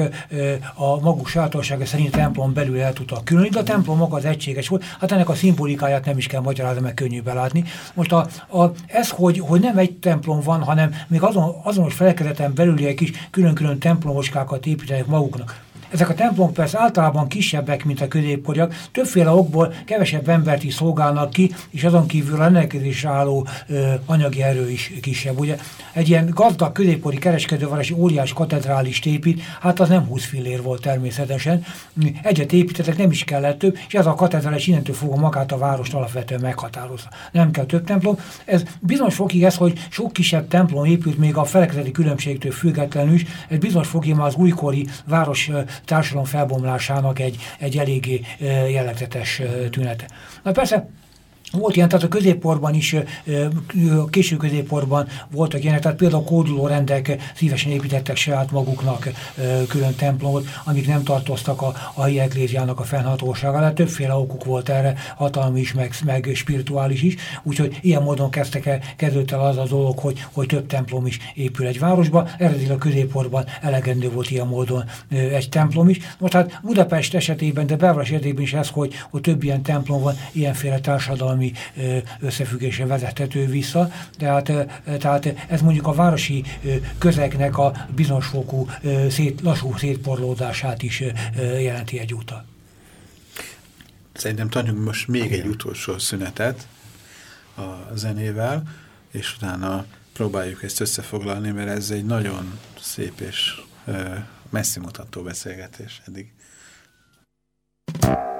a maguk sátorsága szerint templom belül el tudtak különíteni, de a templom maga az egységes volt, hát ennek a szimbolikáját nem is kell magyarázni, meg könnyű belátni. Most a, a, ez, hogy, hogy nem egy templom van, hanem még azon, azonos felekezeten belüliek is külön-külön templomoskákat építenek maguknak ezek a templomok persze általában kisebbek, mint a középkoriak, többféle okból kevesebb embert is szolgálnak ki, és azon kívül a rendelkezésre álló ö, anyagi erő is kisebb. Ugye egy ilyen gazdag középkori kereskedőváros óriás katedrális épít, hát az nem 20 fillér volt természetesen. Egyet építettek, nem is kellett több, és ez a katedrális innentől fogva magát a várost alapvetően meghatározza. Nem kell több templom. Ez bizonyos fokig ez, hogy sok kisebb templom épült még a felekezeti különbségtől függetlenül is, ez bizonyos fokig már az újkori város társadalom felbomlásának egy, egy eléggé jellegzetes tünete. Na persze, volt ilyen, tehát a középporban is, a késő középporban voltak ilyenek, tehát például a kóduló rendek szívesen építettek saját maguknak külön templomot, amik nem tartoztak a, a helyi ekléziának a fennhatósága, de többféle okuk volt erre, hatalmi is, meg, meg spirituális is, úgyhogy ilyen módon kezdtek el, kezdődött el az a dolog, hogy, hogy több templom is épül egy városba, eredetileg a középporban elegendő volt ilyen módon egy templom is. Most hát Budapest esetében, de belváros esetében is ez, hogy, hogy több ilyen templom van, ilyenféle társadalmi társadalmi összefüggésre vezethető vissza, tehát, tehát ez mondjuk a városi közegnek a bizonyos fokú szét, lassú szétporlódását is jelenti egyúttal. Szerintem tanuljuk most még egy utolsó szünetet a zenével, és utána próbáljuk ezt összefoglalni, mert ez egy nagyon szép és messzimutató beszélgetés eddig. Thank you.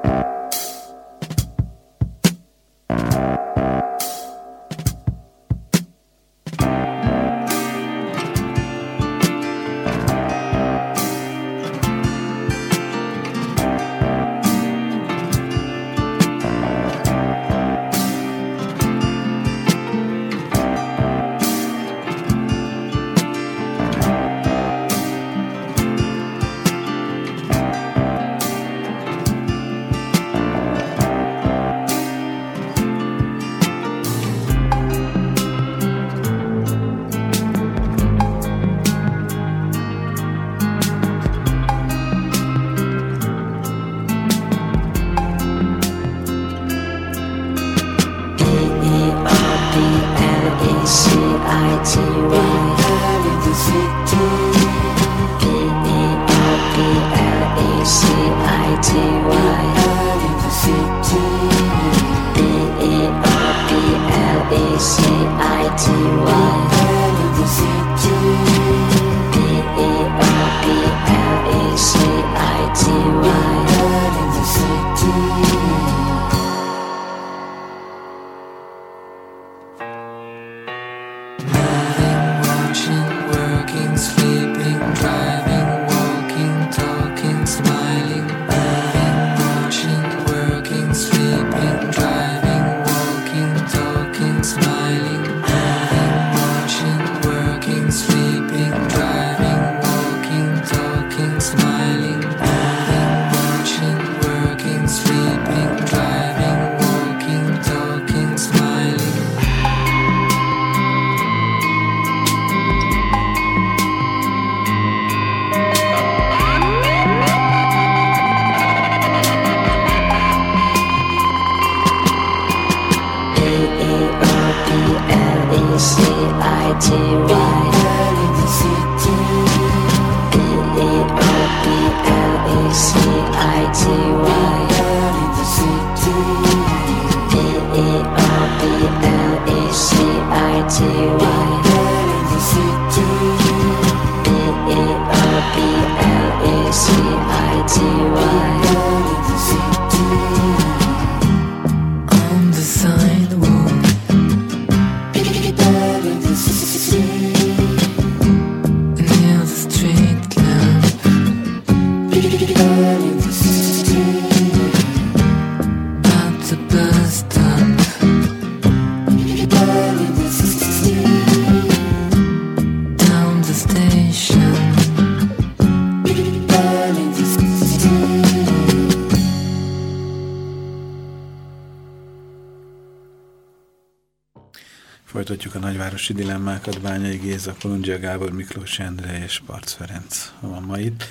Folytatjuk a nagyvárosi dilemmákat, Bányai Géza, Kolundzsia Gábor, Miklós Endre és Parc Ferenc van ma itt.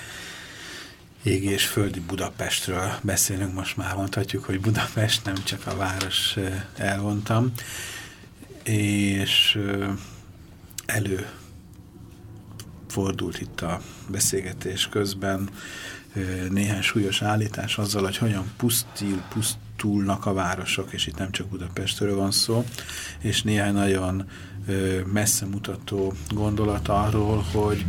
Égi és földi Budapestről beszélünk, most már mondhatjuk, hogy Budapest, nem csak a város elvontam. És elő fordult itt a beszélgetés közben néhány súlyos állítás azzal, hogy hogyan pusztil, pusztulnak a városok, és itt nem csak Budapestről van szó, és néhány nagyon messze mutató gondolat arról, hogy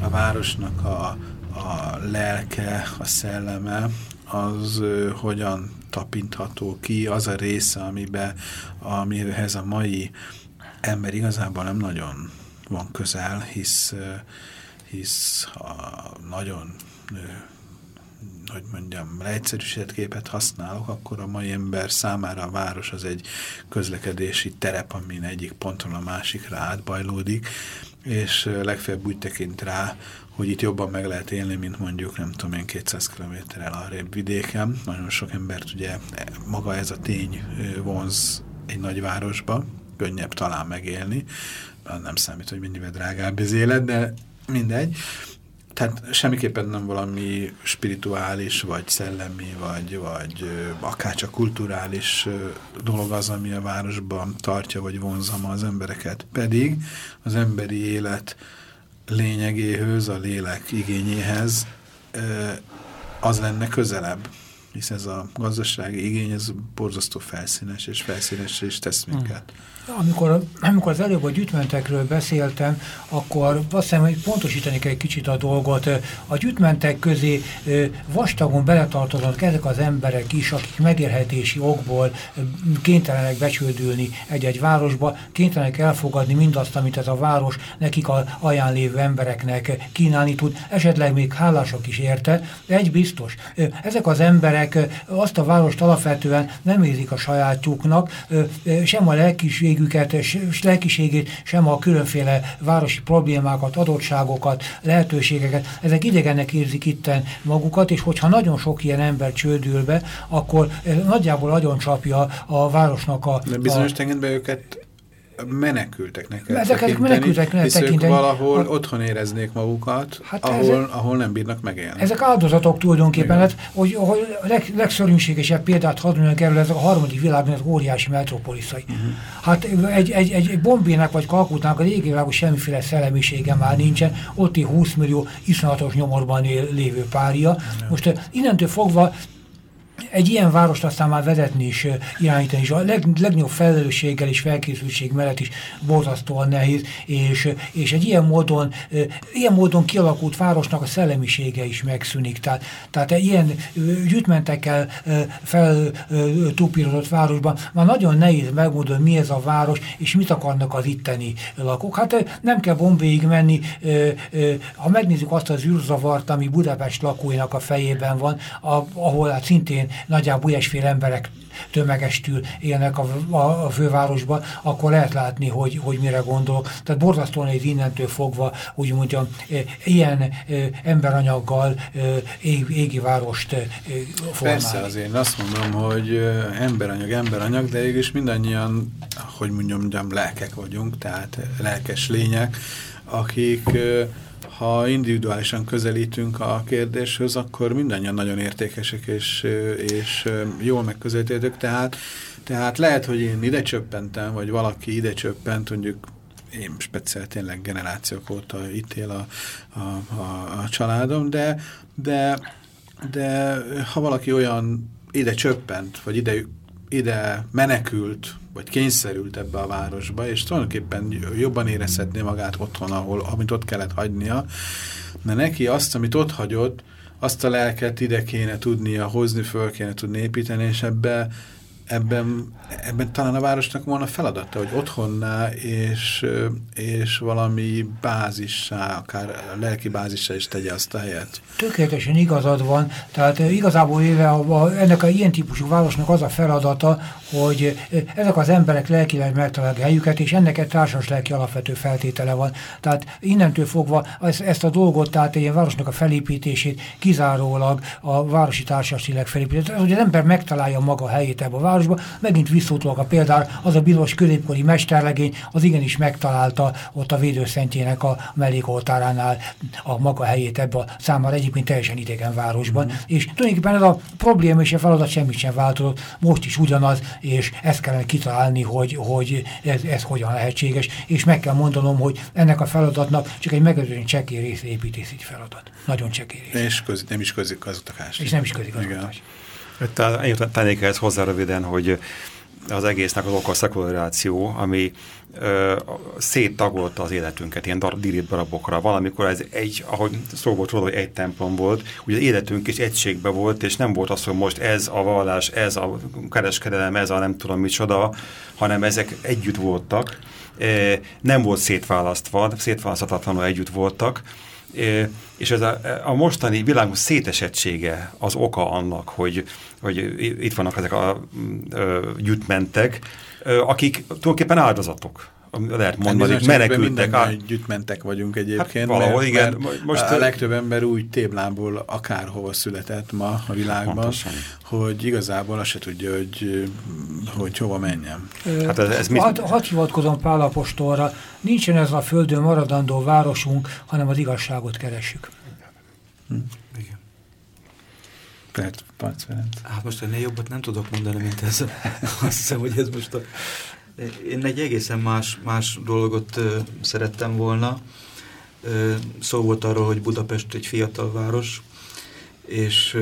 a városnak a, a lelke, a szelleme, az hogyan tapintható ki, az a része, amiben, amihez a mai ember igazából nem nagyon van közel, hisz, hisz ha nagyon hogy mondjam, leegyszerűsített képet használok, akkor a mai ember számára a város az egy közlekedési terep, amin egyik ponton a másikra átbajlódik, és legfeljebb úgy tekint rá, hogy itt jobban meg lehet élni, mint mondjuk, nem tudom én, 200 kilométerrel arrébb vidéken. Nagyon sok embert ugye maga ez a tény vonz egy nagyvárosba, könnyebb talán megélni, nem számít, hogy mennyivel drágább az élet, de mindegy. Tehát semmiképpen nem valami spirituális, vagy szellemi, vagy, vagy akár csak kulturális dolog az, ami a városban tartja, vagy vonzama az embereket. Pedig az emberi élet lényegéhöz, a lélek igényéhez az lenne közelebb hisz ez a gazdasági igény, ez borzasztó felszínes, és felszínes is tesz minket. Amikor, amikor az előbb a gyűjtmentekről beszéltem, akkor azt hiszem, hogy pontosítani kell egy kicsit a dolgot. A gyűjtmentek közé vastagon beletartoznak ezek az emberek is, akik megérhetési okból kénytelenek becsődülni egy-egy városba, kénytelenek elfogadni mindazt, amit ez a város nekik a aján lévő embereknek kínálni tud, esetleg még hálásak is érte, egy biztos. Ezek az emberek azt a várost alapvetően nem érzik a sajátjuknak, sem a lelkiség lelkiségüket, lelkiségét, sem a különféle városi problémákat, adottságokat, lehetőségeket. Ezek idegenek érzik itten magukat, és hogyha nagyon sok ilyen ember csődül be, akkor nagyjából nagyon csapja a városnak a... De bizonyos a... tekintetben őket menekülteknek kell Ezek, menekülteknek tekinteni. valahol a... otthon éreznék magukat, hát ahol, ezek, ahol nem bírnak megélni. Ezek áldozatok tulajdonképpen, hát, hogy, hogy leg, legszörnyűségesebb példát hadd mondjak erről, ezek a harmadik világban az óriási metropoliszai. Uh mhm. -huh. Hát egy, egy, egy bombének vagy kalkutnának a régi világon semmiféle szellemisége már nincsen, ott 20 millió iszonyatos nyomorban él, lévő párja. Uh -huh. Most innentől fogva egy ilyen várost aztán már vezetni is, irányítani is, a leg, legnagyobb felelősséggel és felkészültség mellett is borzasztóan nehéz, és, és egy ilyen módon, ilyen módon kialakult városnak a szellemisége is megszűnik. Tehát, tehát egy ilyen gyűjtmentekkel feltupírozott városban már nagyon nehéz megmondani, mi ez a város, és mit akarnak az itteni lakók. Hát nem kell bombéig menni, ha megnézzük azt az űrzavart, ami Budapest lakóinak a fejében van, ahol hát szintén nagyjából ilyesféle emberek tömegestül élnek a, a, a fővárosban, akkor lehet látni, hogy, hogy mire gondolok. Tehát borzasztóan egy innentől fogva, úgy mondjam, e, ilyen e, emberanyaggal e, ég, égi várost formálni. Persze, azért azt mondom, hogy emberanyag, emberanyag, de is mindannyian, hogy mondjam, lelkek vagyunk, tehát lelkes lények, akik ha individuálisan közelítünk a kérdéshez, akkor mindannyian nagyon értékesek és, és jól megközelítők, tehát, tehát lehet, hogy én ide csöppentem, vagy valaki ide csöppent, mondjuk én speciál tényleg generációk óta itt él a, a, a, a családom, de, de, de ha valaki olyan ide csöppent, vagy ide, ide menekült, vagy kényszerült ebbe a városba, és tulajdonképpen jobban érezhetné magát otthon, ahol, amit ott kellett hagynia, mert neki azt, amit ott hagyott, azt a lelket ide kéne tudnia hozni, föl kéne tudni építeni, és ebbe ebben, ebben talán a városnak volna feladata, hogy otthonná és, és valami bázissá, akár lelki bázissá is tegye azt a helyet. Tökéletesen igazad van, tehát igazából éve a, a, ennek a ilyen típusú városnak az a feladata, hogy ezek az emberek lelkileg megtalálják helyüket, és ennek egy társas lelki alapvető feltétele van. Tehát innentől fogva ezt, ezt a dolgot, tehát egy városnak a felépítését kizárólag a városi társasileg felépítését, hogy az ember megtalálja maga helyét ebbe a városba, megint a példára, az a bizonyos középkori mesterlegény, az igenis megtalálta ott a védőszentjének a mellékoltáránál a maga helyét ebbe a számára egyébként teljesen idegen városban, mm. és tulajdonképpen ez a probléma és a feladat semmit sem változott, most is ugyanaz, és ezt kellene kitalálni, hogy, hogy ez, ez hogyan lehetséges, és meg kell mondanom, hogy ennek a feladatnak csak egy megőzően csekély rész építési feladat. Nagyon csekély rész. És köz, nem is közigazgatás. És nem is közigazgatás. Tennék ehhez hozzá röviden, hogy az egésznek az oka a szekularáció, ami ö, széttagolta az életünket ilyen dar, dirít darabokra. Valamikor ez egy, ahogy szó volt róla, hogy egy templom volt, ugye az életünk is egységbe volt, és nem volt az, hogy most ez a vallás, ez a kereskedelem, ez a nem tudom micsoda, hanem ezek együtt voltak. Nem volt szétválasztva, szétválaszthatatlanul együtt voltak, és ez a, a mostani világos szétesettsége az oka annak, hogy, hogy itt vannak ezek a, gyűjtmentek, akik tulajdonképpen áldozatok lehet hát mondani, hát menekültek. Minden együtt mentek vagyunk egyébként. Hát valahol, mert, igen. Mert most a legtöbb ember úgy téblából akárhova született ma a világban, pontosan. hogy igazából azt se tudja, hogy, hogy hova menjen. Hát ez, ez mit... Hadd had hivatkozom Pál Apostolra, nincsen ez a földön maradandó városunk, hanem az igazságot keressük. Hm. Igen. Perc, Perc Hát most ennél jobbat nem tudok mondani, mint ez. Azt hiszem, hogy ez most a én egy egészen más, más dolgot szerettem volna. Szó volt arról, hogy Budapest egy fiatal város, és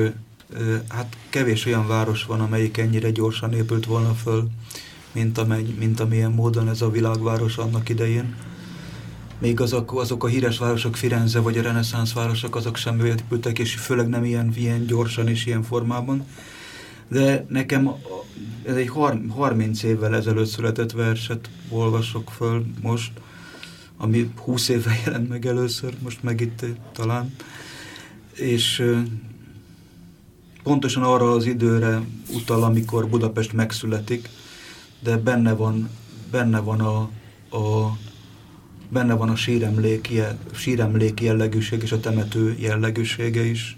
hát kevés olyan város van, amelyik ennyire gyorsan épült volna föl, mint, amely, mint amilyen módon ez a világváros annak idején. Még azok, azok a híres városok, Firenze vagy a reneszánsz városok, azok sem épültek, és főleg nem ilyen, ilyen gyorsan és ilyen formában. De nekem ez egy 30 évvel ezelőtt született verset olvasok föl most, ami 20 éve jelent meg először, most meg itt talán. És pontosan arra az időre utal, amikor Budapest megszületik, de benne van, benne van a, a benne van a síremlék, síremlék jellegűség és a temető jellegűsége is.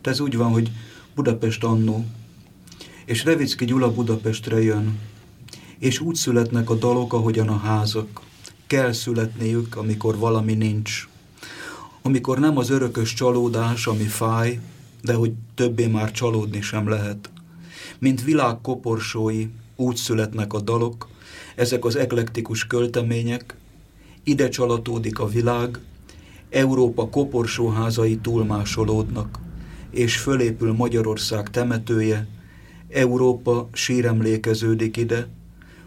Tehát ez úgy van, hogy Budapest annó és Revicki Gyula Budapestre jön, és úgy születnek a dalok, ahogyan a házak. Kell születniük, amikor valami nincs. Amikor nem az örökös csalódás, ami fáj, de hogy többé már csalódni sem lehet. Mint világ koporsói, úgy születnek a dalok, ezek az eklektikus költemények, ide csalatódik a világ, Európa koporsóházai túlmásolódnak, és fölépül Magyarország temetője, Európa síremlékeződik ide,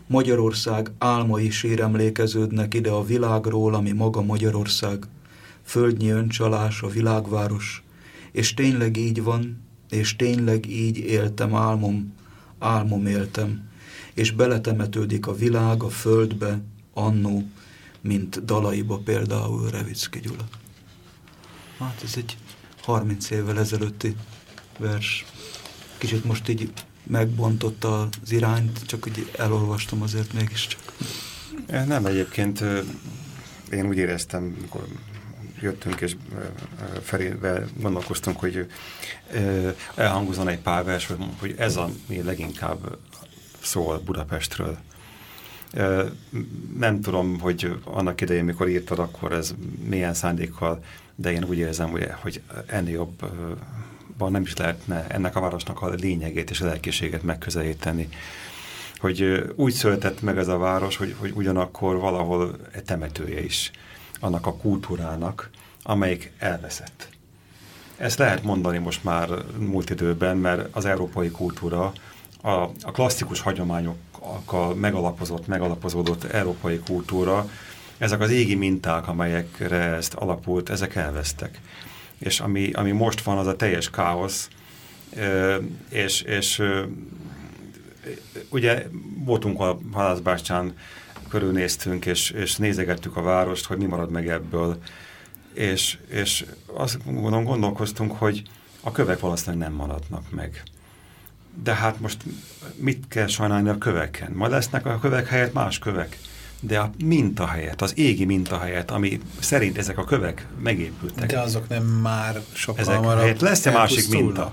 Magyarország álmai síremlékeződnek ide a világról, ami maga Magyarország, földnyi öncsalás, a világváros, és tényleg így van, és tényleg így éltem álmom, álmom éltem, és beletemetődik a világ a földbe, annó, mint dalaiba például Revicki Gyula. Hát ez egy 30 évvel ezelőtti vers. Kicsit most így megbontotta az irányt, csak hogy elolvastam azért mégiscsak. Nem, egyébként én úgy éreztem, amikor jöttünk és Ferivel gondolkoztunk, hogy elhangozon egy pár vers, hogy ez a mi leginkább szól Budapestről. Nem tudom, hogy annak idején, mikor írtad, akkor ez milyen szándékkal, de én úgy érzem, hogy ennél jobb nem is lehetne ennek a városnak a lényegét és a lelkiséget megközelíteni. Hogy úgy született meg ez a város, hogy, hogy ugyanakkor valahol temetője is annak a kultúrának, amelyik elveszett. Ezt lehet mondani most már múlt időben, mert az európai kultúra a, a klasszikus hagyományokkal megalapozott, megalapozódott európai kultúra, ezek az égi minták, amelyekre ezt alapult, ezek elvesztek és ami, ami most van, az a teljes káosz, és, és ugye voltunk a halászbástyán, körülnéztünk, és, és nézegettük a várost, hogy mi marad meg ebből, és, és azt gondolom, gondolkoztunk, hogy a kövek valószínűleg nem maradnak meg. De hát most mit kell sajnálni a köveken? Majd lesznek a kövek helyett más kövek de a mintahelyet, az égi mintahelyet, ami szerint ezek a kövek megépültek. De azok nem már sokkal ezek lesz-e másik minta?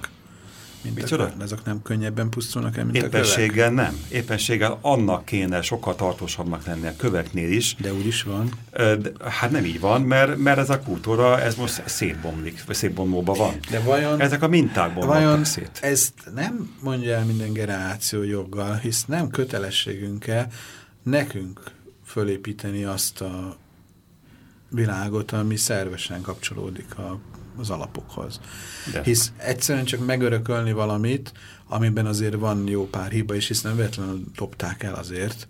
mint Micsoda? a. Ezek nem könnyebben pusztulnak el, mint a Éppenséggel kövek? nem. Éppenséggel annak kéne sokkal tartósabbnak lenni a köveknél is. De úgy is van. De, hát nem így van, mert, mert ez a kultúra, ez most szétbomlik, vagy szétbomlóban van. De vajon, Ezek a minták vajon szét. ezt nem mondja el minden generáció joggal, hisz nem kötelességünk-e nekünk fölépíteni azt a világot, ami szervesen kapcsolódik a, az alapokhoz. De. Hisz egyszerűen csak megörökölni valamit, amiben azért van jó pár hiba, és hisz nem véletlenül dobták el azért,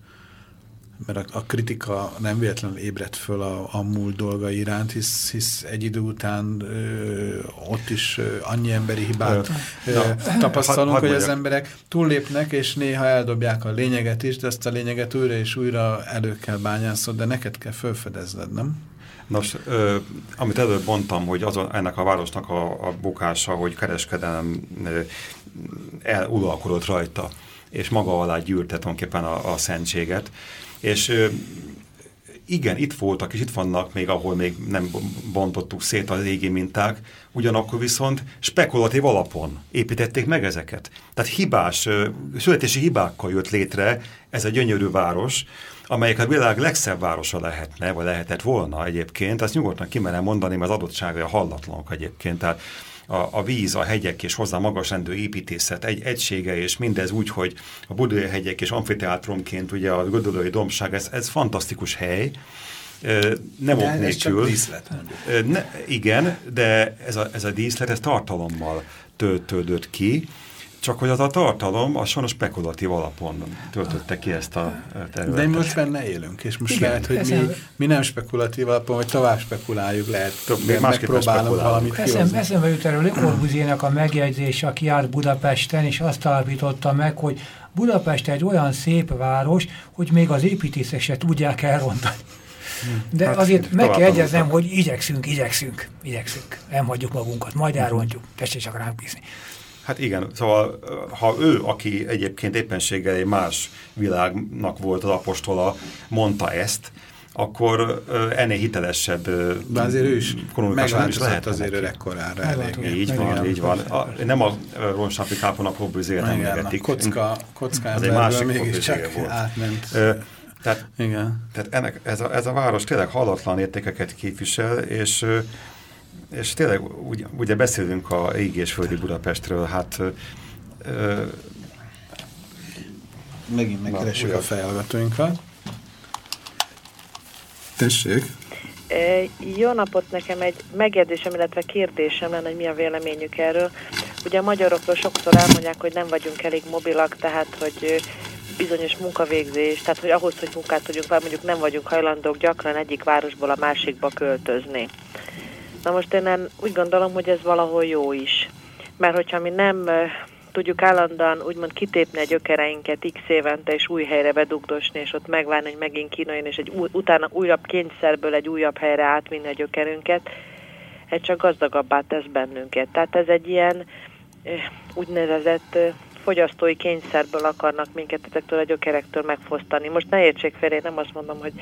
mert a, a kritika nem véletlenül ébredt föl a, a múlt dolga iránt, hisz, hisz egy idő után ö, ott is ö, annyi emberi hibát ö, Na, tapasztalunk, hogy az emberek túllépnek, és néha eldobják a lényeget is, de ezt a lényeget újra és újra elő kell bányászod, de neked kell felfedezned, nem? Nos, ö, amit előbb mondtam, hogy az ennek a városnak a, a bukása, hogy kereskedelem eluralkodott rajta, és maga alá gyűrte tulajdonképpen a, a szentséget. És igen, itt voltak, és itt vannak még, ahol még nem bontottuk szét a régi minták, ugyanakkor viszont spekulatív alapon építették meg ezeket. Tehát hibás, születési hibákkal jött létre ez a gyönyörű város, amelyik a világ legszebb városa lehetne, vagy lehetett volna egyébként, azt nyugodtan kimerem mondani, mert az adottságai hallatlanok egyébként. Tehát a, a víz, a hegyek és hozzá magas rendű építészet egy egysége, és mindez úgy, hogy a budai hegyek és amfiteátrumként ugye a gödölői dombság, ez, ez fantasztikus hely, nem De ok ez csak nélkül. díszlet, Ne, igen, de ez a, ez a díszlet, ez tartalommal töltődött ki, csak hogy az a tartalom, az sajnos spekulatív alapon töltötte ki ezt a területet. De most benne élünk, és most Igen, lehet, hogy mi, mi nem spekulatív alapon, vagy tovább spekuláljuk, lehet, Több- megpróbálunk valamit Eszem, kihozni. eszembe jut erről Le Corbusier-nek a megjegyzés, aki járt Budapesten, és azt állapította meg, hogy Budapest egy olyan szép város, hogy még az építészek se tudják elrontani. De Hát, azért meg kell egyeznem, hogy igyekszünk, igyekszünk, igyekszünk. Nem hagyjuk magunkat, majd elrontjuk. Tessék csak ránk bízni. Hát igen, szóval ha ő, aki egyébként éppenséggel egy más világnak volt az apostola, mondta ezt, akkor ennél hitelesebb De azért ő is nem is megváltozott lehetne azért neki. öregkorára Megváltozott. elég. Így Igen. van, így van. A, nem a Ronsápi Kápon Corbusier-t Igen, a emlegetik. kocka, kocka Az egy másik mégiscsak volt. átment. Ö, tehát Igen. Tehát ennek, ez, a, ez a város tényleg hallatlan értékeket képvisel, és, ö, és tényleg ugye, ugye beszélünk a égi és földi Budapestről, hát ö, Megint megkeressük Na, a fejhallgatóinkat. Tessék. E, Jó napot, nekem egy megjegyzésem, illetve kérdésem lenne, hogy mi a véleményük erről. Ugye a magyarokról sokszor elmondják, hogy nem vagyunk elég mobilak, tehát hogy bizonyos munkavégzés, tehát hogy ahhoz, hogy munkát tudjunk, vagy mondjuk nem vagyunk hajlandók gyakran egyik városból a másikba költözni. Na most én nem- úgy gondolom, hogy ez valahol jó is. Mert hogyha mi nem tudjuk állandóan úgymond kitépni a gyökereinket x évente, és új helyre bedugdosni, és ott megvárni, hogy megint kínáljon, és egy új, utána újabb kényszerből egy újabb helyre átvinni a gyökerünket, ez csak gazdagabbá tesz bennünket. Tehát ez egy ilyen úgynevezett fogyasztói kényszerből akarnak minket ezektől a gyökerektől megfosztani. Most ne értsék félre, én nem azt mondom, hogy,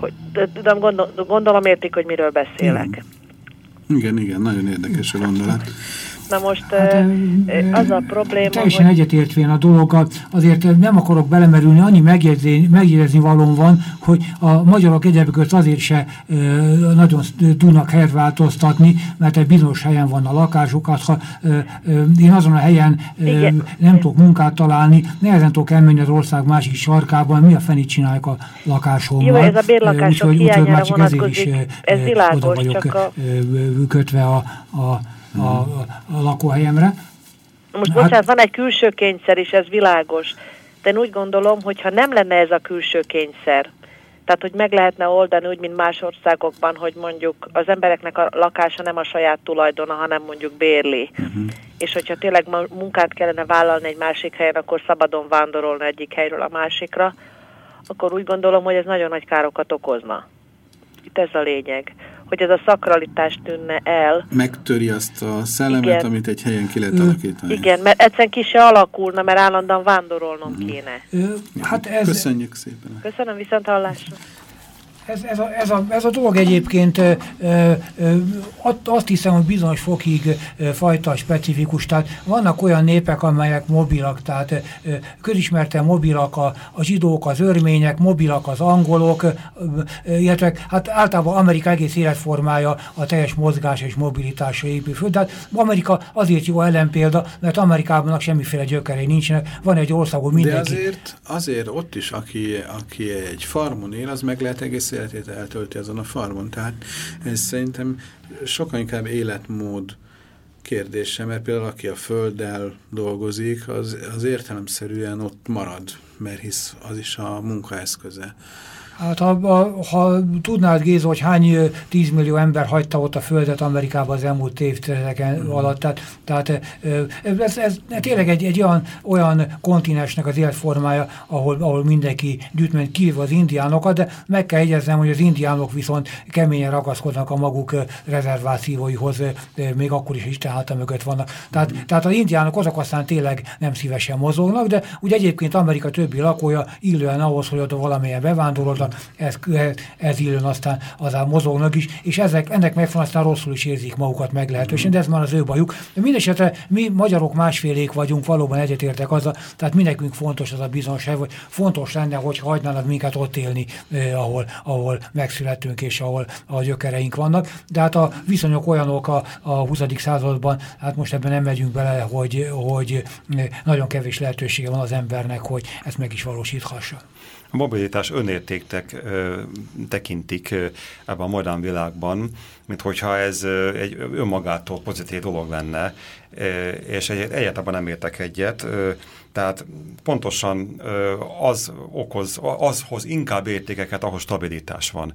hogy de, de gondol, gondolom értik, hogy miről beszélek. Igen, igen, nagyon érdekes a gondolat. Na most Hát, hát, az a probléma, Teljesen hogy... egyetértvén a dologgal, azért nem akarok belemerülni, annyi megjegyezni, megjegyezni valóm van, hogy a magyarok között azért se nagyon tudnak helyet változtatni, mert egy bizonyos helyen van a lakásukat. Ha ö, ö, én azon a helyen Igen. nem tudok munkát találni, nehezen tudok elmenni az ország másik sarkában, mi a fenit csinálják a lakásommal. Jó, ez a bérlakások úgyhogy- úgyhogy hiányára már csak ezért is, vonatkozik. Ez világos, oda vagyok csak a- kötve a, a, a, a, lakóhelyemre. Most Hát- bocsánat, van egy külső kényszer is, ez világos. De én úgy gondolom, hogy ha nem lenne ez a külső kényszer, tehát hogy meg lehetne oldani úgy, mint más országokban, hogy mondjuk az embereknek a lakása nem a saját tulajdona, hanem mondjuk bérli. Uh-huh. És hogyha tényleg munkát kellene vállalni egy másik helyen, akkor szabadon vándorolna egyik helyről a másikra, akkor úgy gondolom, hogy ez nagyon nagy károkat okozna. Itt ez a lényeg, hogy ez a szakralitás tűnne el, Megtöri azt a szellemet, Igen. amit egy helyen ki lehet alakítani. Igen, mert egyszerűen ki se alakulna, mert állandóan vándorolnom kéne. Ö, Hát ez, Köszönjük szépen. Köszönöm, viszont hallásra. Ez, ez, a, ez, a, ez a dolog egyébként ö, ö, azt hiszem, hogy bizonyos fokig ö, fajta specifikus. Tehát vannak olyan népek, amelyek mobilak, tehát ö, közismerten mobilak a, a zsidók, az örmények, mobilak az angolok, ö, ö, illetve hát általában Amerika egész életformája a teljes mozgás és mobilitásra épül föl. Tehát Amerika azért jó ellenpélda, mert Amerikában semmiféle gyökerei nincsenek. Van egy ország, ahol mindenki... De azért, azért ott is, aki, aki egy farmon él, az meg lehet egész életét eltölti azon a farmon. Tehát ez szerintem sokkal inkább életmód kérdése, mert például aki a földdel dolgozik, az, az értelemszerűen ott marad, mert hisz az is a munkaeszköze. Hát ha, ha, ha tudnád, Géza, hogy hány tízmillió ember hagyta ott a Földet Amerikában az elmúlt évtizedeken mm. alatt, tehát, tehát ez, ez tényleg egy, egy olyan, olyan kontinensnek az életformája, ahol, ahol mindenki gyűjtment kívül az indiánokat, de meg kell jegyeznem, hogy az indiánok viszont keményen ragaszkodnak a maguk rezervációihoz, még akkor is Isten háta mögött vannak. Tehát, mm. tehát az indiánok azok aztán tényleg nem szívesen mozognak, de úgy egyébként Amerika többi lakója illően ahhoz, hogy oda valamilyen bevándorol, mozognak, ez, ez illőn aztán azán mozognak is, és ezek, ennek megfelelően aztán rosszul is érzik magukat meglehetősen, de ez már az ő bajuk. De mindesetre mi magyarok másfélék vagyunk, valóban egyetértek azzal, tehát mi nekünk fontos az a bizonság, hogy fontos lenne, hogy hagynának minket ott élni, eh, ahol, ahol megszületünk és ahol a gyökereink vannak. De hát a viszonyok olyanok a, a 20. században, hát most ebben nem megyünk bele, hogy, hogy nagyon kevés lehetősége van az embernek, hogy ezt meg is valósíthassa. A mobilitás önértéktek tekintik ebben a modern világban, mint hogyha ez egy önmagától pozitív dolog lenne, és egy, egyáltalán nem értek egyet. Tehát pontosan az okoz, az hoz inkább értékeket, ahol stabilitás van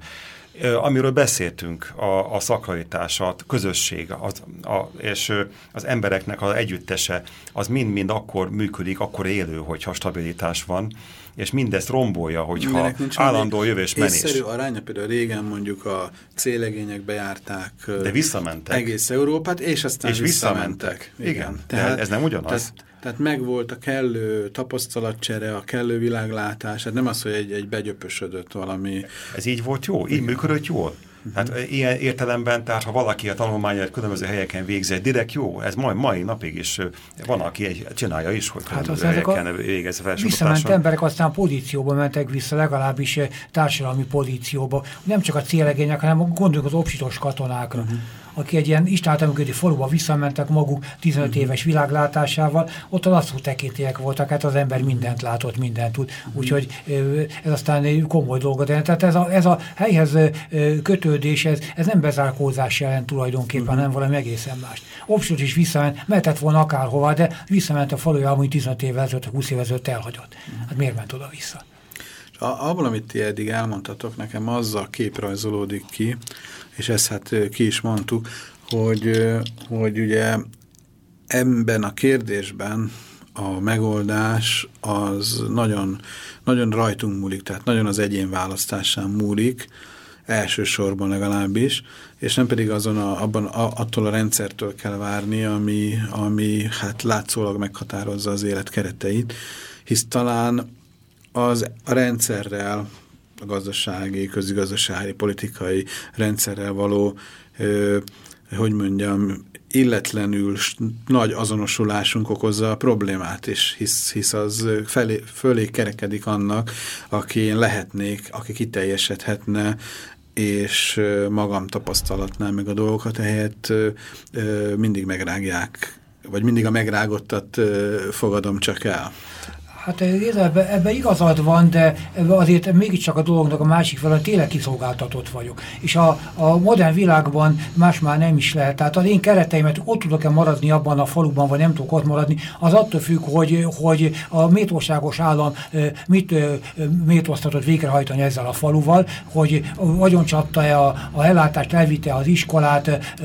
amiről beszéltünk, a, a szakalitás, a közösség, az, a, és az embereknek az együttese, az mind-mind akkor működik, akkor élő, hogyha stabilitás van, és mindezt rombolja, hogyha állandó jövés menés. Észszerű aránya, például régen mondjuk a célegények bejárták de visszamentek. egész Európát, és aztán és visszamentek. visszamentek. Igen, tehát, ez nem ugyanaz. Tehát, tehát megvolt a kellő tapasztalatcsere, a kellő világlátás, hát nem az, hogy egy, egy begyöpösödött valami. Ez így volt jó? Így működött jól? Hát ilyen értelemben, tehát ha valaki a tanulmányát különböző helyeken végzi, direkt jó, ez majd mai napig is van, aki egy, csinálja is, hogy hát az helyeken végez Visszament emberek aztán pozícióba mentek vissza, legalábbis társadalmi pozícióba. Nem csak a célegények, hanem gondoljuk az obsitos katonákra. Uh -huh aki egy ilyen istáltalműködő faluba visszamentek maguk 15 mhm. éves világlátásával, ott a lasszú tekintélyek voltak, hát az ember mindent látott, mindent tud. Mhm. Úgyhogy ez aztán komoly dolgot jelent. Tehát ez a, ez a helyhez kötődés, ez, ez nem bezárkózás jelent tulajdonképpen, uh-huh. nem valami egészen más. Obsot is visszament, mehetett volna akárhova, de visszament a faluja, amit 15 évvel ezelőtt, 20 évvel ezelőtt elhagyott. Hát miért ment oda-vissza? Abban, amit ti eddig elmondtatok, nekem az a kép rajzolódik ki, és ezt hát ki is mondtuk, hogy, hogy ugye ebben a kérdésben a megoldás az nagyon, nagyon rajtunk múlik, tehát nagyon az egyén választásán múlik, elsősorban legalábbis, és nem pedig azon a, abban a, attól a rendszertől kell várni, ami, ami hát látszólag meghatározza az élet kereteit, hisz talán az a rendszerrel a gazdasági, közigazdasági, politikai rendszerrel való, ö, hogy mondjam, illetlenül nagy azonosulásunk okozza a problémát, és hisz, hisz az felé, fölé kerekedik annak, aki lehetnék, aki kiteljesedhetne, és magam tapasztalatnál meg a dolgokat, ehelyett mindig megrágják, vagy mindig a megrágottat fogadom csak el. Hát ebben ebbe igazad van, de azért mégiscsak a dolognak a másik fele tényleg kiszolgáltatott vagyok. És a, a modern világban más már nem is lehet. Tehát az én kereteimet ott tudok-e maradni abban a faluban, vagy nem tudok ott maradni, az attól függ, hogy, hogy a méltóságos állam mit méltóztatott végrehajtani ezzel a faluval, hogy vagyoncsapta-e a, a ellátást, elvitte az iskolát,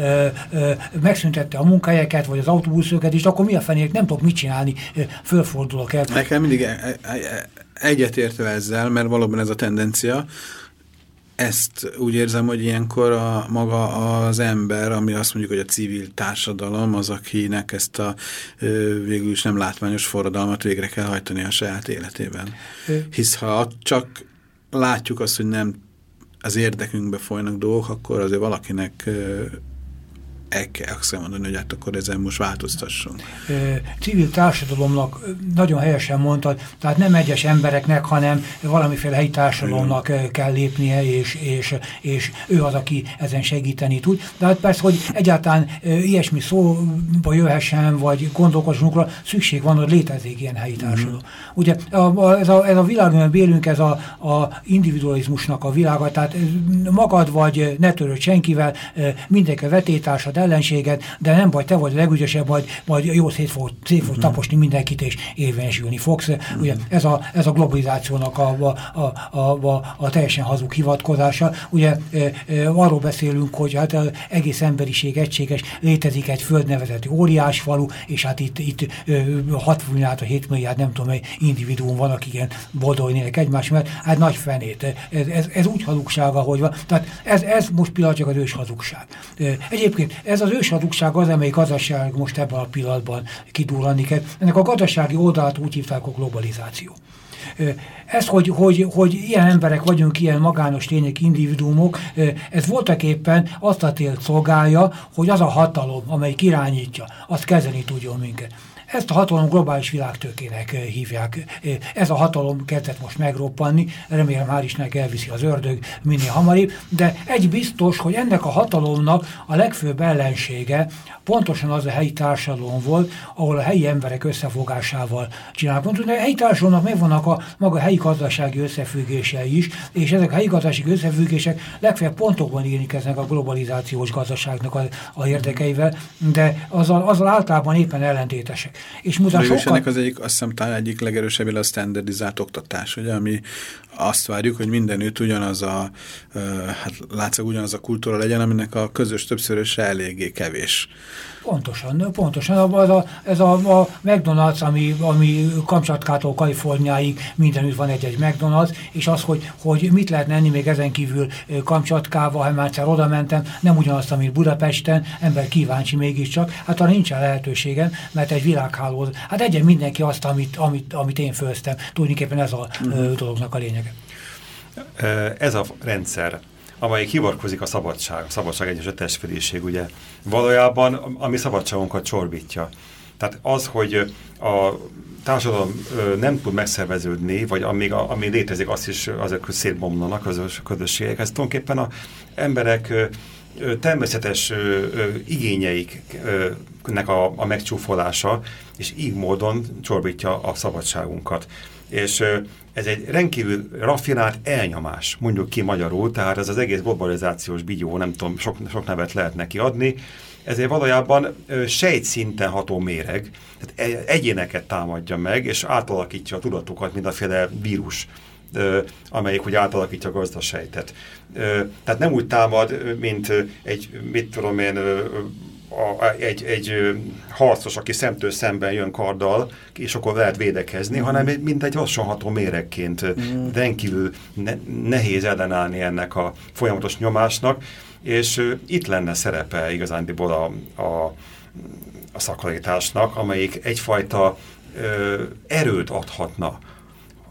megszüntette a munkahelyeket, vagy az autóbuszöket, és akkor mi a fenék, nem tudok mit csinálni, fölfordulok el. Nekem mindig e- e- e- egyetértve ezzel, mert valóban ez a tendencia, ezt úgy érzem, hogy ilyenkor a, maga az ember, ami azt mondjuk, hogy a civil társadalom, az, akinek ezt a végül is nem látványos forradalmat végre kell hajtani a saját életében. Hisz ha csak látjuk azt, hogy nem az érdekünkbe folynak dolgok, akkor azért valakinek el kell azt mondani, hogy hát akkor ezen most változtassunk. Civil társadalomnak nagyon helyesen mondtad, tehát nem egyes embereknek, hanem valamiféle helyi társadalomnak Igen. kell lépnie, és, és, és ő az, aki ezen segíteni tud. De hát persze, hogy egyáltalán ilyesmi szóba jöhessen, vagy gondolkozzunk rá, szükség van, hogy létezik ilyen helyi társadalom. Mm. Ugye ez a, ez a világban bélünk, ez a, a individualizmusnak a világa, tehát magad vagy ne törőd senkivel, mindenki vetétársad, ellenséged, de nem baj, te vagy a legügyesebb, vagy, vagy jó szét fog, szét fog -huh. taposni mindenkit, és érvényesülni fogsz. Ugye ez a, ez a globalizációnak a, a, a, a, a, teljesen hazug hivatkozása. Ugye e, e, arról beszélünk, hogy hát az egész emberiség egységes, létezik egy földnevezeti óriás falu, és hát itt, itt e, 6 milliárd, 7 milliárd, nem tudom, egy individuum van, akik ilyen boldognének egymás mert hát nagy fenét. Ez, ez, ez úgy hazugsága, hogy van. Tehát ez, ez most pillanatban az ős hazugság. Egyébként ez az őshadugság az, amelyik gazdaság most ebben a pillanatban kidurrani kell. Ennek a gazdasági oldalát úgy hívták a globalizáció. Ez, hogy, hogy, hogy ilyen emberek vagyunk, ilyen magános tények, individuumok, ez voltak éppen azt a télt szolgálja, hogy az a hatalom, amely irányítja, azt kezelni tudjon minket. Ezt a hatalom globális világtőkének eh, hívják. Eh, ez a hatalom kezdett most megroppanni, remélem hál' Istennek elviszi az ördög minél hamarabb, de egy biztos, hogy ennek a hatalomnak a legfőbb ellensége pontosan az a helyi társadalom volt, ahol a helyi emberek összefogásával csinálnak. De a helyi társadalomnak megvannak a maga helyi gazdasági összefüggései is, és ezek a helyi gazdasági összefüggések legfeljebb pontokban érintkeznek a globalizációs gazdaságnak a, a érdekeivel, de azzal, azzal általában éppen ellentétesek. És sokkal... ennek az egyik, azt hiszem talán egyik legerősebb a standardizált oktatás, ugye, ami azt várjuk, hogy mindenütt ugyanaz a, hát látszik ugyanaz a kultúra legyen, aminek a közös többszöröse eléggé kevés. Pontosan, pontosan. Ez a, ez a, a McDonald's, ami, ami Kamcsatkától Kaliforniáig mindenütt van egy-egy McDonald's, és az, hogy, hogy mit lehet enni még ezen kívül Kamcsatkával, ha már egyszer oda mentem, nem ugyanazt, amit Budapesten, ember kíváncsi mégiscsak, hát arra nincsen lehetőségem, mert egy világhálóz, hát egyen mindenki azt, amit, amit, amit én főztem. Tudniképpen ez a mm dolognak a lényege. Ez a rendszer, amelyik hivatkozik a szabadság, a szabadság egyes a testfedéség, ugye valójában a mi szabadságunkat csorbítja. Tehát az, hogy a társadalom nem tud megszerveződni, vagy amíg, ami létezik, azt is azok szétbomlanak az közösségek. Ez tulajdonképpen az emberek természetes igényeiknek a, a megcsúfolása, és így módon csorbítja a szabadságunkat. És ez egy rendkívül raffinált elnyomás, mondjuk ki magyarul, tehát ez az egész globalizációs bigyó, nem tudom, sok, sok nevet lehet neki adni, ezért valójában sejtszinten ható méreg, tehát e, egyéneket támadja meg, és átalakítja a tudatukat, mint a féle vírus, amelyik úgy átalakítja a gazdasejtet. Tehát nem úgy támad, mint egy, mit tudom én, a, egy, egy harcos, aki szemtől szemben jön karddal, és akkor lehet védekezni, mm. hanem mint egy lassanható méregként mm. rendkívül ne, nehéz ellenállni ennek a folyamatos nyomásnak, és uh, itt lenne szerepe igazándiból a, a, a szakalításnak, amelyik egyfajta uh, erőt adhatna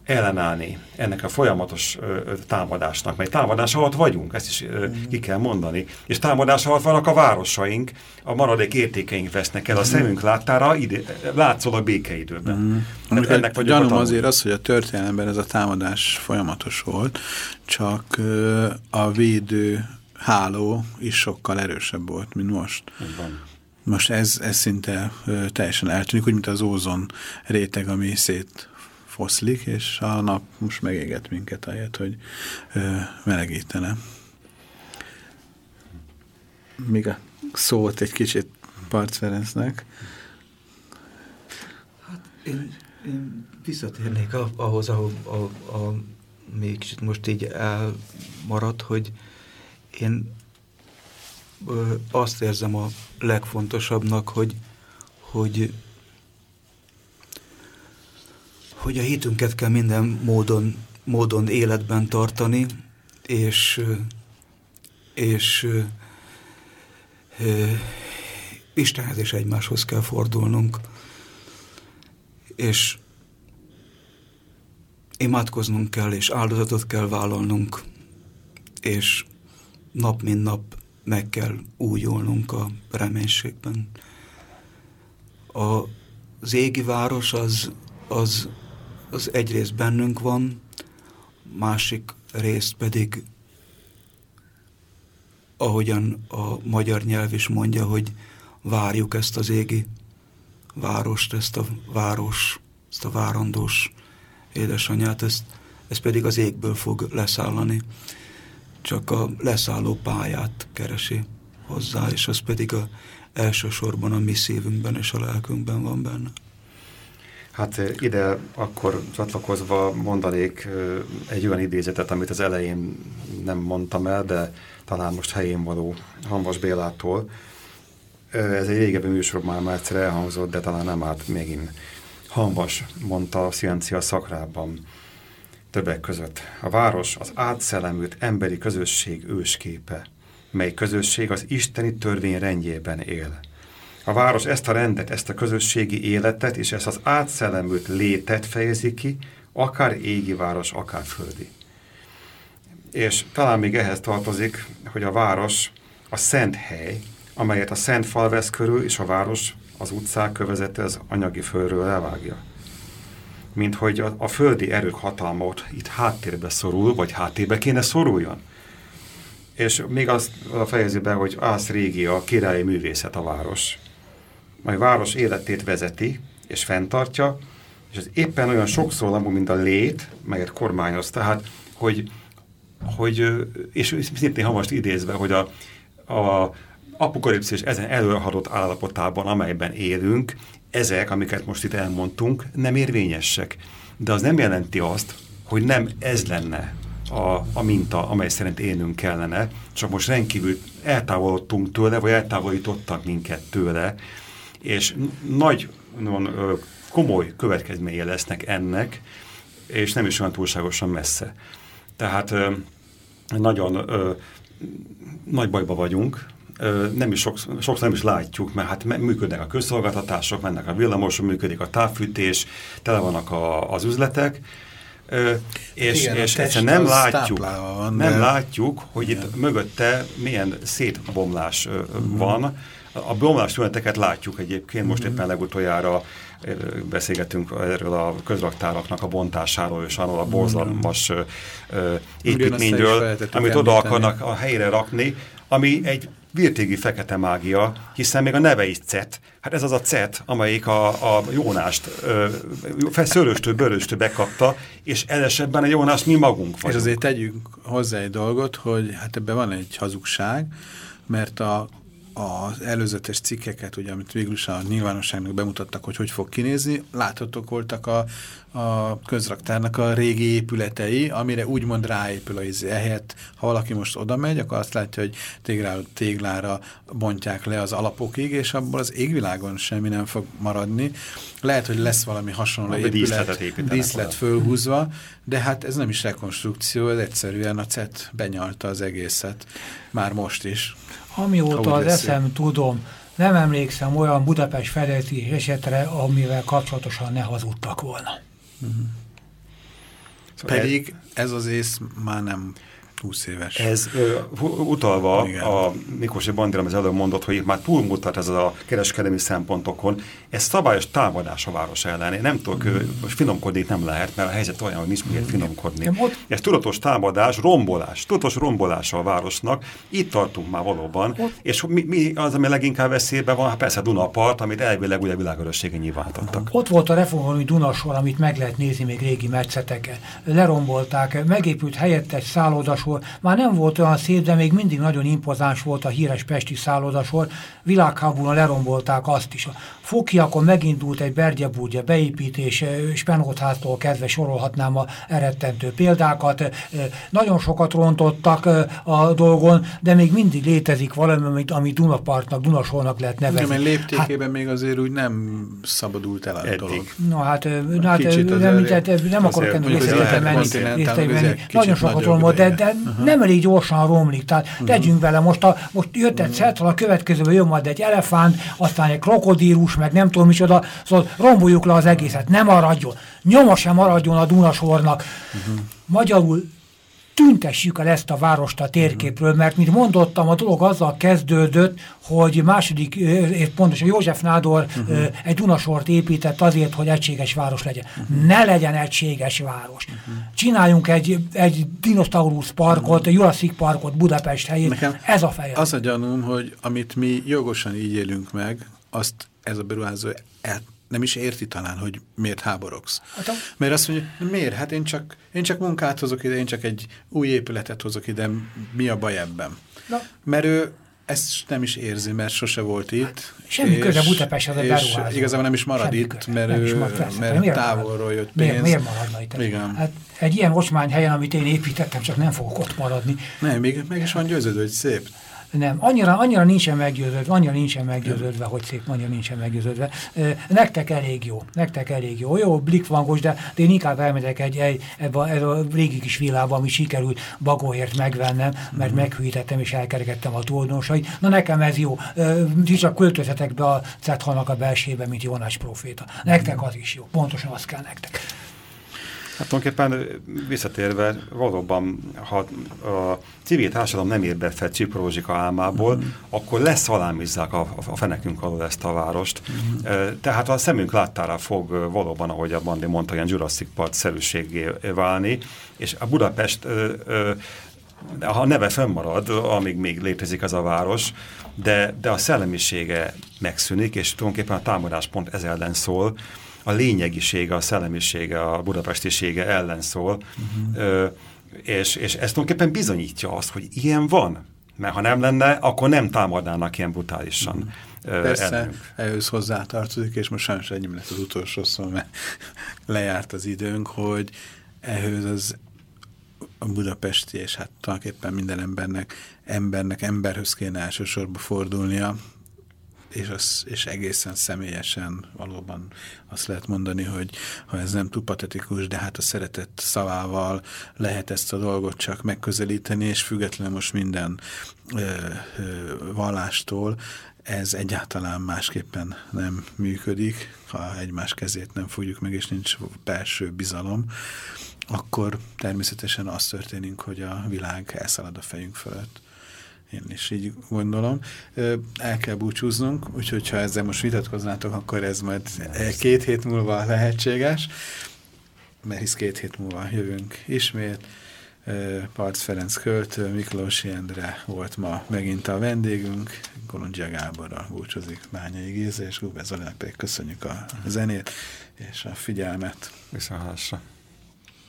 ellenállni ennek a folyamatos ö, támadásnak, mert támadás alatt vagyunk, ezt is ö, mm. ki kell mondani. És támadás alatt vannak a városaink, a maradék értékeink vesznek el a szemünk láttára, ide, látszol a békeidőben. Mm. Ennek, ennek vagyok gyanúm azért az, hogy a történelemben ez a támadás folyamatos volt, csak ö, a védő háló is sokkal erősebb volt, mint most. Van. Most ez, ez szinte ö, teljesen eltűnik, úgy, mint az ózon réteg, ami szét foszlik, és a nap most megéget minket ahelyett, hogy melegítene. Még a szót egy kicsit Parc Ferencnek. Hát én, én visszatérnék ahhoz, ahol a, a, még kicsit most így elmaradt, hogy én ö, azt érzem a legfontosabbnak, hogy, hogy hogy a hitünket kell minden módon, módon életben tartani, és, és Istenhez és egymáshoz kell fordulnunk, és imádkoznunk kell, és áldozatot kell vállalnunk, és nap mint nap meg kell újulnunk a reménységben. A, az égi város az, az, az egyrészt bennünk van, másik részt pedig, ahogyan a magyar nyelv is mondja, hogy várjuk ezt az égi várost, ezt a város, ezt a várandós édesanyját, ezt, ez pedig az égből fog leszállani. Csak a leszálló pályát keresi hozzá, és az pedig a elsősorban a mi szívünkben és a lelkünkben van benne. Hát eh, ide akkor csatlakozva mondanék eh, egy olyan idézetet, amit az elején nem mondtam el, de talán most helyén való Hanvas Bélától. Eh, ez egy régebbi műsor már már egyszer elhangzott, de talán nem árt megint. Hanvas mondta a Sziencia szakrában többek között. A város az átszellemült emberi közösség ősképe, mely közösség az isteni törvény rendjében él. A város ezt a rendet, ezt a közösségi életet és ezt az átszellemült létet fejezi ki, akár égi város, akár földi. És talán még ehhez tartozik, hogy a város a szent hely, amelyet a szent fal vesz körül, és a város az utcák kövezete az anyagi földről elvágja. Mint hogy a, a földi erők hatalmat itt háttérbe szorul, vagy háttérbe kéne szoruljon. És még azt fejezi be, hogy az régi a királyi művészet a város majd város életét vezeti és fenntartja, és ez éppen olyan sokszor mint a lét, melyet kormányoz, tehát, hogy, hogy és szintén havast idézve, hogy a, a apokalipszis ezen előadott állapotában, amelyben élünk, ezek, amiket most itt elmondtunk, nem érvényesek. De az nem jelenti azt, hogy nem ez lenne a, a minta, amely szerint élnünk kellene, csak most rendkívül eltávolodtunk tőle, vagy eltávolítottak minket tőle, és nagy, nagyon komoly következménye lesznek ennek, és nem is olyan túlságosan messze. Tehát nagyon nagy bajba vagyunk, nem is sok, sokszor nem is látjuk, mert hát működnek a közszolgáltatások, mennek a villamosok, működik a távfűtés, tele vannak a, az üzletek, és, Igen, és egyszerűen nem látjuk, van, nem de... látjuk, hogy Igen. itt mögötte milyen szétbomlás uh mhm. -huh. van, a bomlás tüneteket látjuk egyébként, most éppen legutoljára beszélgetünk erről a közraktáraknak a bontásáról és arról a borzalmas építményről, amit oda akarnak a helyre rakni, ami egy virtégi fekete mágia, hiszen még a neve is CET. Hát ez az a CET, amelyik a, a Jónást szőlőstől, bőröstől bekapta, és esetben a Jónás mi magunk vagyunk. És azért tegyünk hozzá egy dolgot, hogy hát ebben van egy hazugság, mert a az előzetes cikkeket, ugye, amit végül is a nyilvánosságnak bemutattak, hogy hogy fog kinézni, láthatók voltak a, a közraktárnak a régi épületei, amire úgymond ráépül a izé. Ehelyett, ha valaki most oda megy, akkor azt látja, hogy téglá, téglára bontják le az alapokig, és abból az égvilágon semmi nem fog maradni. Lehet, hogy lesz valami hasonló épület, díszlet fölhúzva, de hát ez nem is rekonstrukció, ez egyszerűen a CET benyalta az egészet, már most is. Amióta az eszem tudom, nem emlékszem olyan Budapest fedezés esetre, amivel kapcsolatosan ne hazudtak volna. Uh. -huh. szóval Pedig ez az ész már nem 20 éves. Ez ö, utalva Igen. a Miklósi Bandira az előbb mondott, hogy már túlmutat ez a kereskedelmi szempontokon, ez szabályos támadás a város ellen. Én nem tudok, mm. most finomkodni nem lehet, mert a helyzet olyan, hogy nincs miért finomkodni. Mm. Ott... Ez tudatos támadás, rombolás, tudatos rombolása a városnak. Itt tartunk már valóban. Ott... És mi, mi az, ami leginkább veszélyben van? Hát persze Dunapart, amit elvileg ugye világörössége nyilvánítottak. Ott volt a reformálói Dunasor, amit meg lehet nézni még régi metszeteken. Lerombolták, megépült helyett egy szállodasor, szállodasor. Már nem volt olyan szép, de még mindig nagyon impozáns volt a híres pesti szállodasor. Világháborúan lerombolták azt is. A Fokiakon megindult egy bergyebúdja beépítés, Spenótháztól kezdve sorolhatnám a eredtentő példákat. Nagyon sokat rontottak a dolgon, de még mindig létezik valami, amit, ami Dunapartnak, Dunasornak lehet nevezni. Igen, léptékében hát, még azért úgy nem szabadult el a eddig. dolog. Na hát, na, hát nem, nem, nem akarok ennek részletekbe menni. Nagyon sokat romlott, de, de nem elég gyorsan romlik. Tehát uh -huh. tegyünk vele, most, a, most jött egy uh -huh. a következőben jön majd egy elefánt, aztán egy krokodílus, meg nem tudom micsoda, szóval romboljuk le az egészet, nem maradjon. Nyoma sem maradjon a Dunasornak. Uh -huh. Magyarul tüntessük el ezt a várost a térképről, mert mint mondottam, a dolog azzal kezdődött, hogy második, pontosan József Nádor uh -huh. egy Dunasort épített azért, hogy egységes város legyen. Uh -huh. Ne legyen egységes város. Uh -huh. Csináljunk egy, egy dinoszaurusz parkot, uh -huh. Jurassic parkot Budapest helyén. Nekem ez a feje. Az a gyanúm, hogy amit mi jogosan így élünk meg, azt ez a beruházó el nem is érti talán, hogy miért háborogsz. Hát a... Mert azt mondja, miért? Hát én csak, én csak munkát hozok ide, én csak egy új épületet hozok ide, mi a baj ebben? Na. Mert ő ezt nem is érzi, mert sose volt itt. Semmi köze Budapesthez a beruházó. igazából nem is marad Semmi itt, mert, ő, marad, mert miért távolról jött pénz. Miért, miért maradna itt? Igen. Hát egy ilyen ocsmány helyen, amit én építettem, csak nem fogok ott maradni. Nem, még meg is van győződő, hogy szép. Nem, annyira, annyira nincsen meggyőződve, annyira nincsen meggyőződve, hogy szép, annyira nincsen meggyőződve. Nektek elég jó, nektek elég jó. Jó, blikvangos, de, de én inkább elmegyek egy, egy ebbe, a, ebbe a régi kis világba, ami sikerült bagóért megvennem, mert mm. meghűítettem és elkerekedtem a tulajdonosait. Na nekem ez jó. Ti csak költözetek be a Cethalnak a belsébe, mint Jónás proféta. Nektek az is jó. Pontosan az kell nektek. Hát tulajdonképpen visszatérve, valóban, ha a civil társadalom nem ér be fel Csiporózsika álmából, mm. akkor leszalámizzák a, a fenekünk alól ezt a várost. Mm. Tehát a szemünk láttára fog valóban, ahogy a Bandi mondta, ilyen Jurassic Park szerűségé válni, és a Budapest de ha a neve fennmarad, amíg még létezik ez a város, de, de a szellemisége megszűnik, és tulajdonképpen a támadáspont ez ellen szól, a lényegisége, a szellemisége, a budapestisége ellen szól, uh-huh. ö, és, és ez tulajdonképpen bizonyítja azt, hogy ilyen van. Mert ha nem lenne, akkor nem támadnának ilyen brutálisan. Uh-huh. Persze, ellenünk. ehhez hozzátartozik, és most sajnos ennyi lett az utolsó szó, mert lejárt az időnk, hogy ehhez az a budapesti, és hát tulajdonképpen minden embernek, embernek emberhöz kéne elsősorban fordulnia, és, az, és egészen személyesen valóban azt lehet mondani, hogy ha ez nem túl patetikus, de hát a szeretett szavával lehet ezt a dolgot csak megközelíteni, és függetlenül most minden ö, ö, vallástól, ez egyáltalán másképpen nem működik, ha egymás kezét nem fogjuk meg, és nincs belső bizalom, akkor természetesen az történik, hogy a világ elszalad a fejünk fölött. Én is így gondolom. El kell búcsúznunk, úgyhogy ha ezzel most vitatkoznátok, akkor ez majd két hét múlva lehetséges, mert hisz két hét múlva jövünk ismét. Parc Ferenc költő, Miklós Endre volt ma megint a vendégünk, Kolondzsia Gáborra búcsúzik Bányai Géza, és Zolinak pedig köszönjük a zenét és a figyelmet. Viszontlátásra.